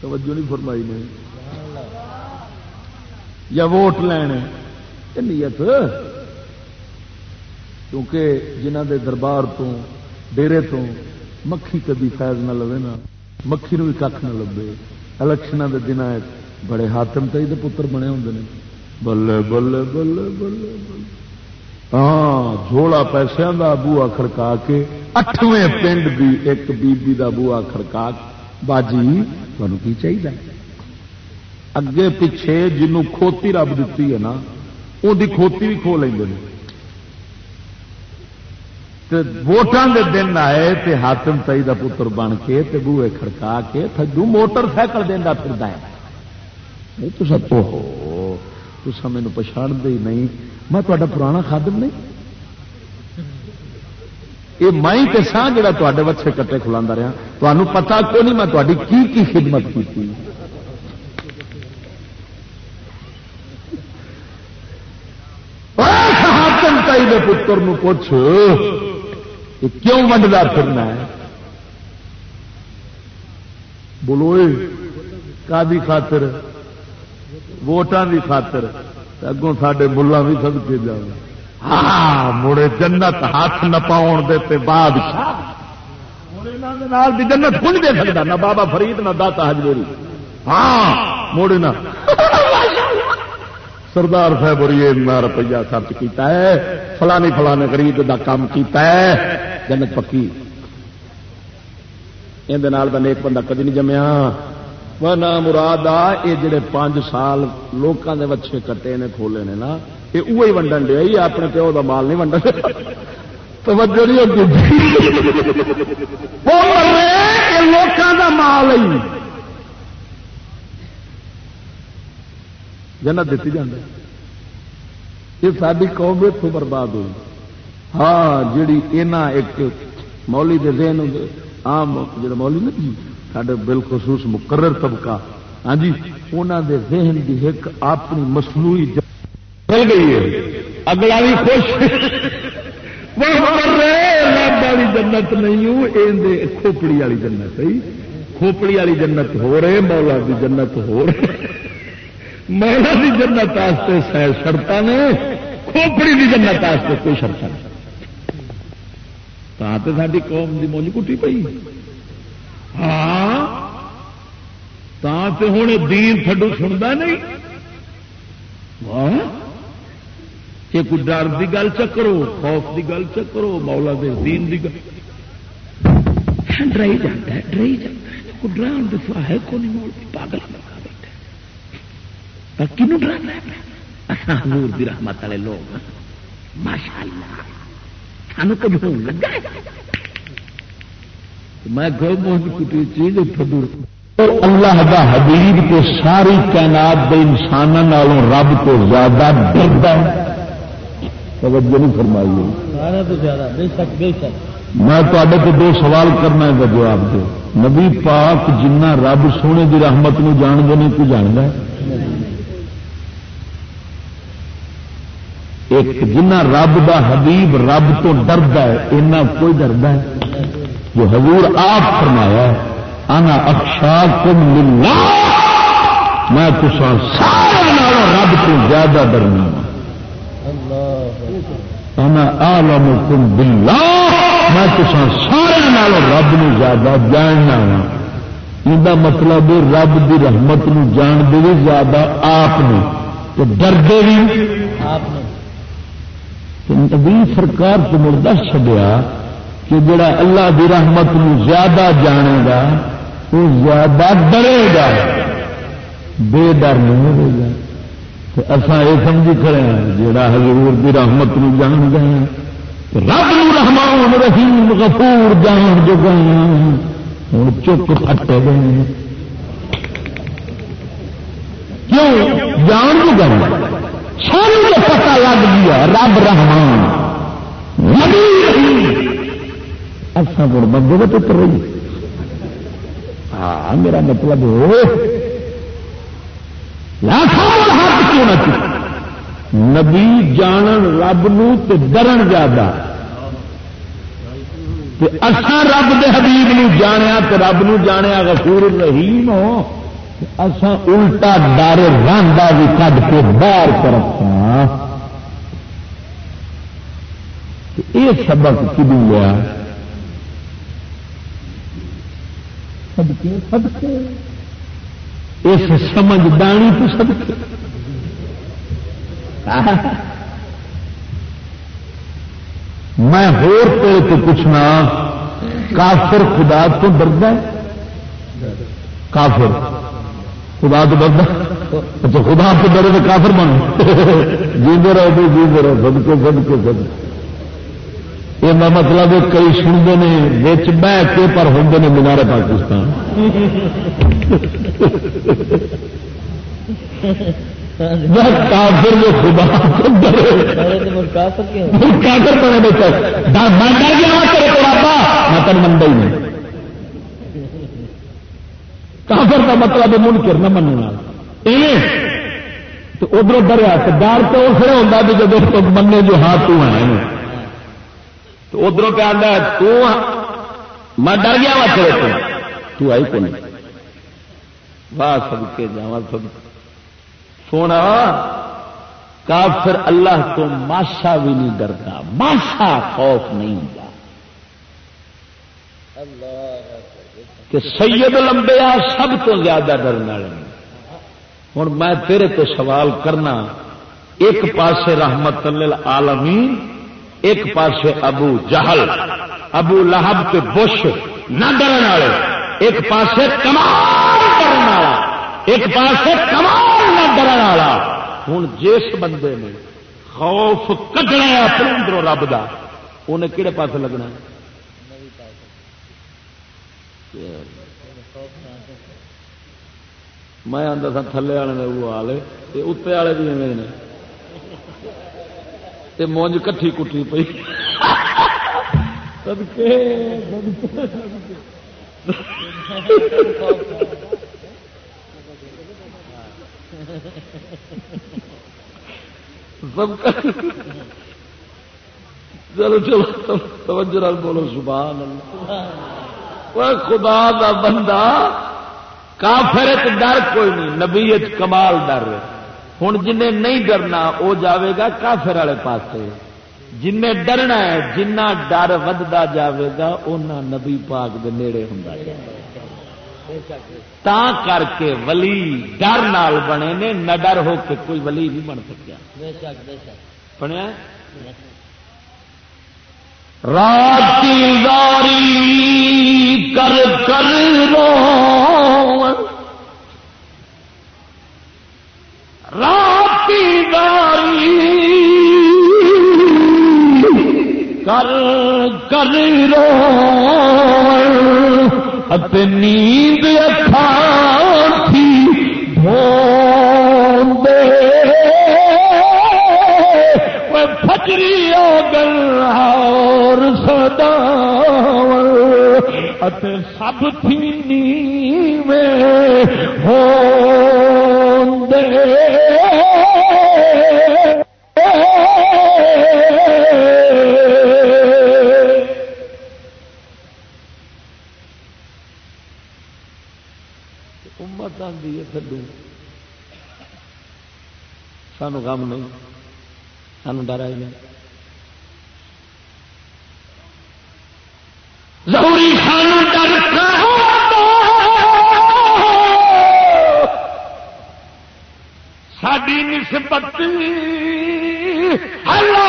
[SPEAKER 4] توجہ نہیں فرمائی نے۔ یا ووٹ لین نیت۔ کیونکہ جنہ دے دربار تو ڈیرے تو مکھی کبھی فیض نہ لوے نا، مکھی نو بھی کھ نہ لبے۔ الیکشن کے دن بڑے ہاتم تئی پتر بنے ہوں بلے بلے بلے بلے بلے۔ ہاں جھولا پیسوں کا بوا کھڑکا کے، اٹھویں پنڈ بھی ایک بی بی دا بوا کھڑکا باجی تمہیں کی چاہیے اگے پیچھے جنوں کھوتی رب دیتی ہے نا وہ کھوتی بھی کھو لیں ووٹان دے دن آئے تے ہاتم تئی دا پتر بن کے تے بوئے کھڑکا کے تھجو موٹر سائیکل دینا پھر نہیں، تو سب ہو، تو مینو پچھاڑ دے نہیں۔ میں تا پرانا خادم نہیں۔ یہ مائی تے سا جا تے بچے کٹے کھلا رہا۔ تمہیں پتا کیوں نہیں میں تاری کی کی خدمت کی ہاتم تائی دے پتر پوچھ۔ کیوں ونڈتا پھرنا ہے؟ بولو کا خاطر؟ ووٹان کی خاطر؟ اگوں سڈے ملا بھی سب کے جا ہاں مڑے جنت ہاتھ نہ پاؤ دے بادشاہ۔ جنت کھل دے سکتا نہ بابا فرید، نہ داتا ہجوری ہاں موڑے نہ سردار صاحب اور یہ روپیہ خرچ کیتا ہے، فلانی فلانے غریب دا کام کیتا ہے۔ جنت پکی۔ یہ نیک بندہ کدی نہیں جمیا۔ نہ مراد آ یہ جڑے پانچ سال لوگوں کے بچے کٹے نے، کھولے نے نا یہ وہی ونڈن دیا یہ اپنے پیو کا مال نہیں ونڈن۔ توجہ نہیں ہوتی۔
[SPEAKER 2] لوگوں کا مال ہی۔ جنت دیتی جانا یہ ساری قوم اتوں برباد ہوئی۔ ہاں جیڑی اینا ایک مولی دے ذہن عام جڑا مولی نا جی سارے بالخصوص مقرر طبقہ۔ ہاں جی انہوں دے ذہن دی ایک اپنی مصنوعی چل گئی ہے۔ اگلا بھی خوش۔ رب والی جنت نہیں ہوں کھوپڑی والی جنت کھوپڑی والی جنت ہو رہے، مولا دی جنت ہو رہے۔ مولا دی جنت شرط نے، کھوپڑی دی جنت کوئی شرط نہیں۔ تو ساری قوم کی مونج کٹی پی ہاں ہوں دین تھڈو سنتا نہیں کہ کوئی ڈر کی گل چکرو خوف کی گل چکرو مولا دے دین کی گل ڈرائی جاتا ہے ڈرائی جاتا ہے کوئی ڈرا دفاع ہے کون مول پاگل لگا بیٹھا کنو ڈرانا ہے حضور دی رحمت والے لوگ ماشاء اللہ سانو کبھی ہوں لگا میں چیز اللہ دا حبیب کو ساری کائنات دے انسانوں رب کو زیادہ ڈردا توجہ نہیں فرمائی میں تے کو دو سوال کرنا ہے جواب دے۔ نبی پاک جنہ رب سونے دی رحمت نو جان دے نہیں کوئی جانتا ایک جنہ رب دا حبیب رب تو ڈرد ہے، اینا کوئی ڈرد ہے؟ جو حضور آپ فرمایا انا اکشا کم ملنا میں کچھ سارا رب تو زیادہ ڈرنا انا آلم کم بلا میں کچھ سارے رب نو زیادہ جاننا وا یہ مطلب رب دی رحمت نو جان دے بھی زیادہ آپ نے ڈردے بھی آپ نے نبی سرکار تو مڑ دس چڈیا کہ جڑا اللہ دی رحمت نو زیادہ جانے گا وہ زیادہ ڈرے گا۔ بے ڈر نہیں ہوگا اصا یہ سمجھی کھڑے ہیں، جڑا حضور دی رحمت نو جان گئے رب نو رحمان رحیم غفور جان جو گئے ہوں چک پٹے گئے کیوں؟ جان جو گئے سانو تو پتا لگ گیا، رب رحمان۔ اصا گڑ بندے کا پتر رہی ہاں میرا مطلب ہاتھ کیوں نہ نبی جان رب نو ڈرن زیادہ۔ اصا رب دے حبیب نو جانیا تو رب نو جانیا غفور رحیم ہو۔ اسا الٹا ڈر رانڈا بھی کھ کے باہر کرتا یہ سبق کدو لیا؟ اس سمجھدانی تو سب میں ہور تو پوچھنا، کافر خدا تو ڈردا کافر۔ خدا تو ڈردا اچھا خدا تو ڈرے تو کافر بن۔ جیتے رہو تو جیتے رہو سب کے سب کے سب یہ مطلب کئی سنتے ہیں بچ بہ کے پر ہوں نے مینارے پاکستان۔ کافر جو خدا کافر بنے بیٹا میں ڈر گیا میں تین منڈا ہی نہیں کافر کا مطلب منکر نہ مننا۔ تو ادھر ڈریا تو ڈر تو اسے ہوتا بھی جب تو منے جو ہاں تو ہے تو ادھر کیا تو میں ڈر گیا وا تیرے تو۔ آئی کو نہیں واہ سب کے جا سب۔ سونا کافر اللہ تو ماشا بھی نہیں ڈرتا۔ ماشا خوف نہیں ہوتا اللہ۔ کہ سید لمبیا سب تو زیادہ ڈرنے والے ہوں میں تیرے تو سوال کرنا، ایک پاسے رحمت عالمین ایک پاسے ابو جہل، ابو لہب کے بش نہ ڈرن والے۔ ایک پاسے کمال کرنے والا، ایک پاسے کمال نہ ڈرن والا۔ ہوں جس بندے نے خوف کٹنا اپنے اندروں رب کا انہیں کہڑے پاس لگنا میں آتا تھا تھلے والے وہ والے اتنے والے بھی ایویں نے۔ مونج کٹھی کٹھی پی سب چلو چلو، توجہ بولو، سبحان اللہ۔ خدا دا بندہ کافر ڈر کوئی نہیں نبی کمال ڈر ہوں جن نہیں ڈرنا وہ جاوے گا کافر والے پاس جن ڈرنا ہے جنہ ڈر ودتا جاوے گا اُنہ نبی پاک دے نیڑے ہوں تا کر کے ولی ڈر نال بنے نے نہ ڈر ہو کے کوئی ولی نہیں بن سکیا۔ بنیا؟ رات کر کر رو۔ رات کر کر رو۔ نیند اچھا تھی دے فجری گل اور سدا سب تھی نیویں ہو دے آتی ہے تھڈو سانو کام نہیں سانو ڈر آئی نہیں ضروری سانو ڈر ساری نسبت اللہ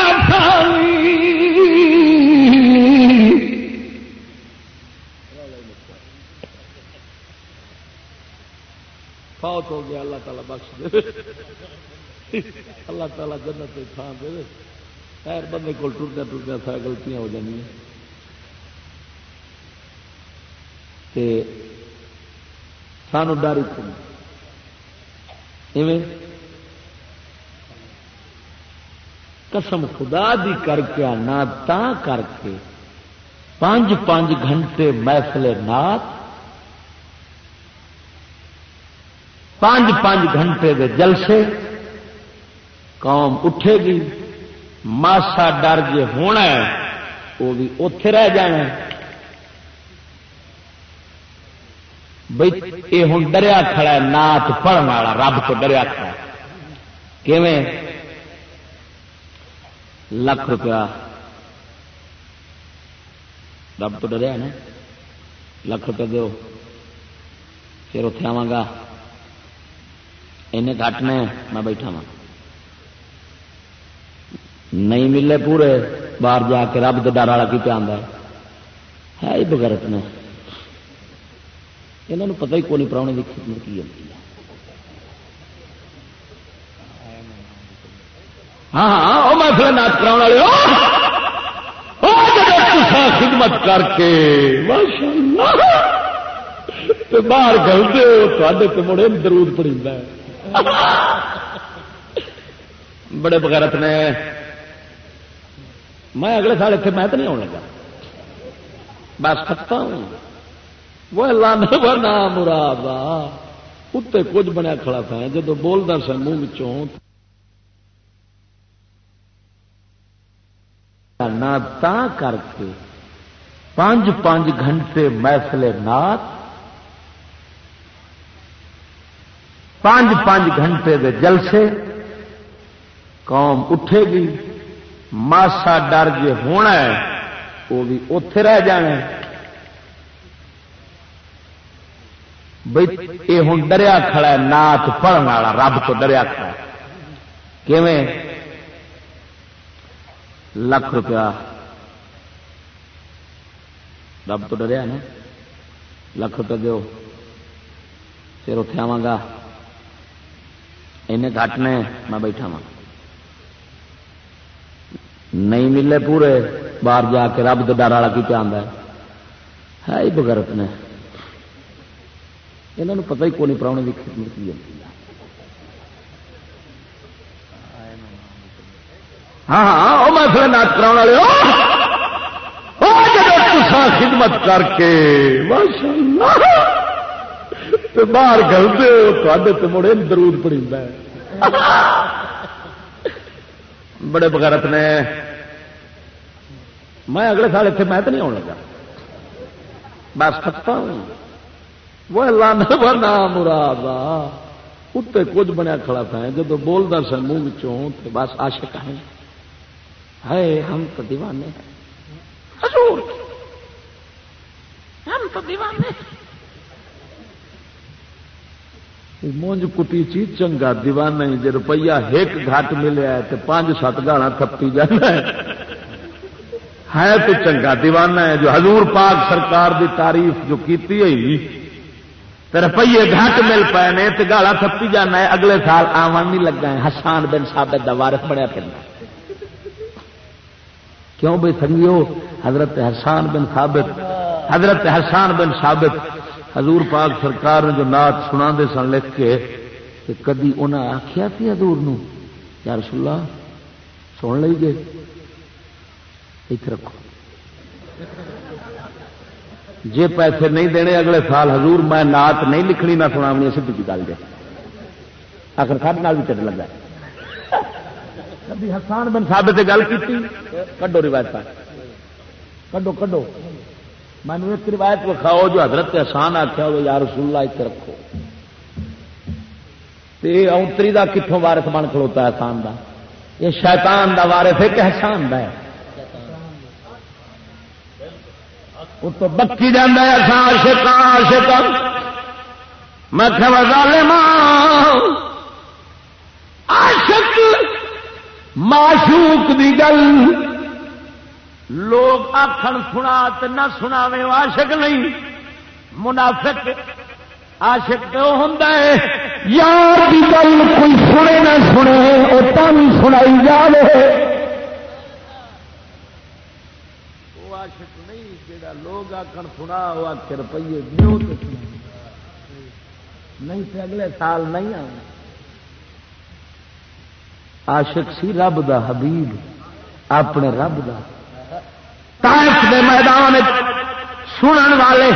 [SPEAKER 2] فوت ہو گیا، اللہ تعالیٰ بخش دے۔ اللہ تعالیٰ جنت تھان دے۔ خیر، بندے کو ٹوٹیا ٹوٹیا سا گلتیاں ہو جاتی سانو ڈر قسم خدا دی کر کے آنا تا کر کے پانچ پانچ گھنٹے محفل نات پانچ پانچ گھنٹے دے جلسے قوم اٹھے گی، ماسا ڈر جے ہونا ہے، وہ بھی اتے رہ جانا بھائی یہ ہوں ڈریا کھڑا ہے نات پڑھنے والا، رب تو ڈریا کھڑا کیویں؟ لکھ روپیہ۔ رب تو ڈریا نا؟ لکھ روپیہ دو پھر اتے آوا گا۔ گھٹ نے میں بیٹھا وا نہیں ملے پورے، باہر جا کے رب ڈر والا کی پہ ہے ہی بغیرت نے۔ یہاں پتہ ہی کون پراؤنے کی خدمت کی ہوتی ہے؟ ہاں ہاں, ہاں، میں پھر ناچ کرا والے خدمت کر کے باہر گلتے ہو تو مڑے درود پڑی بڑے بغیرت نے، میں اگلے سال اتنے میں تو نہیں آنے لگا۔ بس کھتا ہوں وہ لانا بنا مراد اتنے کچھ بنیا کھڑا تھا جب بولتا سا منہ نہ کر کے پانچ پانچ گھنٹے محفل نات، پانچ پانچ گھنٹے دے جلسے، قوم اٹھے گی، ماسا ڈر جے ہونا ہے، وہ بھی اتے رہ جانا بھائی یہ ہوں ڈریا کھڑا ہے نات پڑھنے والا، رب تو ڈریا کھڑا کیویں؟ لکھ روپیہ۔ رب تو ڈریا نا؟ لکھ روپیہ دو پھر اتے آوا گا۔ گھٹ نے میں بیٹھا وا نہیں ملے پورے، باہر جا کے رب ڈر والا کی پہ ہے ہی بغیرت نے۔ یہاں پتہ ہی کون پراؤنے کی خدمت کی ہوتی ہے۔ ہاں ہاں, ہاں، میں پھر ناچ کرا والے خدمت کر کے باہر گلتے ہو تو مڑے درود پڑی بڑے بغیرت نے۔ میں اگلے سال اتنے میں تو نہیں آن لگا۔ بس سکتا ہوں۔ وہ لانا بنا مراد اتنے کچھ بنیا کھڑا تھا۔ جب بولتا سا منہ بس آشک ہے ہے ہم تو دیوانے ہیں۔ حضور۔ ہم تو دیوانے مونج کٹی چی چنگا دیوانہ جی روپیہ ایک گھٹ ملیا تو پانچ سات گالا تھپی جانا ہے تو چنگا دیوانہ ہے جو حضور پاک سرکار دی تعریف جو کیتی ہے۔ تو روپیے گھٹ مل پائے نے تو گالا تھپی جانا ہے اگلے سال آمن نہیں لگا ہے حسان بن ثابت دا وارث بنیا پھر کیوں بھائی سنگیو حضرت حسان بن ثابت حضرت حسان بن ثابت حضور پاک سرکار نے جو نات سنا دے سن لکھ کے کہ کدی انہیں آخیا تھی حضور نو یا رسول اللہ سن لئی گے ایک رکھو جی پیسے نہیں دینے اگلے سال حضور میں نات نہیں لکھنی، نہ سنا سیدھی کی گل جی آخر سب بھی چڑھ لگا۔ کبھی حسان بن ثابت گل کی کڈو روایت کڈو کڈو۔ میں ایک روایت وکھاؤ جو حضرت احسان آخیا ہو یا رسول اللہ اتنے رکھو۔ اونتری کا کتوں وارس بن کھلوتا ہے احسان دا۔ یہ شیطان دا وارس ایک احسان دا ہے۔ وہ تو بکی جانا ہے احسان شیطان شیطان میں عاشق، معشوق دی گل۔ لوگ آخر سنا تو نہ سنا عاشق نہیں۔ منافق عاشق تو ہوں یار کی گل کوئی سنے نہ سنے وہ تم سنائی جا رہے وہ عاشق نہیں جا لوگ آخر سنا وہ آخ روپیے دیو تو نہیں تو اگلے سال نہیں آنا۔ عاشق سی رب دا حبیب، اپنے رب دا۔ تائف دے میدان سنن والے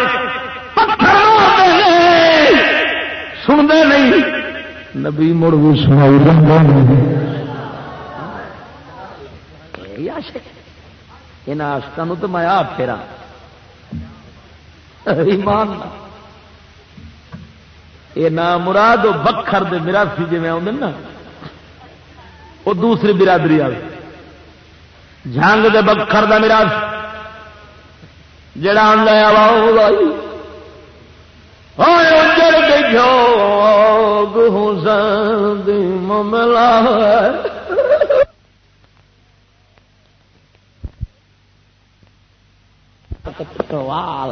[SPEAKER 2] پتھر سنتے نہیں۔ نبی مڑ بھی سنائی ان آشکوں تو میں آپ پھیرا ایمان یہ نام مراد بکھر دے میراسی جی آدھے نا۔ وہ دوسری برادری آ جنگ دے بکھر دا میرا جڑا آ جڑ گو مملا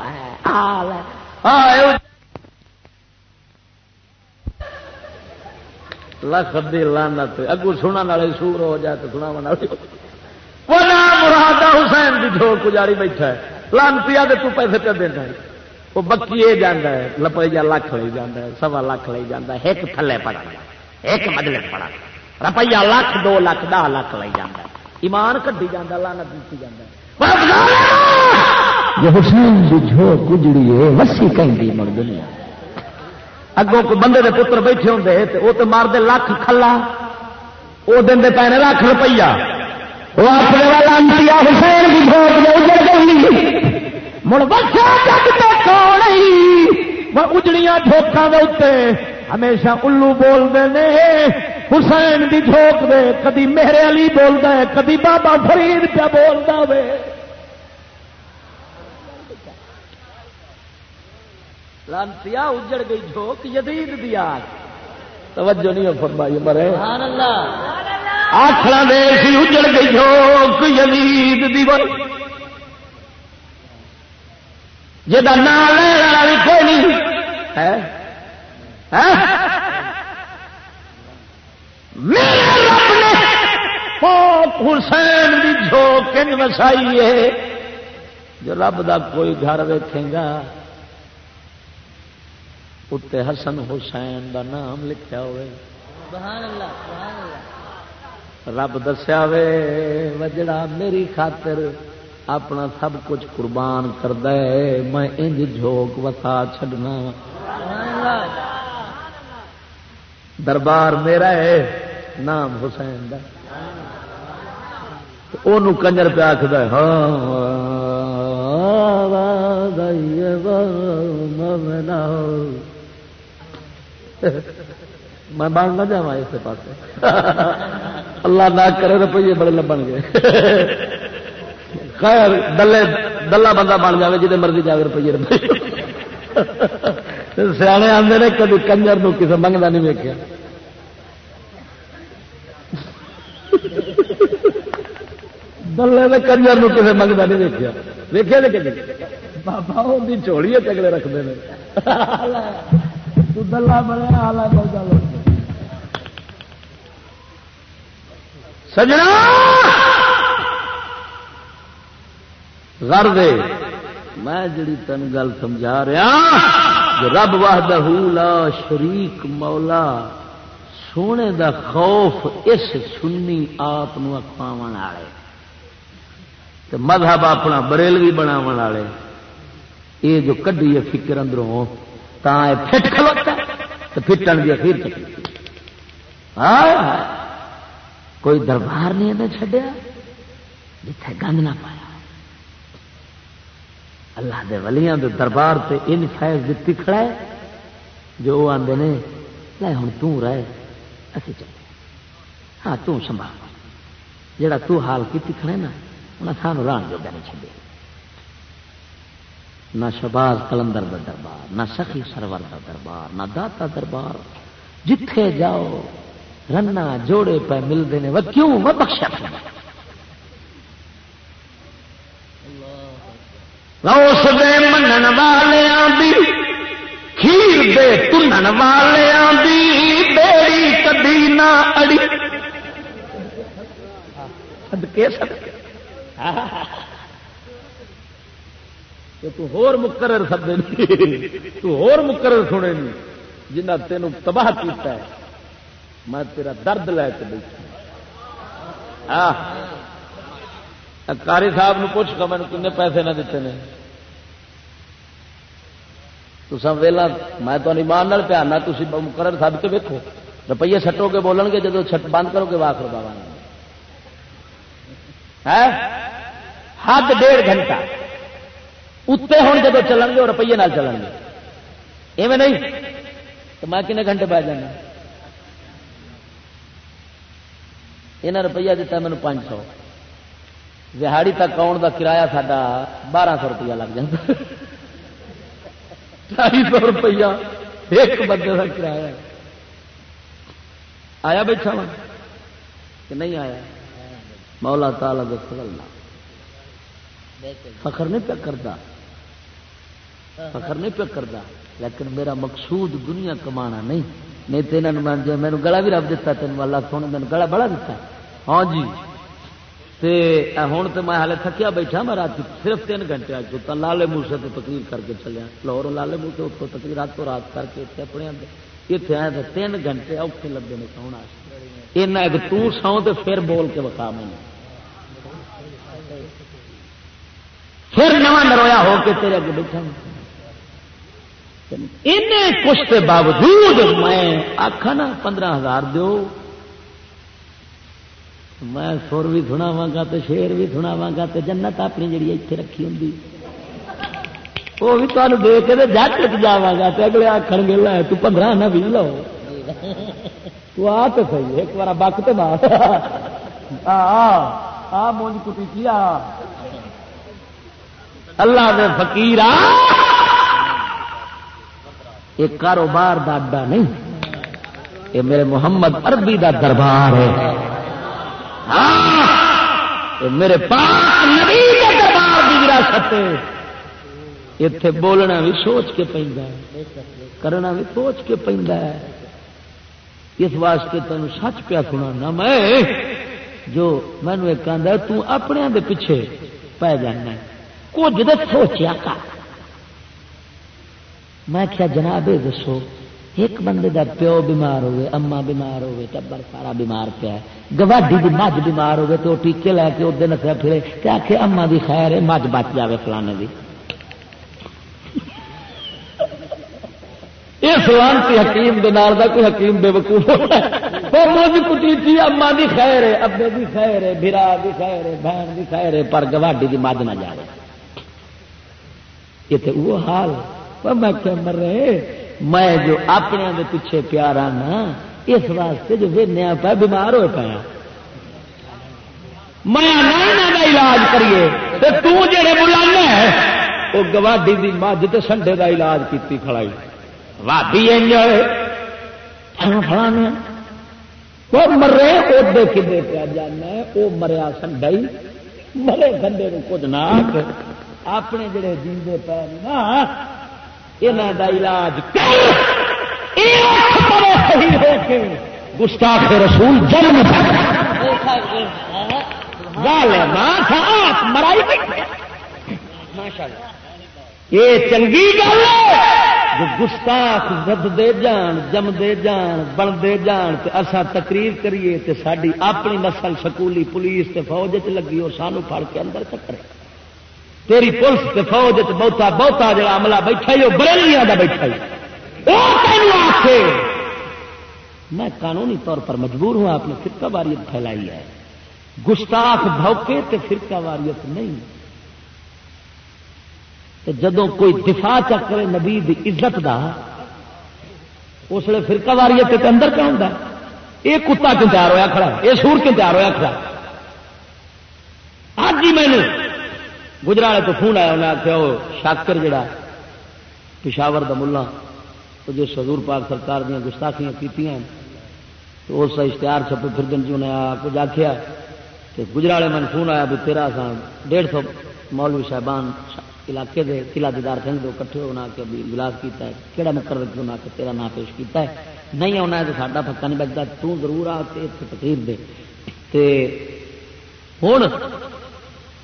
[SPEAKER 2] ہے۔ لکھ دی لانت اگو سنا والے سور ہو جائے تو سنا وہ نام مراد حسین کی جھوڑ پجاری بیٹھا ہے. لانتی آ تو پیسے پہ دینا ہے. وہ بکی یہ جانا ہے. لپیا لکھ لے جانا ہے. سوا لکھ لے جانا ہے. ایک تھلے پڑا ایک مدلے پڑا روپیہ لکھ دو لکھ دہ لکھ لے جانا ایمان کٹی جانا لانت دیتی جانا جو حسین کی جھوڑ کجڑی ہے وسی کہیں مڑ دنیا۔ اگوں کو بندے دے پتر بیٹھے ہوں وہ تو مار دے لاکھ کھلا وہ دے پے لاکھ روپیہ۔ وہ اپنے والا انتیا حسین کی بھوک میں اجڑ گئی۔ مڑ بچا جگ تو کون وہ اجڑیاں جھوکاں دے اتنے ہمیشہ الو بولتے ہیں حسین کی جھوک دے کدی میرے علی بولتا ہے، کدی بابا فرید پہ بولتا وے۔ لانتیا اجڑ گئی جھوک یدید دیا توجہ نہیں فرمائی مرے آخر دے سی اجڑ گئی جھوک یزید دی جا نام لینا بھی کوئی نہیں۔ میرے رب نے حسین کی جھوک وسائی ہے۔ جو رب دا کوئی گھر ویکھے گا اتنے حسن حسین دا نام لکھا ہوئے رب دسیا وے وجڑا میری خاطر اپنا سب کچھ قربان کرد میں انج جھوک وسا چڈنا دربار میرا ہے نام حسین دا کنجر پہ آخد میں بن نہ جا اس پاس اللہ نہ کرے روپیے بڑے لبن گئے خیر، دلے دلہ بندہ بن جائے جی مرضی جائے روپیے۔ روپیے سیانے آتے نے کبھی کنجر کسی منگتا نہیں ویکیا دلے نے کنجر کسی منگتا نہیں ویکیا ویکیا بابا وہ چوڑی چگڑے رکھتے ہیں دلہ بڑے آلہ سجنا! گھر دے میں جڑی تین گل سمجھا رہا ہاں، رب واہدہ لا شریک مولا، سونے دا خوف اس سنی آپ اخوا والے مذہب اپنا بریلوی بنا والے یہ جو کڈی ہے فکر اندروں۔ تا فٹ کھلوتا تو فٹن کی اخیر چکی کوئی دربار نہیں چڈیا جتھے گند نہ پایا۔ اللہ دے ولیاں دے دربار تے ان فیض دیتی کھڑا ہے، جو وہ آدھے نے، لے ہوں تہ اسی چلے ہاں تنبھال جڑا تو حال کی کھڑے نا انہیں سانو ران جو نہیں چلے نہ شباز کلندر دا دربار، نہ سخی سرور دا دربار، نہ داتا دربار۔ جتھے جاؤ، رنا جوڑے پہ ملتے ہیں وہ کیوں وہ بخشا روس دے منن والے کھیر دے تنن والے بیڑی کدی نہ اڑی۔ سدکے سدکے تو ہور مقرر سدے تو ہور مقرر سنے نہیں، جنہ تینوں تباہ کیتا ہے، میں تیرا درد لے کے بیٹھا۔ کاری صاحب نے پوچھ مجھے کن پیسے نہ دیتے ہیں تو سب ویلا، میں تو ایمان پیارنا تھی مقرر سب کے ویکو روپیے سٹو کے بولن گے جب چھٹ بند کرو گے واخر بابا حد ڈیڑھ گھنٹہ۔ اتنے ہوں جب چلن گے روپیے نال چلن گے ایویں نہیں تو میں کنے گھنٹے بہ جانا یہاں روپیہ دیتا مینو پانچ سو دہاڑی تک آن کا کرایہ ساڈا بارہ سو روپیہ لگ جائے ڈھائی سو روپیہ ایک بندے کا کرایہ آیا بیٹھا وا کہ نہیں آیا مولا تالا دس فخر نہیں پہ کرتا فخر نہیں پہ کرتا لیکن میرا مقصود دنیا کمانا نہیں۔ نہیں تو یہاں مینو گلا بھی رب دیتا تین اللہ سونے مینو گلا بڑا دیتا ہاں جی۔ ہوں تو میں ہالے تھکیا بیٹھا میں رات صرف تین گھنٹے آ چکا لالے موسے تو تقریر کر کے چلیا۔ لاہور لالے موسے اتوں تقریر رات تو رات کر کے اتنے اپنے اتنے آئے تو تین گھنٹے اوکھے لگے نے سونا۔ ایسا ایک توں تو پھر بول کے وقا میں پھر نواں نرویا ہو کے تیرے اگے بیٹھا کچھ کے باوجود میں آخا نا، پندرہ ہزار دو میں سر بھی سناوا گا تو شیر بھی سناوا گا تو جنت اپنی جڑی اتنے رکھی ہوں وہ بھی تمہیں دے کے جٹ لگ جا گا تو اگلے آخر گے، لے، تو پندرہ نہ بھی لو۔ تو آ تو سی ایک بار بک تو مار آ مونج کٹی کی اللہ دے فقیر یہ کاروبار دا اڈا نہیں، یہ میرے محمد عربی دا دربار ہے۔ ہاں میرے پاس نبی کے دربار کی وراثت اتے بولنا بھی سوچ کے پہ کرنا بھی سوچ کے پہ اس واسطے تین سچ پیا سنا میں، جو مینو ایک آدھا تپنے دے پیچھے پی جانا کچھ تو سوچیا کر۔ میں کیا جناب دسو، ایک بندے دا پیو بیمار ہوئے اما بیمار ہوئے، ٹبر سارا بیمار پیا گواڈی دی مجھ بیمار ہوئے تو ٹیکے لے کے ادھر نسا پھرے کہ آ کے اما دی خیر ہے، مجھ بچ جاوے فلانے دی۔ یہ سلامتی حکیم دے نال دا کوئی حکیم بے وقوف مجھ کٹی تھی اما دی خیر ہے، ابے دی خیر ہے، بھرا دی خیر ہے، بہن دی خیر ہے، پر گواڈی دی مجھ نہ جائے یہ تو وہ حال پر میں کیا مر رہے میں جو اپنے دے پیچھے پیارا نا اس واسطے جو وینیا پہ بیمار ہوئے پایا۔ میں علاج کریے تو جڑے بلانا ہے، وہ گواڈی دی مجھ تے سنڈے دا علاج کیتی کھڑائی۔ وادی فلانے وہ مرے ادے کدے پیا جانا وہ مریا سنڈائی۔ مرے گندے کچھ نہ اپنے جڑے جیندے پے نا یہاں دا علاج صحیح ہو کے گستاخ رسول جنم مرائی یہ چنگی گل جو گستاخ ود دے جان، جم جان، بن دے جان تے اسا تقریر کریے تے ساری اپنی نسل سکولی پولیس تے فوج چ لگی اور سانو پھڑ کے اندر چکر تیری پولیس فوج بہتا بہتا جڑا عملہ بیٹھا ہی وہ بریلیاں دا بیٹھا ہی میں قانونی طور پر مجبور ہوں، آپ نے فرقہ واریت پھیلائی ہے۔ گستاخ بھوکے تے فرقہ واریت نہیں۔ جدو کوئی دفاع چکرے نبی دی عزت دا، اس لیے فرقہ واریت کے اندر کیا ہوتا یہ کتا کیوں تیار ہوا کھڑا یہ سور کیوں تیار ہوا کھڑا آج ہی میں نے گجرالے تو فون آیا، انہیں آخیا وہ شاکر جڑا، پشاور دا ملا، تو جو سزور پاک سرکار دیا گستاخیاں کی تو اس اشتہار چھپے پھر دن جی انہیں کچھ آخیا کہ گجرالے میں فون آیا بھی تیرا سا ڈیڑھ سو مولوی صاحبان علاقے دے قلعہ دیدار سنگھ دو کٹھے ہونا کے بھی گلاس کیتا ہے کہڑا مقرر ہونا کے تیرا نام پیش کیتا ہے؟ نہیں آنا ہے تو ساڈا پکا نہیں بچتا تو ضرور آ کے تقریر دے۔ تے ہوں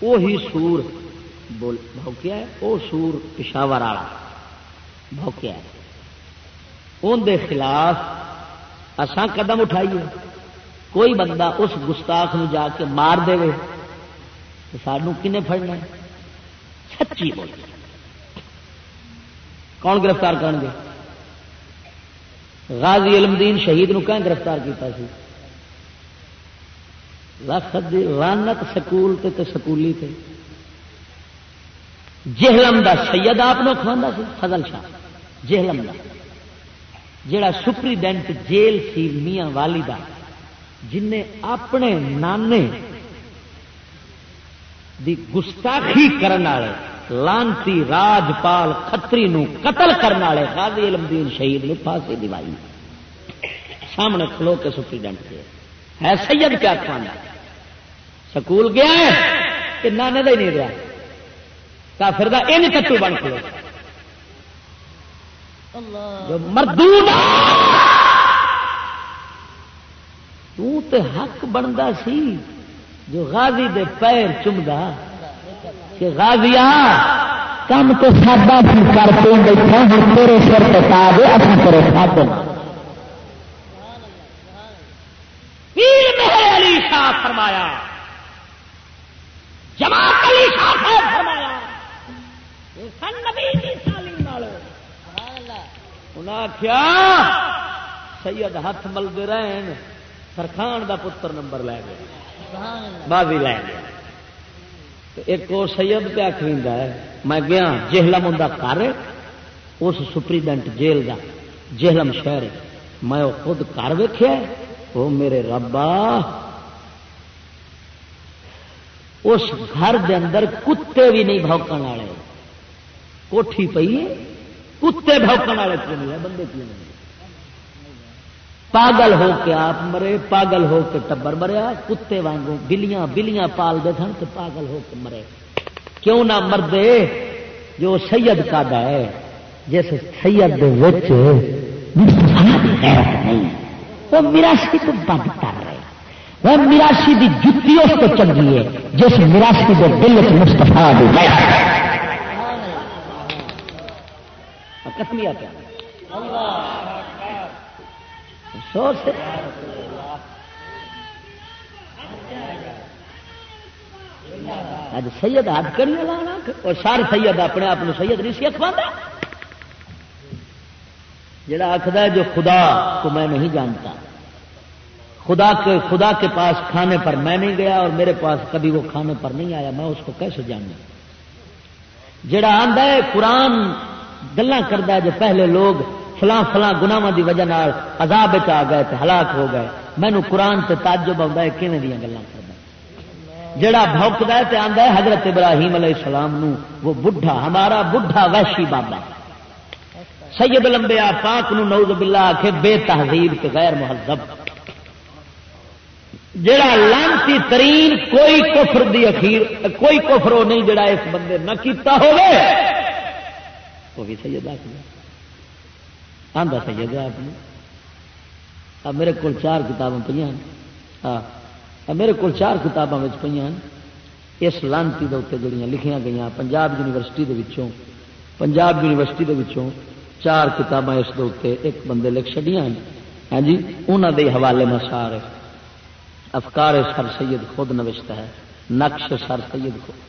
[SPEAKER 2] وہی سور بول بھوکیا ہے؟ وہ سور پشاور والا۔ بھوکیا ہے۔ ان دے خلاف اساں قدم اٹھائیے۔ کوئی بندہ اس گستاخ نو جا کے مار دے۔ تو سانو کنے پڑنا ہے؟ سچی بول۔ کون گرفتار کریں گے؟ غازی علم دین شہید نو کہیں گرفتار کیتا سی؟ لکھ رانت سکول تے تے سکولی تے۔ جہلم دا سید آپ کھوانا سی، فضل شاہ۔ جہلم دا۔ جڑا سپریڈینٹ جیل سی میاں والی دا، جن اپنے نانے دی گستاخی کرنے والے، لانتی راجپال کتری قتل کرنے والے غازی علم دین شہید نے پھانسی دوائی۔ سامنے کھلو کے سپریڈنٹ کے ہے سید کیا کھانا سکول گیا ہے کہ نانے کا ہی نہیں رہا۔ کافر کا ان کٹو بن کھلو۔ جو مردود تو حق بنتا سی۔ جو غازی دے پیر چمدا۔ کہ غازیا کم تو سادہ کرتے بیٹھا ہوں تیرے سر پہ پا دے اپنا تیرے ساتھ
[SPEAKER 5] پیر مہر علی شاہ فرمایا جماعت
[SPEAKER 2] انہیں آخیا سید ہاتھ ملتے رہن سرخان دا پتر نمبر لے گئے۔ بازی لے گیا ایک وہ سید پہ آخری ہے میں گیا جہلم ہوں گھر اس سپریڈنٹ جیل کا جہلم شہر میں وہ خود گھر ویخیا وہ میرے ربا۔ اس گھر دے اندر کتے بھی نہیں بوکن والے۔ کوٹھی پی کتے بوکن والے کیوں نہیں بندے کیوں نہیں پاگل ہو کے آپ مرے، پاگل ہو کے ٹبر مریا، کتے وانگو بلیاں بلیاں پال دے سن تو پاگل ہو کے مرے۔ کیوں نہ مردے؟ جو سید کا ہے، جس سید وہ میراسی تو بند کر رہے وہ میراسی کی جتی اس کو چنگی ہے، جس میراسی کے دل چ مستفا کسمیا پیا افسوس اج سید ہاتھ کری لانا، اور سر سید اپنے آپ سید نہیں سی اخوا جڑا آخر جو خدا کو میں نہیں جانتا۔ خدا کے خدا کے پاس کھانے پر میں نہیں گیا اور میرے پاس کبھی وہ کھانے پر نہیں آیا، میں اس کو کیسے جانوں؟ جڑا آندا ہے قرآن گلا کرتا جو پہلے لوگ فلاں فلاں گناواں دی وجہ عذاب آ گئے تے ہلاک ہو گئے۔ مینو قرآن سے تعجب آتا ہے کھے دیا گلیں کرتا جڑا بھوکد ہے تے آندا ہے، حضرت ابراہیم علیہ السلام نو وہ بڈھا، ہمارا بڈھا ویشی بابا۔ سید لمبیا پاک نو نوز باللہ کے بے تہذیب کے غیر مہذب۔ جڑا لانتی ترین، کوئی کفر دی اخیر، کوئی کفر وہ نہیں جڑا اس بندے نہ کیتا ہوئے وہ بھی سید آخر آدھا سید ہے آپ نے میرے کو چار کتابیں پہ ہاں میرے کو چار کتابوں میں پہ اس لانتی کے اتنے جڑیاں لکھیاں گئی پنجاب یونیورسٹی دے وچوں، پنجاب یونیورسٹی دے وچوں چار کتاباں اس دے ایک بندے لکھ چڑیا ہاں جی انہوں دے حوالے میں سارے افکار سر سید خود نوشتا ہے، نقش سر سید خود۔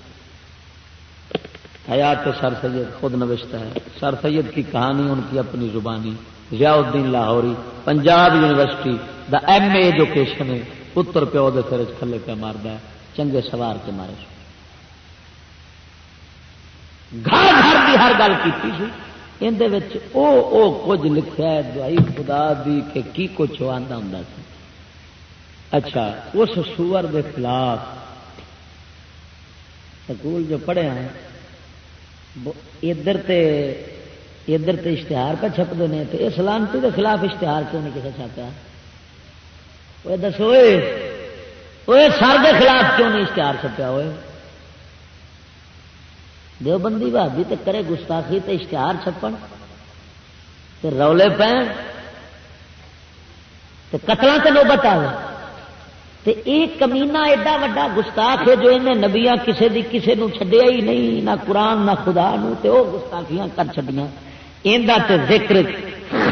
[SPEAKER 2] حیات سر سید خود نوشتا ہے۔ سر سید کی کہانی، ان کی اپنی زبانی۔ ضیاء الدین لاہوری، پنجاب یونیورسٹی، دا ایم اے ایجوکیشن ہے۔ پتر پیو دے سر کھلے پہ مارد ہے۔ چنگے سوار کے مارے گھر گھر کی ہر گل کی اندر کچھ لکھا ہے، دوائی خدا دی کہ کی کچھ آتا ہوں اچھا اس سور کے خلاف سکول جو پڑھے ہیں ادھر تے ادھر تے اشتہار پہ چھپتے ہیں تو اس لانتی کے خلاف اشتہار کیوں نہیں کسی چھاپیا وہ دسو وہ سر کے خلاف کیوں نہیں اشتہار چھپیا ہوئے دیوبندی بھابی تو کرے گستاخی تے اشتہار چھپن تے رولے پہ قتل سے نوبت آئے تے ایک کمینا ایڈا وا گستاخ ہے جو انہیں نبیا کسی دی کسی نو چھڈیا ہی نہیں، نہ قرآن، نہ خدا نو تے وہ گستاخیاں کر چڈیا تے ذکر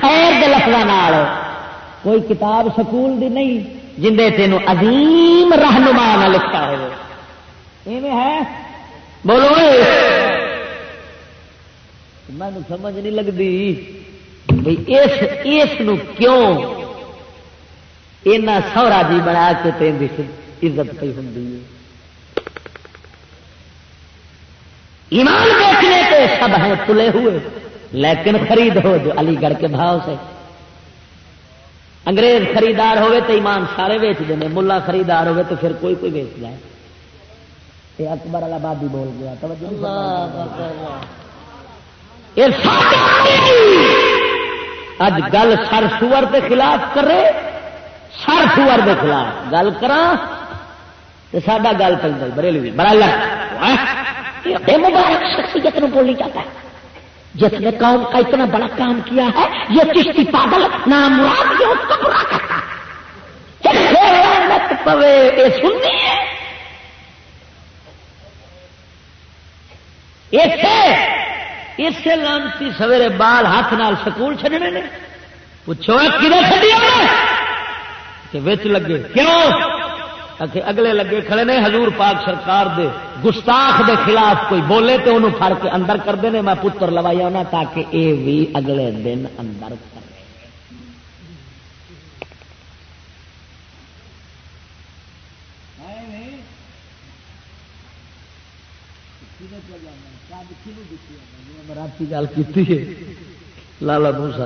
[SPEAKER 2] خیر دے لفظ کوئی کتاب سکول دی نہیں جندے تینوں عظیم رہنما نہ لکھا ہو ہے؟ بولو مینو سمجھ نہیں لگتی بھائی اس اس کیوں اینا سورا جی بنا کے تین عزت پی ہوں ایمان بیچنے کے سب ہیں تلے ہوئے لیکن خرید ہو جو علی گڑھ کے بھاؤ سے۔ انگریز خریدار ہوئے تو ایمان سارے ویچ دیں ملا خریدار ہوئے تو پھر کوئی کوئی ویچ جائے۔ یہ اکبر آبادی بول گیا اج گل سر سور کے خلاف کرے۔ سر سور کے خلاف گل کرا تو سڈا گل پہ بریلوی برالر مبارک شخصیت میں بولنی چاہتا ہے۔ جس نے قوم کا اتنا بڑا کام کیا ہے، یہ چشتی پاگل نام مراد یہ اس کو برا کرتا پوے، یہ سننی ہے۔ اسے لانتی سویرے بال ہاتھ نال سکول چڈنے نے۔ پوچھو کدھر چڈی لگے۔ کیوں؟ اگلے لگے کھڑے نے حضور پاک سرکار دے گستاخ دے خلاف کوئی بولے تو انہوں پھڑ کے اندر کر دے میں پتر لوائی آنا تاکہ اے بھی اگلے دن اندر کر رات کی گل کی لالا موسا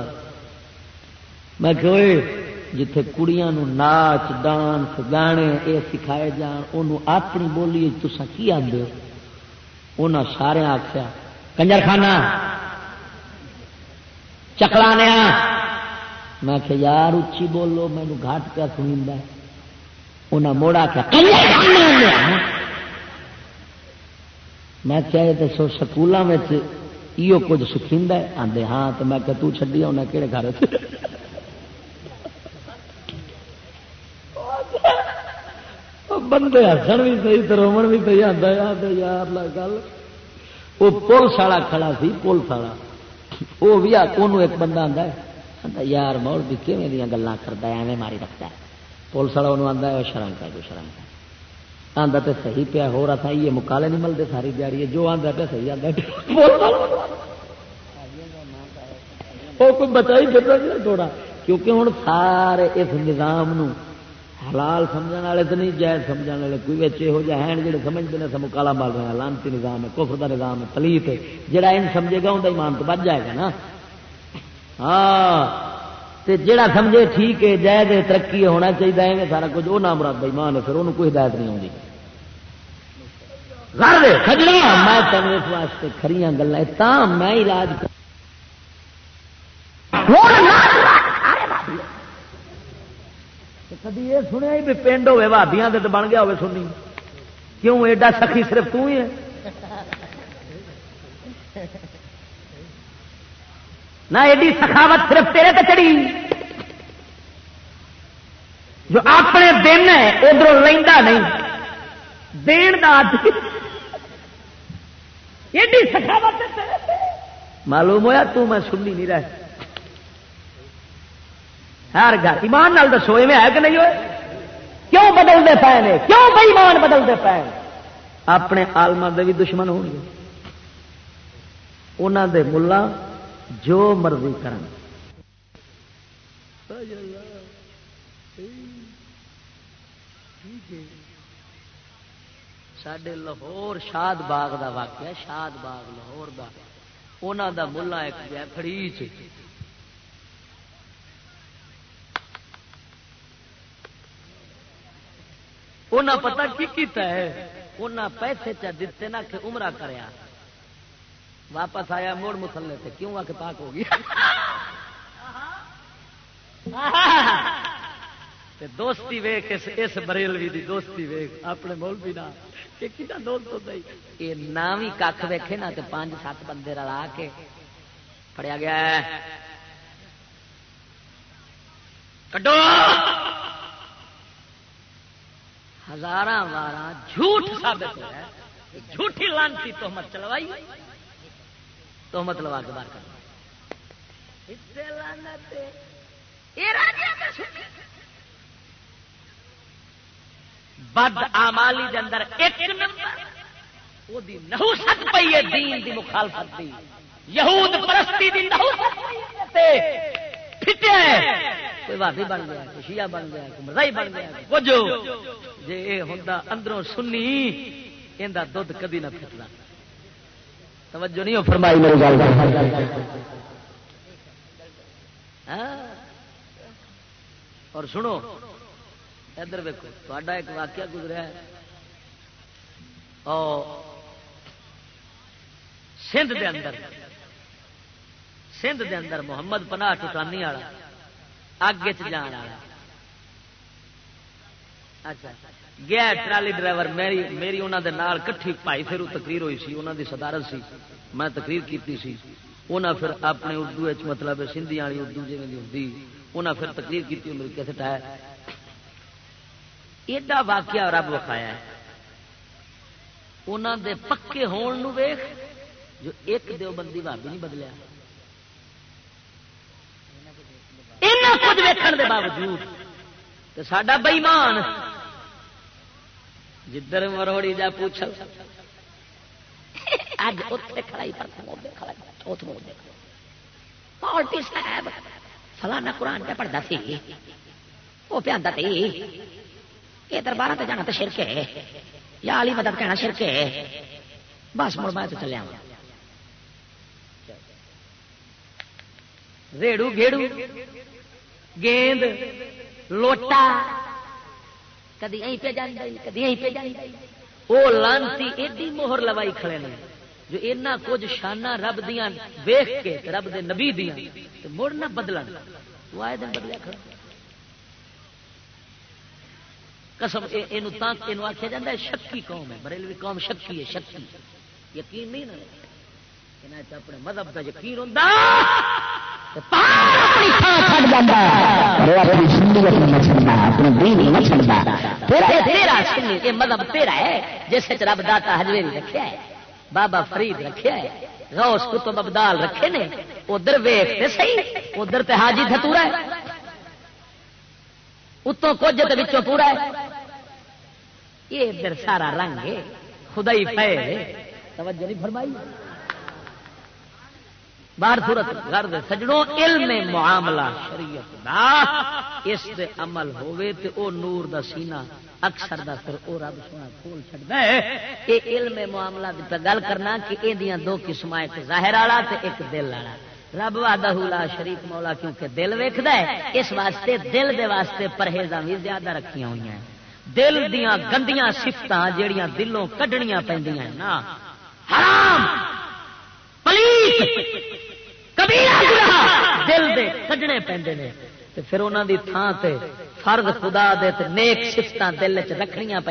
[SPEAKER 2] میں کہ جتھے کڑیاں نو ناچ، ڈانس، گانے یہ سکھائے جان انہوں اپنی بولی تسا کی آدھے انہوں سارے آخیا کنجر خانہ، چکلانے میں کہ یار اچھی بولو مینو گھاٹ پہ سنی انہیں موڑا کیا میں کیا دسو سکولوں میں یہ کچھ سکھا آدھے ہاں تو میں کہ تو چڈی انہیں کہڑے گھر بندے ہسن بھی صحیح تو رومن بھی صحیح آتا یار گل۔ وہ پولیس والا کھڑا سی، پولیس والا۔ وہ بھی ایک بندہ آتا ہے۔ یار مول، بھی کیون دیا گلیں کرتا ہے؟ ایویں ماری رکھتا ہے۔ پولیس والا انہوں آتا ہے شرم کر جو شرم کر۔ آتا تو صحیح پیا، ہو رہا تھا، یہ مکالے نہیں ملتے ساری دیاری ہے۔ جو آتا پیا، صحیح آتا وہ کوئی بچا ہی تھوڑا کیونکہ ہوں سارے اس نظام نو حلال سمجھنے والے تو نہیں، جائز سمجھنے والے کوئی بچے ہو جائے ہیں جڑے سمجھتے ہیں سب مکالا مال رہے ہیں لانتی نظام ہے، کفر کا نظام ہے تلیف ہے۔ جڑا ان سمجھے گا ان کا ایمان تو بچ جائے گا نا۔ ہاں تے جڑا سمجھے ٹھیک ہے، جائز ترقی ہونا چاہیے ہے سارا کچھ وہ نام مراد بےمان ہے، پھر انہوں کوئی ہدایت نہیں آتی میں تمہیں اس واسطے کھڑی ہاں گلا میں علاج کر کدی یہ سنیا بھی پنڈ ہوے بھابیاں تو بن گیا ہوے سنی۔ کیوں ایڈا سخی صرف تو ہی ہے؟ نہ ایڈی سخاوت صرف تیرے تے چڑی جو اپنے دن ہے ادھر لینا نہیں۔ دین دا ایڈی سخاوت معلوم ہوا تو میں سننی نہیں رہ ہر گھر ایمان نال دسو میں ہے کہ نہیں ہوئے؟ کیوں بدلتے پے نے؟ کیوں بے ایمان بدلتے پے اپنے آلما دے بھی دشمن ہو گے۔ انہوں دے ملا جو مرضی کرن۔ سڈے لاہور شاد باغ دا واقعہ، شاد باغ لاہور دا۔ انہوں دا ملا ایک فریج انہیں پتا کی کیتا ہے؟ انہیں پیسے چا دیتے نا کہ عمرہ کریا۔ واپس آیا موڑ مسلے سے کیوں آ کے پاک ہوگی دوستی ویخ اس بریلوی دی دوستی ویخ اپنے مول بھی نہ دوست ہوتا یہ نام ہی کھ ویکھے نا تو پانچ سات بندے رلا کے پڑیا گیا کڈو! ہزار وار جھوٹ ثابت ہوا جھوٹی لانتی تہمت چلوائی تہمت لوا کے باہر کر بد آمالی دے اندر ایک نمبر نحوست پی ہے دین دی مخالفت دی۔ یہود پرستی دی نحوست پھٹے کوئی بھابی بن گیا کوئی شیعہ بن گیا کوئی بن گیا۔ کچھ جی یہ ہوں اندروں سنی یہ دھد کدی نہ پھٹنا توجہ نہیں فرمائی میری گل ہاں؟ اور سنو ادھر ویکو تا ایک واقعہ گزرا ہے۔ سندھ دے اندر۔ سندھ دے اندر محمد پناہ ٹوٹانی والا، اگ جان اچھا گیا ٹرالی ڈرائیور، میری میری انہوں دے نال کٹھی پائی، پھر تقریر ہوئی سی انہوں دی صدارت سی، میں تقریر کیتی سی۔ انہاں پھر اپنے اردو مطلب سندھی والی اردو جی ہوتی انہاں پھر تقریر کی میری کیسے ہے۔ ایڈا واقعہ رب وکھایا انہوں دے پکے ہون نو ویخ جو ایک دیو بندی بھابی نہیں بدلیا۔ کچھ ویکن کے باوجود تو سڈا بئیمان جدھر مروڑی جا پوچھ اج اتنے کھڑائی پر پالٹی صاحب، فلانا قرآن پہ پڑھتا سی۔ وہ پہ آتا تھی یہ دربار سے جانا تو شرک ہے۔ یا علی مدد کہنا شرک ہے۔ بس مڑ میں تو چلیا ریڑو گیڑو۔ گیند لوٹا۔ کدی اہ پہ جانا کدی اہ پہ جانا وہ لانتی ایڈی موہر لوائی کھڑے نے جو اینا کچھ شانہ رب دیا ویخ کے رب دے نبی دیا مڑ نہ بدل وہ آئے دن بدلیا کھڑا۔ قسم یہ آخیا جا شکی قوم ہے بریلوی قوم شکی ہے شکی۔ یقین نہیں نا۔ اپنے مذہب کا یقین ہوتا مطلب تیرا ہے جس رب داتا ہجویری رکھا ہے، بابا فرید رکھے ہے، غوث کتب ابدال رکھے نے، ادھر ویخ صحیح، ادھر تے حاجی دھتورا ہے۔ اتوں کچھ تو پورا ہے۔ یہ ادھر سارا رنگ ہے خدا ہی توجہ نہیں فرمائی۔ بار صورت گرد سجڑوں علم معاملہ شریعت دا، اس دے عمل ہوئے تے او نور دا سینہ اکثر دا پھر او رب سونا کھول چھڑدا ہے۔ اے علم معاملہ دی تے گل کرنا کہ اے دیاں دو قسماں، ایک ظاہر والا تے ایک دل والا۔ رب وحدہ لا شریف مولا کیونکہ دل ویکھدا ہے، اس واسطے دل دے واسطے پرہیزاں بھی زیادہ رکھیاں ہوئی ہیں دل دیاں گندیاں صفتاں جیڑیاں دلوں کڈنیاں پیندیاں نا۔ حرام! پلیت! دل دے کجنے پہنتے ہیں پھر انہوں دی تھان تے فرد خدا دے تے نیک سفت دل چ رکھنیا پہ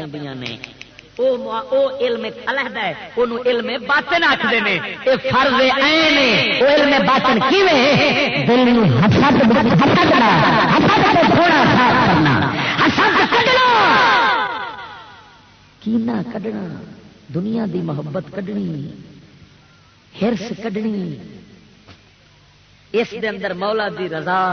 [SPEAKER 2] علم الحد ہے وہ علم باطن آخر نے۔ یہ فرض علم باطن کینا کڈنا؟ دنیا دی محبت کڈنی، ہرس کڈنی۔ اس دے اندر مولا دی رضا،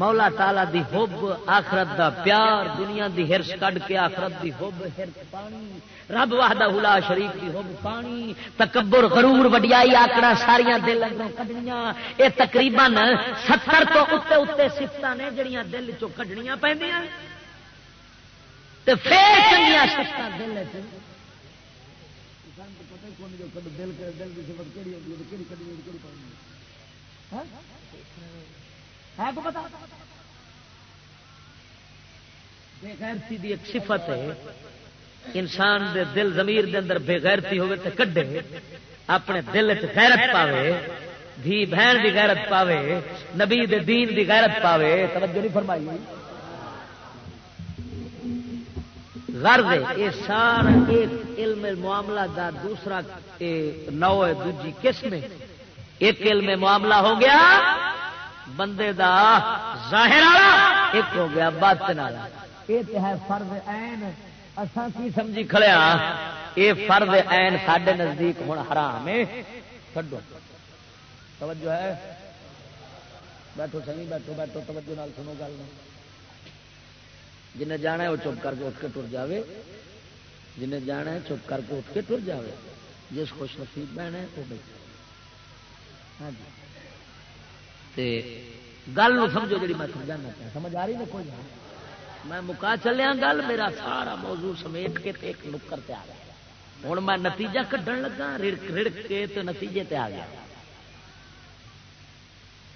[SPEAKER 2] مولا تالا دی حب، آخرت دا پیار، دنیا دی ہرس کڈ کے آخرت دی حب ہرس پانی، رب واہدہ حلا شریف دی حب پانی، تکبر، غرور، وڈیائی آکڑا ساریاں دل اندروں کڈنیاں۔ اے تقریباً ستر تو اتنے اتنے سفت نے جڑیاں دل چو کڈنیاں پہنیاں۔ تے پھر چنگیاں سفت دل دل دل کی سفت کہڑی ہوتی ہے کہڑی کڈنی کہڑی پانی بےغیرتی دی ایک صفت ہے، انسان دے دل زمیر دے اندر بےغیرتی ہوگی تو کڈے، اپنے دل چ غیرت پاوے، دھی بہن دی غیرت پاوے، نبی دے دین دی غیرت پاوے، توجہ نہیں فرمائی۔ غرض یہ سارا ایک علم معاملہ دا دوسرا نو ہے، دوجی قسم ہے۔ ایک علم معاملہ ہو گیا، بندے دا ظاہر والا، ایک ہو گیا باطن والا۔ یہ ہے فرض عین۔ اساں کی سمجھی کھڑیا ہاں؟ یہ فرض عین ساڈے نزدیک ہوں حرام ہے۔ چھڈو۔ توجہ ہے۔ بیٹھو سنی بیٹھو بیٹھو، توجہ نال سنو گل۔ جنہیں جانا ہے، وہ چپ کر کے اٹھ کے ٹر جاوے۔ جنہیں جانا ہے، چپ کر کے اٹھ کے ٹر جاوے۔ جس خوش نصیب بہن ہے وہ بیٹھے۔ ہاں جی۔ گل سمجھو جی میں سمجھانا پیا سمجھ آ رہی نا کوئی میں مکا چلیا گل میرا سارا موضوع سمیٹ کے ایک نکر تے آ گیا۔ ہوں میں نتیجہ کھڈن لگا رڑک رڑک کے تو نتیجے تے آ گیا۔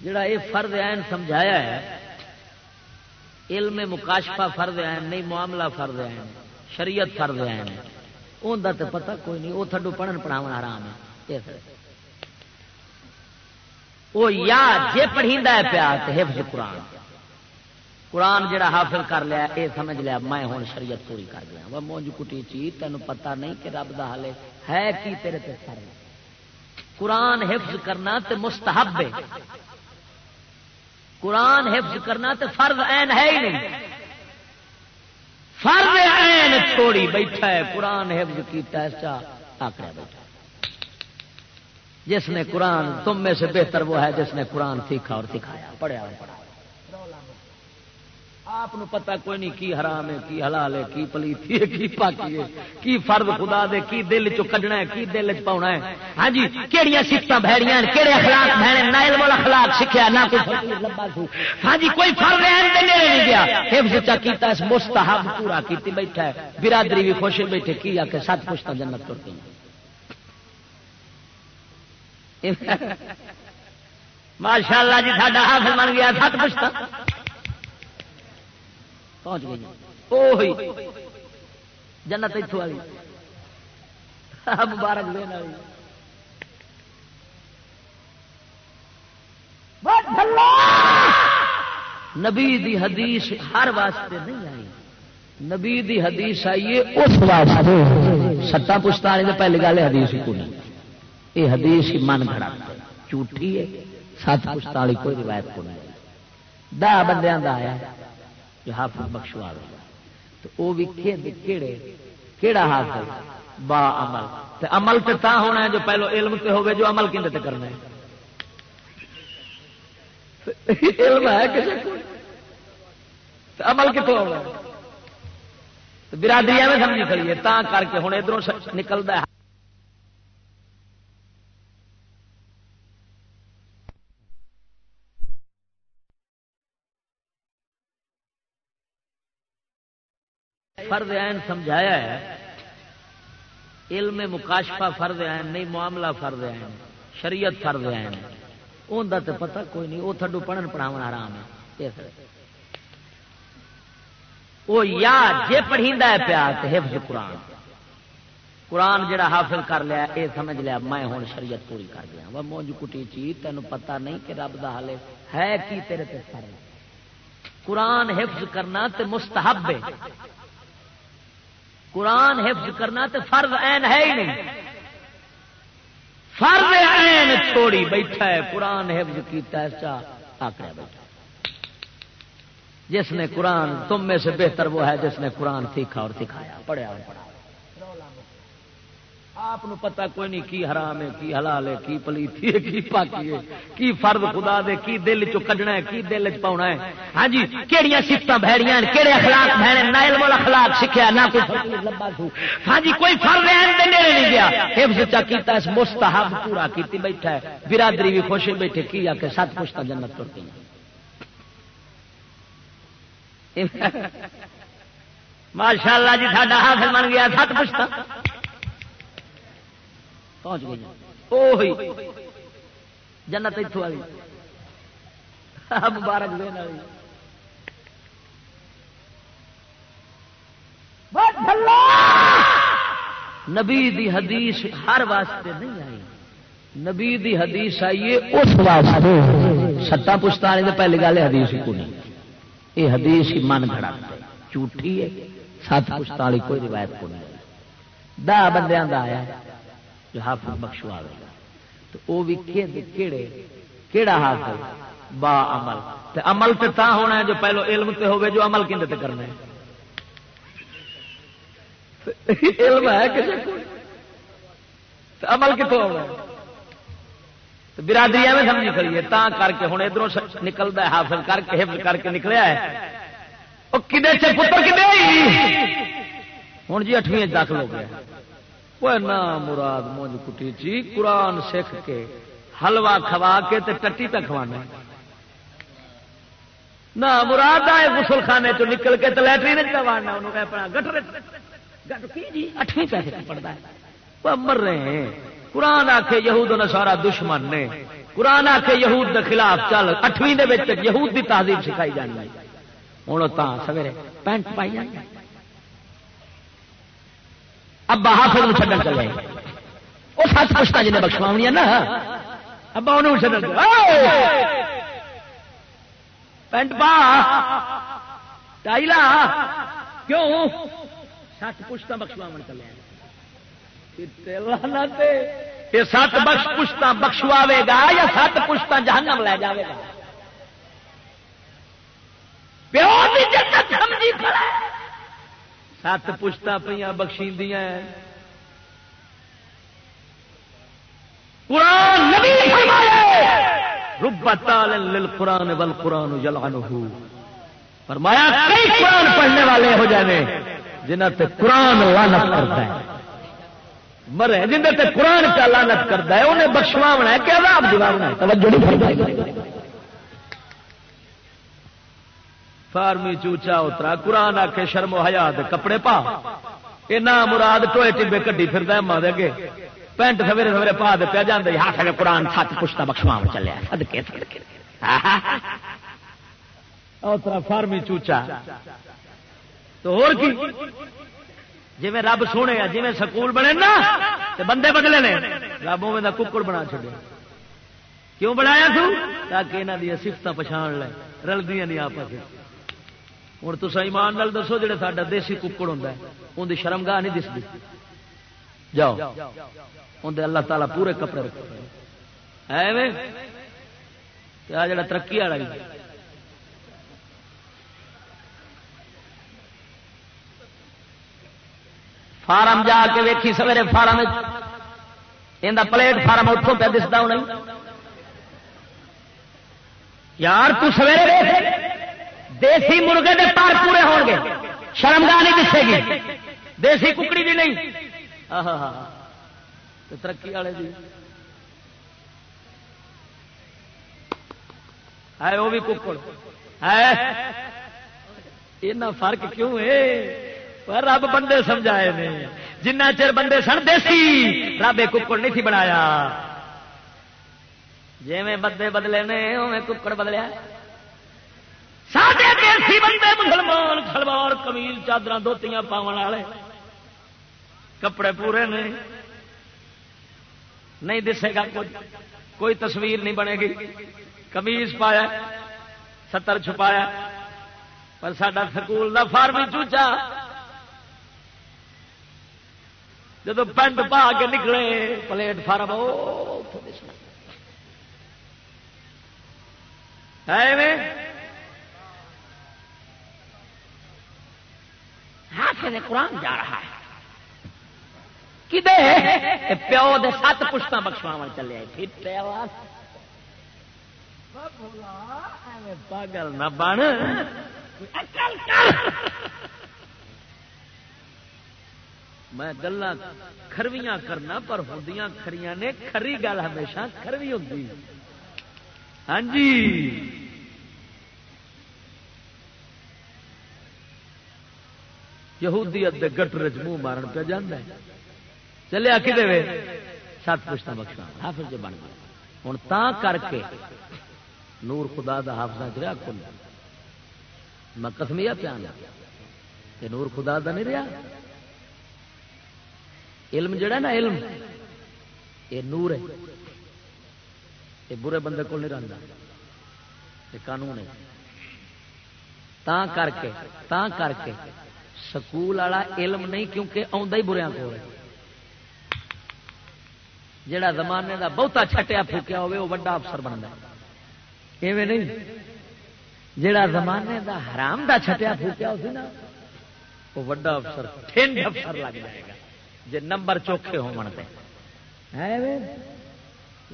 [SPEAKER 2] جڑا یہ فرد عین سمجھایا ہے علم مکاشفہ فرد عین نہیں معاملہ فرد عین شریعت فرد عین ہے۔ ان تو پتہ کوئی نہیں وہ تھڈو پڑھن پڑھاو آرام ہے۔ وہ یا جے پڑھی پیا حفظ قرآن۔ قرآن جڑا حافظ کر لیا، اے سمجھ لیا، میں ہوں شریعت پوری کر گیا وہ مونج کٹی چیز تینوں پتا نہیں کہ رب دا حالے ہے کی تیرے تے سر قرآن حفظ کرنا تے مستحب ہے۔ قرآن حفظ کرنا تے فرض عین ہے ہی نہیں۔ فرض عین چھوڑی بیٹھا ہے، قرآن حفظ کیتا ہے آکڑا بیٹھا جس نے قرآن تم میں سے بہتر وہ ہے جس نے قرآن سیکھا اور سکھایا۔ پڑھیا اور پڑھا آپ پتا کوئی نہیں کی حرام ہے، کی حلال ہے، کی پلیتی ہے، کی پاکی ہے، کی فرد خدا دے، کی دل چ کڈنا ہے، کی دل چ پاؤنا ہے۔ ہاں جی کہڑی سفت بہڑیاں کہڑے اخلاق بہنے نائل والا اخلاق سیکھا نہ کوئی ہاں جی کوئی فرد رہن نیڑے نہیں گیا۔ حفظ چا کیتا، اس مستحب پورا کیتی بیٹھا ہے۔ برادری بھی خوش بیٹھے، کی آ کے سات پوچھتا جنت تر گئی ماشاء اللہ جی ساڈا حافظ بن گیا، سات پچھتا پہنچ گئی۔ جنت اتوں والی۔ ہاں، مبارک دین والی۔ نبی دی حدیث ہر واسطے نہیں آئی۔ نبی دی حدیث آئیے اس واسطے۔ ستا پشتا پہلی گل حدیث کو نہیں۔ یہ حدیث ہی من گھڑا جھوٹھی ہے سات پشتا والی کوئی روایت کو نہیں۔ دہ بندیاں دا آیا جو حافظ بخشوال تو وہ بھی کہڑے کہڑا حافظ با عمل۔ تے عمل تے تا ہونا ہے جو پہلو علم تے ہوگے جو عمل کھے کرنا ہے علم ہے کسی کو؟ عمل کتوں ہونا ہے؟ برادری میں سمجھی کھڑی ہے تا کر کے ہوں ادھر نکلتا ہے۔ فرد عین سمجھایا ہے، علم مکاشفہ فرد عین نہیں، معاملہ فرد عین، شریعت فرد عین۔ ان کا تو پتا کوئی نہیں وہ تھڈو پڑھن پڑھاو آرام ہے۔ وہ یا جے پڑھی ہے پیا حفظ قرآن۔ قرآن جڑا حاصل کر لیا یہ سمجھ لیا، میں ہوں شریعت پوری کر دیا وہ مونج کٹی چیز تینوں پتا نہیں کہ رب دا حالے ہے کی تیرے تے سر۔ قرآن حفظ کرنا تے مستحب ہے۔ قرآن حفظ کرنا تو فرض عین ہے ہی نہیں۔ فرض عین چھوڑی بیٹھا ہے، قرآن حفظ کیتا ہے آکڑا بیٹھا۔ جس نے قرآن تم میں سے بہتر وہ ہے جس نے قرآن سیکھا اور سکھایا، پڑھیا اور پڑھا۔ آپ پتا کوئی نہیں کی حرام ہے، کی حلال ہے، کی پلیتی ہے، کی پاکی ہے، کی فرد خدا دے، کی دل چ کڈنا ہے، کی دل چ پاؤنا ہے۔ ہاں جی کہڑی سفت بہڑیاں کہڑے اخلاق بہنے نہ علم اخلاق سیکھا نہ کوئی ہاں جی کوئی فرد رہن دے نیڑے نہیں گیا۔ حفظ چا کیتا اس مستحب پورا کیتی بیٹھا ہے۔ برادری بھی خوش بیٹھے، کی آ کے سات پوچھتا جنت تر گئی ماشاء اللہ جی ساڈا حاصل بن گیا سات پوچھتا پہنچ گئی جنت اتو والی مبارک دین والی نبی دی حدیث ہر واسطے نہیں آئی۔ نبی دی حدیث آئیے اس واسطے۔ سٹا پشتا پہلی گل حدیث کو نہیں یہ حدیث ہی من گھڑا جھوٹھی ہے۔ سات پشتا والی کوئی روایت کو نہیں دہ بندے آیا۔ جو حافظ بخشو آئے گا۔ تو وہ بھی کہڑے کہڑا حافظ با عمل۔ تے عمل تے تا ہونا ہے جو پہلو علم تے ہوگے جو عمل کھے تے کرنا ہے علم ہے کسی کو عمل کتوں ہونا ہے؟ برادری میں سمجھی کھڑی ہے تا کر کے ہوں ادھر نکلتا ہے حاصل کر کے، حفظ کر کے نکلیا ہے۔ وہ کدے سے پتر کدے ہوں جی اٹھویں داخل ہو گیا۔ وہ نہ مراد مونج کٹی چی قرآن سکھ کے حلوا کھوا کے تے ٹٹی پہ کھوانا نہ مراد آئے غسل خانے چ نکل کے تو لٹرین چوانا انہوں اپنا گٹر جی؟ اٹھویں پیسے پڑتا ہے۔ وہ مر رہے ہیں۔ قرآن آخے یہود نسارا دشمن نے۔ قرآن آخے یہود کے خلاف چل۔ اٹھویں یہود کی تہذیب سکھائی جانی ہوں تو سویرے پینٹ پائی جانی ابا حافظ چڈن چلے۔ وہ سچ پوچھتا جنہیں بخشوا نا۔ ابا انہوں چڈن پینٹ پا۔ ٹائی لا کیوں؟ سچ پوچھتا بخشوا چلے۔ یہ سات بخش پشتا بخشواوے گا یا سات پشتا جہنم لے جاوے گا؟ پیو جنت سمجھی کھڑا سات پشتا پہ بخشی قرآن ربت قرآن بل قرآن جلان فرمایا، کئی قرآن پڑھنے والے ہو جانے جنہ تے قرآن لانت کرتا ہے۔ مرے جن تے قرآن کا لانت کرتا ہے، انہیں بخشواونا ہے کہ عذاب دلاونا ہے۔ توجہ نہیں فرمائی۔ فارمی چوچا اترا، قرآن آ کے شرم و حیا کپڑے پا۔ یہ نہ مراد ٹوئے ٹبے کڈی پھر ماں دے گے پینٹ سویرے سویرے پا دے پیا جانے ہاتھ کے قرآن سات پشتا بخشوا چلے۔ سدکے سدکے اترا فارمی چوچا۔ تو اور کی؟ جی رب سونے جی سکول بنے نا تو بندے بدلے نے۔ رب اوے ککڑ بنا چڑیا کیوں بنایا تو؟ تاکہ یہاں دیا سفت پچھان لے رلدی نہیں آپس ہوں تو ایمان نال دسو جڑے ساڈا دیسی ککڑ ہوں ان کی نہیں دستی جاؤ اندر اللہ تعالیٰ پورے کپڑے رکھے ایویں؟ جڑا ترقی والا فارم جا کے ویکھی سویرے فارم یہ پلیٹ فارم اتوں پہ دستا ہونا یار تو سویرے دیسی مرغے دے پار پورے ہو گے۔ شرمگاہ نہیں دسے گی دیسی ککڑی بھی نہیں۔ ترقی والے جی ہے وہ بھی ککڑ۔ ہے فرق کیوں ہے؟ رب بندے سمجھائے نے۔ جنہ چر بندے سن دیسی، رب ککڑ نہیں تھی بنایا۔ جی میں بدے بدلے نے اوے ککڑ بدلیا۔ سارے دیسی بندے مسلمان، خلوار کمیل چادر دھوتیاں پاؤ والے۔ کپڑے پورے نے نہیں دسے گا کچھ کوئی تصویر نہیں بنے گی۔ کمیز پایا، ستر چھپایا۔ پر سڈا سکول کا فارم چوچا۔ جب پینٹ پا کے نکلے، پلیٹ فارم قرآن جا رہا ہے۔ کدے؟ پیو دے سات پشتہ بخشوا چلے۔ پاگل نہ بن۔ میں گلا کھرویاں کرنا پر ہوں کھڑیاں نے کھری گل ہمیشہ کھروی ہوتی ہاں جی۔ یہودیت دے گٹر چ منہ مارن پہ جانا چلے کدے وے، سات پوچھتا بخشا حافظ جو بن گیا ہوں تا کر کے نور خدا دا حافظ چ رہا کل میں کسمیا پیا کہ نور خدا دا نہیں رہا علم جڑا نا، علم، یہ نور ہے۔ یہ برے بندے کو نہیں رہتا یہ قانون ہے۔ تا کر کے، تا کر کے سکول والا علم نہیں کیونکہ آدھا ہی بریا کو جڑا زمانے دا بہتا چھٹیا پھوکیا ہوئے وہ بڑا افسر بنتا ایویں نہیں۔ جڑا زمانے دا حرام دا چھٹیا پھوکیا ہو نا وہ بڑا افسر ٹھنڈ افسر لگ جائے گا۔ جی نمبر چوکھے ہو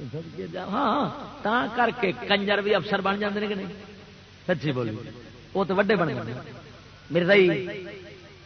[SPEAKER 2] ہاں, ہاں، تا کر کے کنجر بھی افسر بن جاتے کہ نہیں؟ سچی بولی۔ وہ تو وڈے بن جاتے مرزائی جی،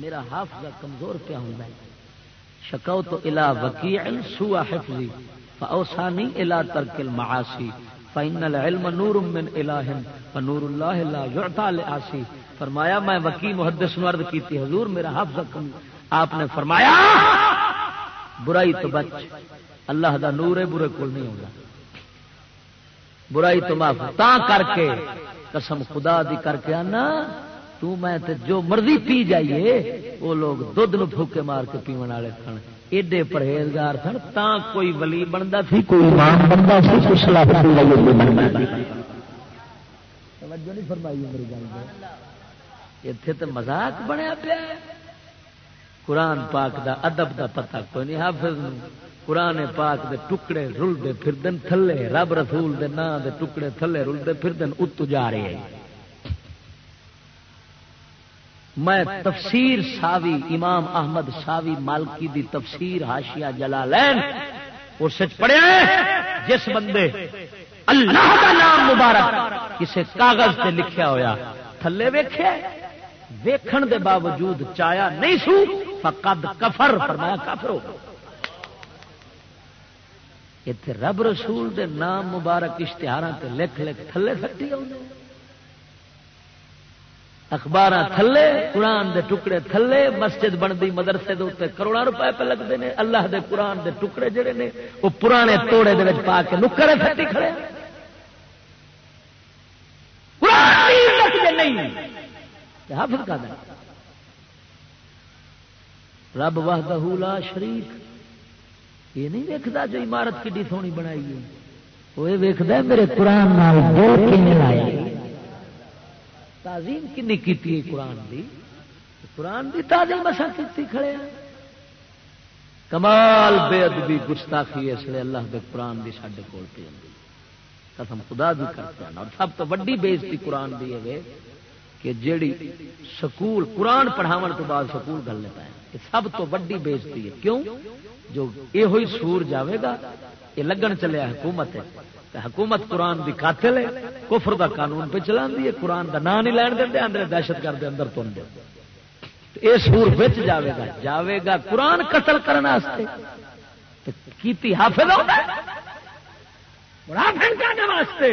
[SPEAKER 2] میرا حافظہ کمزور کیا ہوں میں شکو تو الا وکی سوا حفظی فاوسانی الا ترک المعاصی فإن العلم نور من الہ، فنور اللہ لا يعطى لآسی فرمایا، میں وکی محدث نرد کی تھی حضور میرا حفظ آپ نے فرمایا، برائی تو بچ۔ اللہ دا نور ہے، برے کول نہیں ہوگا برائی تو معاف۔ تا کر کے، قسم خدا دی کر کے آنا تو میں تے جو مرضی پی جائیے، وہ لوگ دھد نو پھوکے مار کے پیون والے سن۔ ایڈے پرہیزگار سن، تا کوئی ولی بنتا سی، کوئی ایمان بنتا سی، کوئی صلاح توجہ نہیں فرمائی میری گل اتے تو مزاق بنیا پیا قرآن پاک دا ادب دا پتہ کوئی نہیں، حافظ قرآن پاک دے ٹکڑے رلتے پھردن، تھلے رب رسول دے نا دے ٹکڑے تھلے رلتے پھردن، اتو جا رہے ہیں۔ میں تفسیر ساوی امام احمد ساوی مالکی دی تفسیر ہاشیا جلا لین اور سچ پڑھیا جس بندے اللہ کا نام مبارک کسے کاغذ سے لکھیا ہویا، تھلے ویکھے، ویکھن دے باوجود چایا نہیں سو، فقد کفر، فرمایا کفر ہو۔ اتنے رب رسول دے نام مبارک اشتہار تے لکھ لکھ تھلے سٹی اخبار تھلے، قرآن دے ٹکڑے تھلے، مسجد بنتی مدرسے دے اتنے کروڑا روپے پہ لگتے ہیں اللہ دے قرآن دے ٹکڑے جڑے نے، وہ پرانے توڑے دے پا کے نکرے سٹی کھڑے حافظ کا رب وحدہ لا شریف یہ نہیں ویکتا جو عمارت کی سونی بنائی ہے۔ وہ یہ ویکد میرے قرآن لایا تعظیم کنی کی قرآن دی؟ قرآن دی تعظیم اصا کی کھڑے ہیں کمال بے ادبی گستاخی اس لیے اللہ کے قرآن دی سڈے کول پہ قسم خدا بھی کرتے ہیں اور سب تو ویڈی بےزتی قرآن دی ہے کہ جیڑی سکول، قرآن پڑھاو تو بعد سکول گل لیتا یہ سب تو ویڈی بےزتی ہے۔ کیوں؟ جو یہ ہوئی سور جاوے گا، یہ لگن چلیا حکومت ہے۔ حکومت قرآن دی قاتل ہے، کفر دا قانون پہ چلا ہے، قرآن دا نام نہیں لین دیں اندر دہشت گرد اندر تن دے۔ یہ سور بچ جاوے گا جاوے گا قرآن قتل کرنے کی حافظ واسطے۔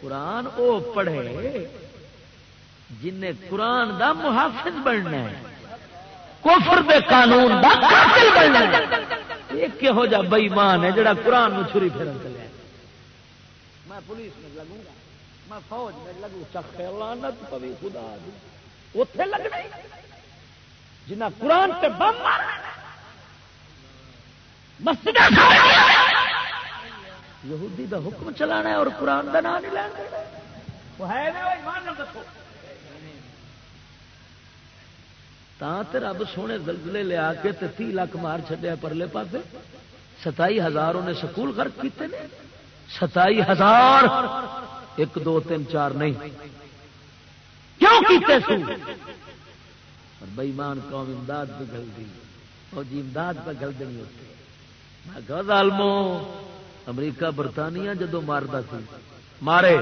[SPEAKER 2] قرآن او پڑھے جن قرآن دا محافظ بننا ہے، کفر دے قانون دا قاتل بننا ہے۔ ایک ہو جا بئیمان ہے، جڑا قرآن چھری پھرن چلے۔ میں پولیس میں لگوں گا، میں فوج میں لگوں چکے لانت پوی خدا دی۔ اتے لگنا جنہ قرآن تے بم مسجد یہودی دا حکم چلانا ہے اور قرآن دا نام نہیں لینا۔ وہ ہے رب سونے زلزلے لیا کے تی لاکھ مار چڈیا پرلے پاس ستائی ہزار انہیں سکول خرچ کیتے ہیں ستائی ہزار، ایک، دو، تین، چار، نہیں۔ کیوں کیتے سو اور بئیمان قوم امداد پہ گل دی فوجی امداد پہ گل دینی ہوتی میں کہا، ظالمو، امریکہ، برطانیہ جدو ماردا سی، مارے،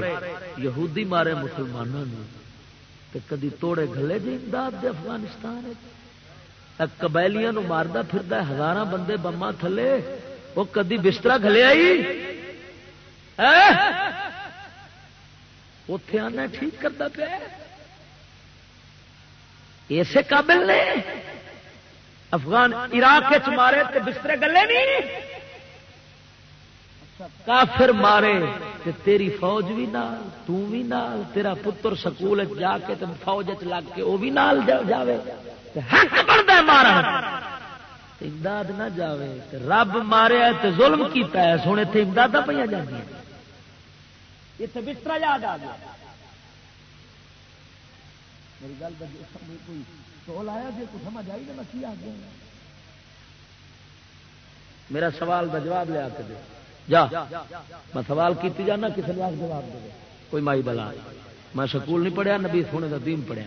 [SPEAKER 2] یہودی مارے مسلمانوں نے کدی توڑے گلے جی امداد دے افغانستان قبیلیاں ماردا پھر ہزار بندے بما تھلے وہ کدی بستر گلے آئی؟ اتے آنا ٹھیک کرتا پیا۔ ایسے قابل نے؟ افغان عراق مارے تو بسترے گلے نہیں؟ کافر مارے تے تیری فوج بھی نال، تو بھی نال، تیرا پتر سکول جا کے تم فوج لگ کے وہ بھی نال جاوے۔ حق بنتا مارا امداد نہ جاوے۔ رب مارے تے ظلم کیتا ہے۔ سونے تے امداد پہ جاتی اتنے بستر یاد آ گیا۔ میری گل کوئی سول آیا جی؟ کو سمجھ آئی جی؟ میں کی آ گیا میرا سوال کا جواب لیا کے دے۔ جا۔ میں سوال کی جانا کسی نے جواب دے کوئی مائی بلا۔ میں سکول نہیں پڑھیا، نبی سونے کا دین پڑھیا۔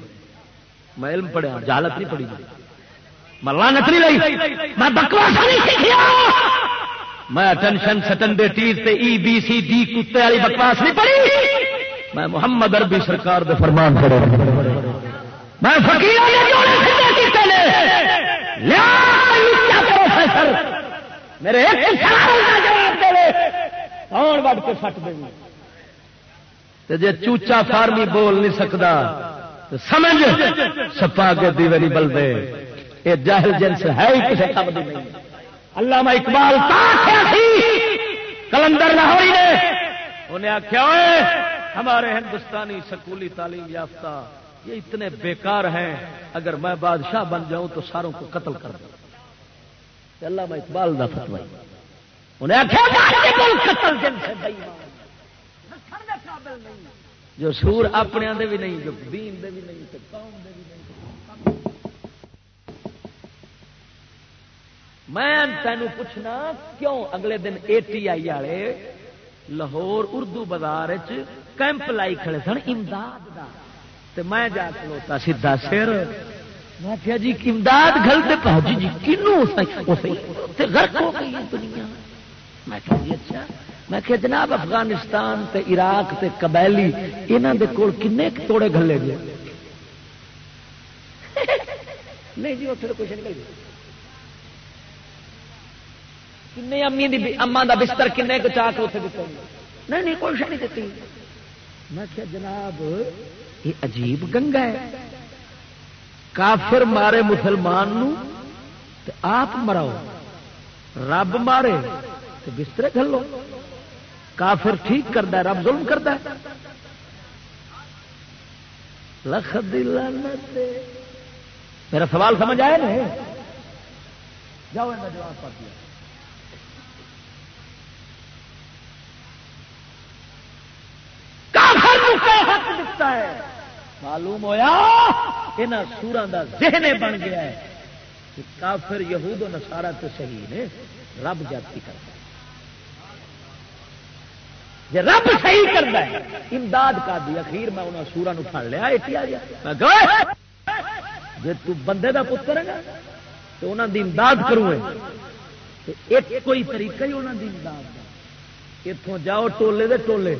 [SPEAKER 2] میں علم پڑھیا جالت نہیں پڑھی جی۔ میں لانت نہیں لئی۔ میں بکواس نہیں سیکھیا۔ میں ٹینشن سٹن دے ٹیز تے ای بی سی ڈی کتے والی بکواس نہیں پڑھی میں محمد اربی سرکار دے فرمان پڑھے. میں فقیروں نے. پروفیسر. میرے جی چوچا فارمی بول نہیں سکتا سمجھ سپا کے دیوے نہیں بلدے. یہ جاہل جنس ہے ہی کسی کام نہیں. اللہ میں اقبال کلندر لاہوری نے۔ انہیں آخیا ہمارے ہندوستانی سکولی تعلیم یافتہ یہ اتنے بیکار ہیں۔ اگر میں بادشاہ بن جاؤں تو ساروں کو قتل کر دوں۔ اللہ میں اقبال دا فتوائی انہیں جو سور اپنے بھی نہیں، جو دین دے بھی نہیں قوم دے بھی میں تینوں پوچھنا کیوں اگلے دن اے ٹی آئی والے لاہور اردو بازار کیمپ لائی کھڑے سن؟ امداد دا۔ تے میں جا کلوتا سیدا سر۔ میں کیا جی امداد گلتے پہنچی جی, جی، کنو غرق ہو گئی دنیا۔ میں کہا جی اچھا۔ میں کہ جناب، افغانستان تے عراق تے قبیلی یہاں دے کول کنے توڑے گلے گئے نہیں جی اتنے کچھ نہیں۔ کنے امی دی اما دا بستر کنے کو چاہ کے اتنے دیتے نہیں نہیں، کوئی نہیں دیتی۔ میں کیا جناب، یہ عجیب گنگا ہے۔ کافر مارے مسلمان نو آپ مراؤ۔ رب مارے تو بسترے کھلو کافر ٹھیک کرتا ہے، رب ظلم کرتا ہے۔ لکھ دل میرا سوال سمجھ آیا نا جاؤ جواب پاتی حق دکھتا ہے۔ معلوم ہوا یہاں سورا کا ذہن بن گیا ہے کہ کافر یہود و نسارا تو صحیح نے، رب جاتی کرتا جی رب صحیح کرتا ہے، امداد کر دی، اخیر میں انہوں سورا پڑ لیا جی بندے کا پتر ہے نا، تو انہوں دی امداد کروں ایک کوئی طریقہ ہی انہوں دی امداد کا اتوں جاؤ، ٹولے دے ٹولے۔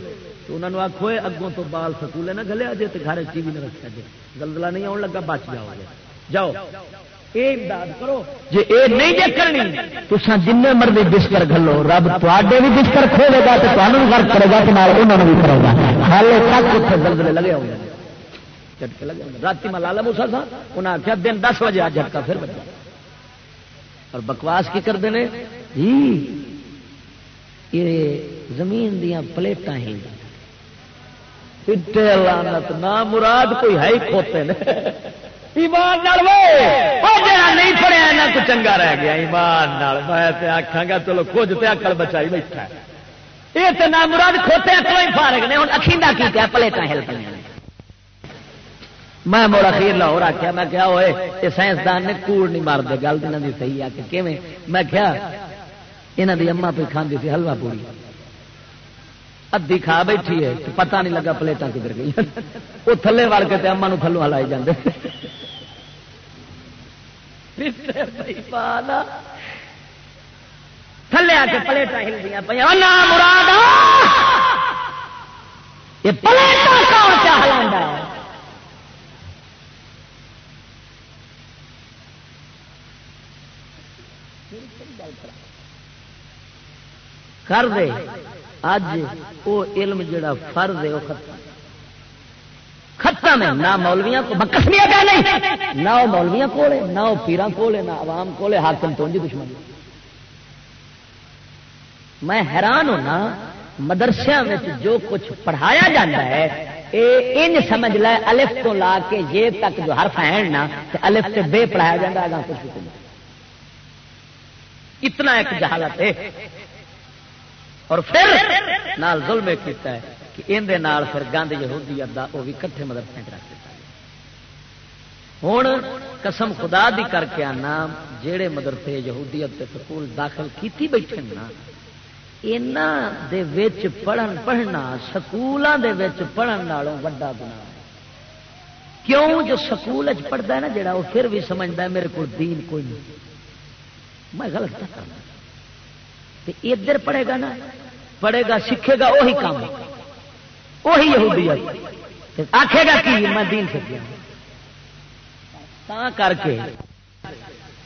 [SPEAKER 2] تو انہوں نے آخو اگوں تو بال سکولے نہ گلیا جی تو گھر ٹی وی نہ رکھا جی گلدلا نہیں آن لگا، بچ جاؤ گے۔ جاؤ۔ یہ امداد کرو۔ جی یہ نہیں جی کرنی تو جن مرضی بستر گلو رب تے بھی بستر کھولے گا تو تمہیں بھی فرق کرے گا تو انہوں بھی کرے گا۔ ہال تک اتنے دلدلے لگے ہوں جھٹکے لگے رات میں لالا موسا تھا انہیں آخیا دن دس بجے آ جھٹکا پھر بچا اور بکواس کی کرتے ہیں؟ جی یہ زمین دیا پلیٹاں ہی ایڈے لانت نہ مراد کوئی ہے ہی کھوتے نے۔ ایمان نہیں پڑیا تو چنگا رہ گیا۔ ایمان میں آخا گا، چلو کچھ تو اکل بچائی بیٹھا یہ تو نہ مراد کھوتے اکل ہی فارغ نے۔ ہوں اخیلا کی کیا؟ پلیٹاں ہل پہ میں مڑ اخیر لاہور آخیا میں کیا ہوئے یہ سائنسدان نے کوڑ نہیں مار دے گل دن کی صحیح آ کے میں کیا یہاں کی اما پہ کھانے سی حلوا پوری ادھی کھا بیٹھی ہے پتہ نہیں لگا پلیٹاں کدھر گئی وہ تھلے وڑ کے اما تھلو ہلائی جاندے تھلے آ کے پلیٹ ہل دیا پہ مراد یہ پلیٹا کون کیا ہلا کر دے اج وہ علم جڑا فرض ہے وہ ختم۔ ختم ہے، نہ مولویا کو بکسمیا کا نہیں، نہ وہ مولویا کول ہے، نہ وہ پیران کول ہے، نہ عوام کول ہے، حاکم تو دشمن۔ میں حیران ہونا مدرسے میں جو کچھ پڑھایا جاتا ہے، اے ان سمجھ لے، الف تو لا کے یہ تک جو حرف ہیں نا الف سے بے پڑھایا جاتا ہے کچھ اتنا ایک جہالت ہے۔ اور پھر نال ظلم کیتا ہے کہ اندے نال پھر گند یہودیت دا وہ بھی کٹھے مدرسے رکھ دیتا ہوں قسم خدا دی کر کے آنا جہے مدرسے یہودیت کے سکول داخل کیتی بیٹھے نا دے وچ پڑھن، پڑھنا سکولوں دے وچ پڑھن نالوں وڈا گنا کیوں؟ جو سکول پڑھتا ہے نا جڑا وہ پھر بھی سمجھتا ہے، میرے کو دین کوئی نہیں۔ میں غلط کرنا ادھر پڑھے گا نا، پڑھے گا، سیکھے گا وہی کام وہی یہودیت آخے گا کہ میں دین سکیا کر کے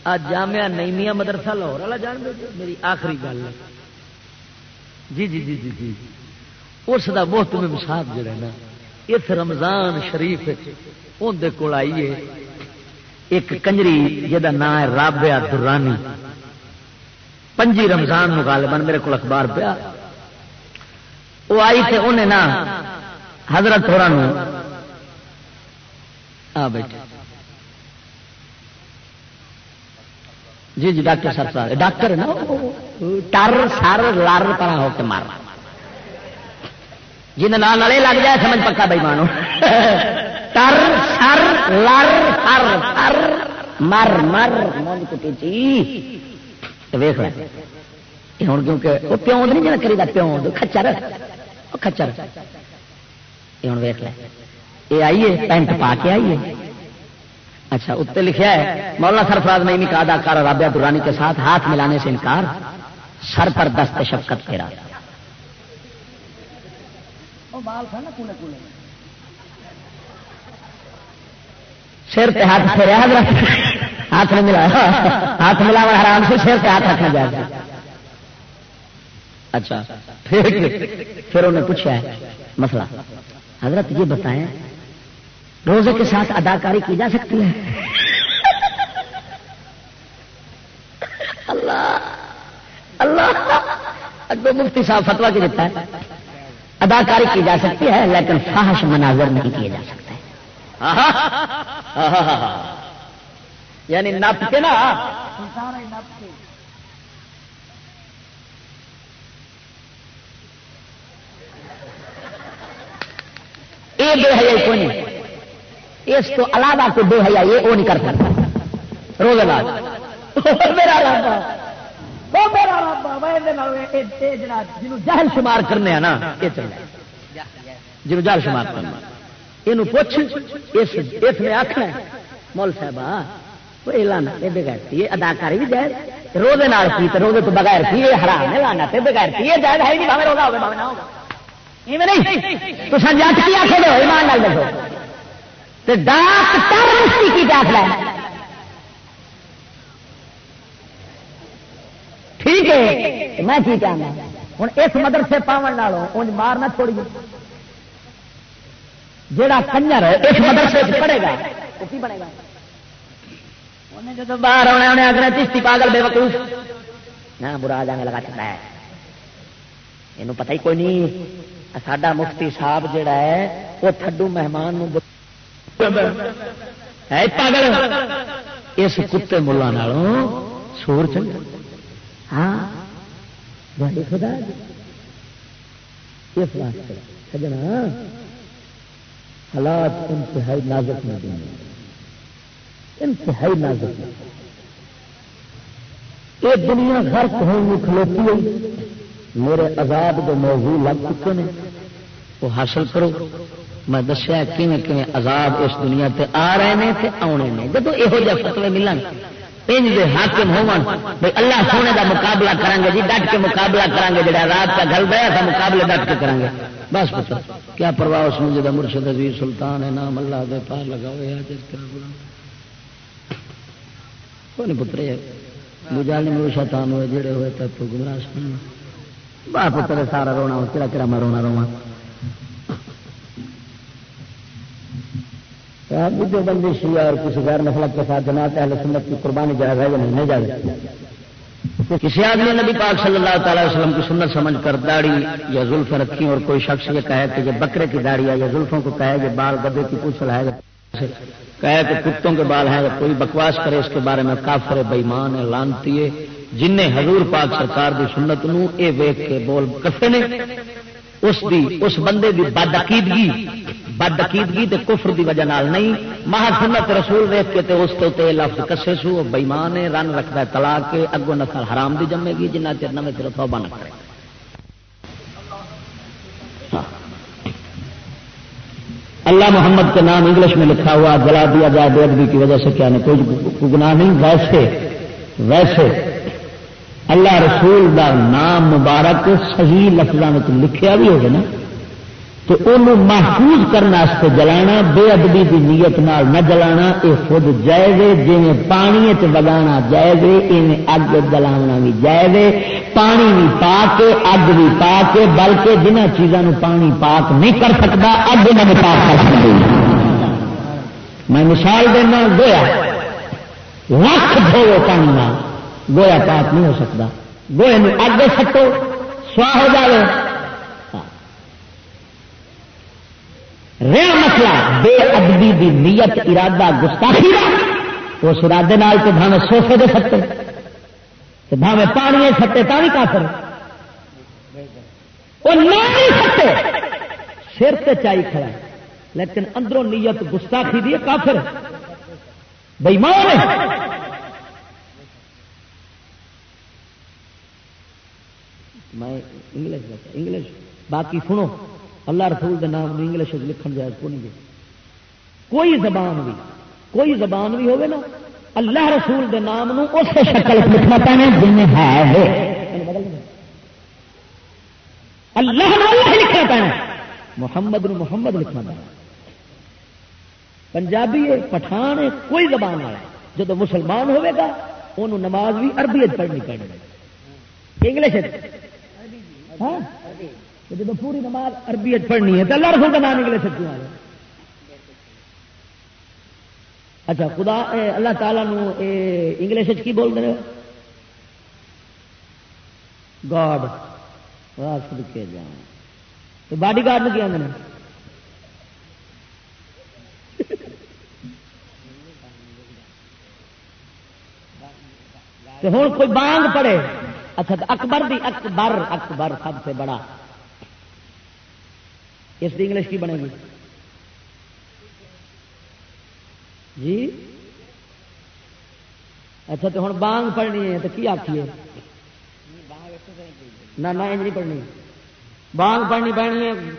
[SPEAKER 2] آج جامعہ نئیمیا مدرسہ لاہور والا جان دے میری آخری گل ہے۔ جی جی جی جی جی۔ اس کا بہت میں مساف جڑا نا، اس رمضان شریف اندر کول آئیے ایک کنجری جہاں نام ہے، رابعہ درانی۔ پنجی رمضان غالباً میرے کو اخبار پیا۔ وہ آئی تھے انہیں نا حضرت تھوڑا آ بیٹھے۔ جی جی ڈاکٹر سر صاحب، ڈاکٹر ہے نا ٹر، سر، لر طرح ہو کے مار جن نام والے لگ جائے، سمجھ پکا بھائی مانو۔ ٹر، سر، لر ہر ہر مر مر من کٹی چی ویخ ہوں کیونکہ وہ پیون نہیں جنا کری پیون کچر کچر یہ ہوں ویخ یہ آئیے پینٹ پا کے آئیے۔ اچھا اتنے لکھا ہے، مولانا سرفراز نہیں نکا اداکار رابعہ دورانی کے ساتھ ہاتھ ملانے سے انکار۔ سر پر دست شفقت پھیرا سر پہ ہاتھ پھیرا ہاتھ نہیں ملا ہاتھ ملا حرام سے سر پہ ہاتھ رکھنا جائے۔ اچھا پھر پھر انہیں پوچھا ہے، مسئلہ۔ حضرت یہ بتائیں، روزے کے ساتھ اداکاری کی جا سکتی ہے؟ اللہ اللہ۔ اکبر مفتی صاحب فتوا کی دیتا ہے، اداکاری کی جا سکتی ہے، لیکن فحش مناظر نہیں کیے جا سکتے۔ یعنی نپ کے نا؟ یہ بے حیائی کوئی نہیں اس کو علاوہ کوئی بے حیائی یہ وہ نہیں کر سکتا۔ روزے بعد میرا وہ جنوں جہل شمار کرنے ہیں نا یہ جہل شمار کرنا یہ پوچھ اس اس نے آخنا مول صاحب یہ بغیر اداکاری بھی جائز روزے نال کی تو روزے تو بغیر کی یہ حرام ہے لانا تے بغیر کی یہ جائز ہے نہیں بھاوے روزہ ہوگا بھاوے نہ ہوگا ایویں نہیں تو سنجا کی آخو دو ایمان نال دیکھو تے کی ٹھیک ہے میں کی کہنا ہوں اس مدرسے پاون نالوں انج مار چھوڑیے جڑا کنجر اس مدرسے پڑھے گا۔ وہ کی بنے گا؟ انہیں جب باہر آنا انہیں آگے چشتی پاگل بے وقوف۔ نہ برا جانے لگا چکا ہے۔ یہ پتہ ہی کوئی نہیں۔ ساڈا مفتی صاحب جڑا ہے وہ تھڈو مہمان ہے پاگل۔ اس کتے ملا سور چنگا۔ ہاں۔ خدا۔ اس واسطے سجنا۔ حالات انتہائی نازک نہ دیں انتہائی نازک میں یہ دنیا غرق ہونے کھلوتی ہوئی۔ میرے عذاب کے موضوع لگ چکے ہیں۔ وہ حاصل کرو، میں دسیا کیون کیون عذاب اس دنیا تے آ رہے ہیں تے آنے نے جب یہو جہ فتوے ملن، انج دے حاکم ہون بھائی اللہ سونے دا مقابلہ کریں گے جی ڈٹ کے مقابلہ کریں گے جڑا رات کا گل دیا تھا، مقابلے ڈٹ کے کریں گے بس پتہ کیا پرواہ اس میں جا مرشد عزیز سلطان ہے؟ نام اللہ دے پار لگا ہوئے کوئی نہیں پترے مجال نہیں شیطان ہوئے، جڑے ہوئے تب تو گمراہ سن باہ پتر، سارا رونا کہڑا کہڑا میں رونا رواں جو بندی شیعہ اور کسی غیر نفلت کے ساتھ جماعت اہل سنت کی قربانی جائز ہے یا نہیں جائز کسی آدمی نبی پاک صلی اللہ تعالی وسلم کی سنت سمجھ کر داڑھی یا زلف رکھی اور کوئی شخص یہ کہے کہ یہ بکرے کی داڑھی ہے یا زلفوں کو کہے کہ بال گدے کی پوچھ ہے کہے کہ کتوں کے بال ہیں کوئی بکواس کرے اس کے بارے میں کافر بےمان ہے، لانتی ہے۔ جن نے حضور پاک سرکار دی سنت نو اے ویک کے بول کسے نے؟ اس دی، اس بندے دی بدعقیدگی بدعقیدگی تے کفر دی وجہ نال نہیں۔ مہا سنت رسول ویک کے تے اس تو تے لفظ کسے سو بےمان رن رکھتا ہے، طلاق کے اگوں نسل حرام دی جمے گی، جنہ چر نہ چر توبہ نہ کرے اللہ محمد کے نام انگلش میں لکھا ہوا، جلا دیا جائے بے ادبی کی وجہ سے کیا نہیں، کوئی گناہ نہیں۔ ویسے ویسے، اللہ رسول دا نام مبارک صحیح لفظوں میں لکھیا بھی ہوگا نا۔ تو انہوں محفوظ کرنے جلانا، بے ادبی کی نیت نال نہ جلانا یہ خود جائز جی پانی چگانا جائز ایویں اگ جلانا بھی جائز پانی بھی پا کے اگ بھی پا کے بلکہ جنہ چیزوں پانی پاک نہیں کر سکتا، اگ انہیں پاک کر سکتی میں مثال دینا گویا لکھ دھو پانی گویا پاک نہیں ہو سکتا۔ گوئے اگ سٹو، سواہ ہو جائے رہا مسئلہ، بے ادبی دی نیت، ارادہ، گستاخی اس ارادے تو بھاوے سوفے دے سکتے بھاوے پانی سٹے، تا بھی کافر۔ وہ نہیں سکتے سر تے چائی کھڑا۔ لیکن اندروں نیت، گستاخی دی کافر۔ بئی مان میں انگلش انگلش باقی سنو۔ اللہ رسول کے نام انگلش لکھن جائز کو نہیں گے کوئی زبان بھی، کوئی زبان بھی ہوگی نا، اللہ رسول کے نام اس شکل لکھنا پینا جن ہے۔ یعنی اللہ لکھنا پینا محمد نو محمد لکھنا پینا پنجابی ہے، پٹھان ہے، کوئی زبان والا جب مسلمان ہوئے گا انہوں نماز بھی عربی پڑھنی پڑنی انگلش ہاں؟ جب پوری نماز عربی پڑھنی ہے تو اللہ رسول کا نام نکلے سکتے والے اچھا خدا اللہ تعالیٰ نو انگلش کی بول دے گاڈ۔ کے جان تو باڈی گارڈ کیا میں ہوں کوئی بانگ پڑے۔ اچھا تو اکبر دی اکبر اکبر سب سے بڑا۔ اس کی انگلش کی بنے گی۔ جی؟ اچھا تو ہوں بانگ پڑھنی ہے، تو کی آخیے نہ نہیں پڑھنی۔ بانگ پڑھنی پڑنی ہے۔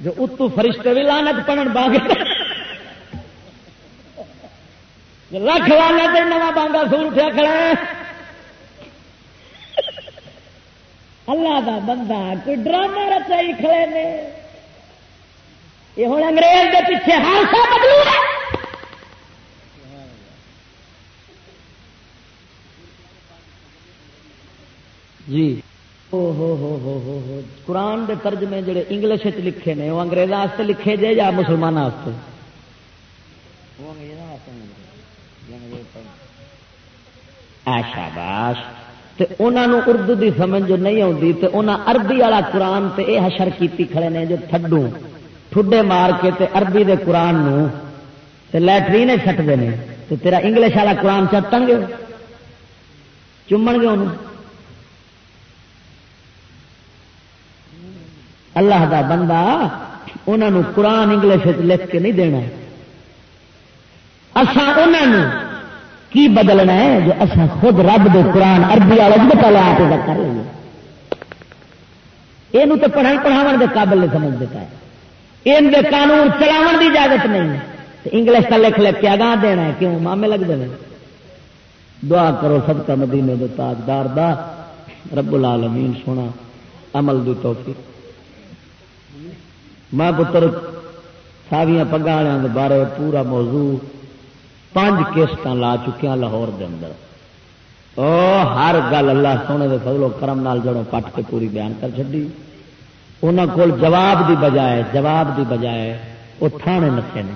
[SPEAKER 2] جو اتو فرشتے بھی لانت پڑھن بانگ۔ لکھ والا دن نوا بانگا سور اٹھا کھڑا ہے۔ اللہ دا بندہ کوئی ڈرامہ رچائی کھڑے نے یہ ہوں انگریز کے پیچھے ہر سا بدلو جی ہو ہو ہو ہو ہو قرآن کے ترجمے جڑے انگلش لکھے نے وہ انگریزوں لکھے جے یا مسلمانوں شاباش انہوں اردو دی سمجھ جو نہیں آتی تو انہوں عربی والا قرآن تے اے حشر کیتی کھڑے نے جو تھڈو، ٹھڈے مار کے تے عربی دے قرآن نو تے لٹرین سٹتے ہیں تو تیرا انگلش والا قرآن چٹن گے چومن گے انہوں اللہ دا بندہ انہوں قرآن انگلش لکھ کے نہیں دینا۔ انہوں کی بدلنا ہے جو اصا خود رب دے قرآن اربی والا جی پہلے آپ کر لیں یہ تو پڑھن پڑھاو کے قابل نہیں سمجھ دیتا ہے یہ قانون چلاو کی اجازت نہیں انگلش کا لکھ لکھ کے اگاں دینا ہے، کیوں؟ مامے لگتے ہیں دعا کرو سب کا مدینے دے تاجدار دا۔ رب العالمین سونا عمل دی توفیق۔ میں پتر، ساویاں پگا والوں کے بارے پورا موضوع پانچ کیسٹ لا چکیا لاہور دے اندر۔ او ہر گل اللہ سونے دے فضل و کرم نال جڑوں پٹ کے پوری بیان کر چڈی انہوں کو جواب دی بجائے، جواب دی بجائے وہ تھانے نسے نے۔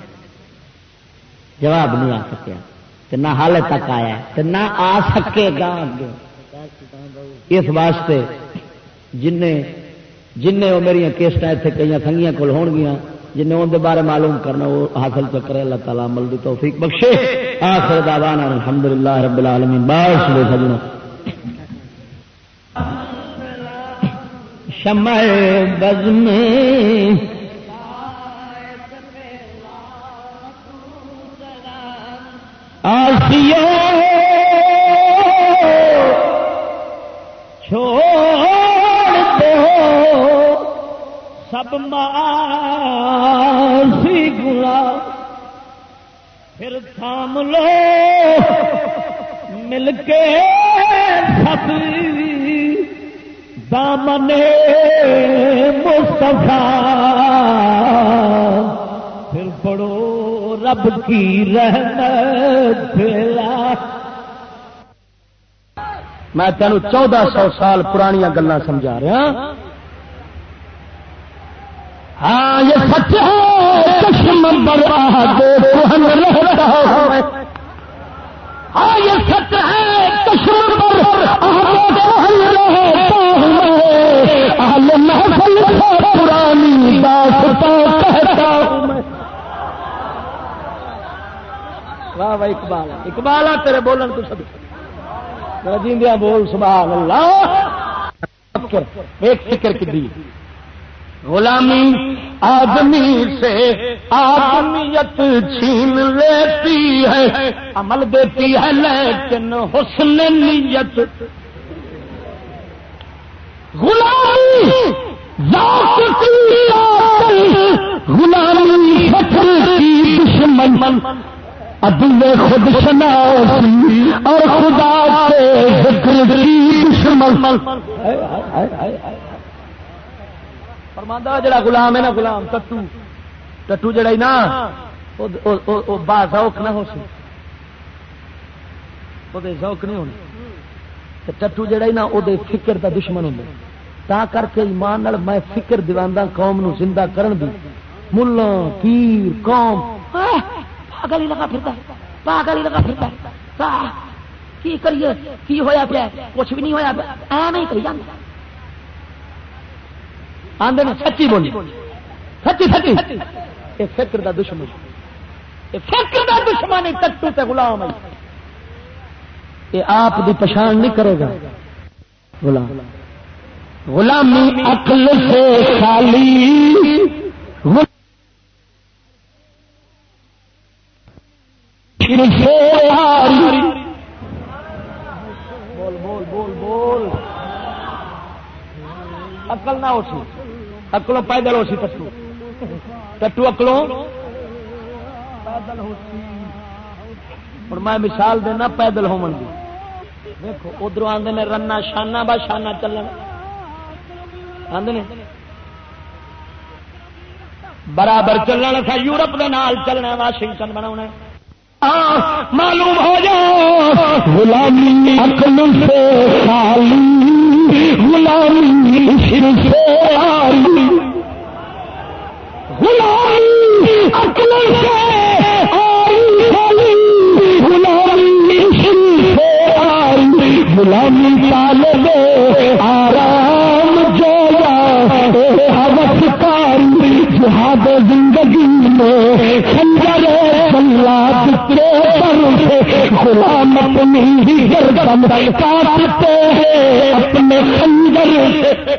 [SPEAKER 2] جواب نہیں آ سکیا۔ نہ حال تک آیا نہ آ سکے گا اس واسطے جن جن وہ میرا کیسٹ اتنے کئی سنگیاں کول ہون گیا جن اندر بارے معلوم کرنا، وہ حاصل چکر اللہ تعالیٰ عمل دی توفیق بخشے۔ آخر دعوانا الحمد للہ رب العالمین۔ باش لے سجنا شمع بز میں آسیو چھوڑ۔ سب ماسی گلا پھر تھام لو۔ مل کے سب دامن مستفا پھر پڑو رب کی رحمت میں تینوں چودہ سو سال پرانیاں گلیں سمجھا رہا ہاں۔ ہاں یہ سچ ہے چشم بڑا ہم رہتا ہوں ہاں یہ سچ ہے چشم محفل پرانی داستان کہتا ہوں واہ واہ، اقبال اقبال، تیرے بولن تو سب۔ جیندیاں بول، سبحان اللہ۔ ایک فکر کی دی غلامی آدمی سے آدمیت چھین لیتی ہے، عمل دیتی ہے، لیکن حسن نیت۔ غلامی غلامی کی دشمن۔ عدل خود شناسی اور خدا کے ذکر کی دشمن۔ فرماندہ جڑا غلام ہے نا، غلام، ٹٹو۔ ٹٹو جڑا ہی نا با ذوق نہ ہو سی۔ ذوق نہیں ہونا ٹٹو جڑا ہی نا وہ فکر دا دشمن ہوں۔ تا کر کے ایمان میں فکر دیوانا قوم نو زندہ کرن دی۔ ملا پیر، قوم۔ پاگل ہی لگا پھرتا پاگل ہی لگا پھرتا کی کریے؟ کی ہویا پیا کچھ بھی نہیں ہویا پیا۔ نہیں کری جانا آدھے سچی بولی۔ سچی سچی۔ یہ فکر دا دشمن۔
[SPEAKER 4] فکر کا دشمن تٹو تے غلام یہ آپ دی پچھان نہیں کرے گا۔ غلام۔ غلامی عقل سے خالی۔ بول بول بول بول۔ اکل نہ ہو سی اکلوں پیدل ہو سی ٹٹو۔ ٹٹو اکلوں۔ پیدل ہو سی اور میں مثال دینا پیدل ہون دی۔ دیکھو ادھر آدھے نے رنا شانہ با شانہ چلن۔ آدھے برابر چلنا تھا، یورپ کے نال چلنا واشنگٹن بنا معلوم ہو جا غلامی عقل سے خالی۔ غلامی عشق سے آری غلامی عقل سے آری خالی غلامی عشق سے آری غلامی طالب آرام جو حوث کاری، جہاد زندگی میں خنجر سلاد سے غلام اپنی ہی گردن کاٹتے ہیں اپنے خنجر سے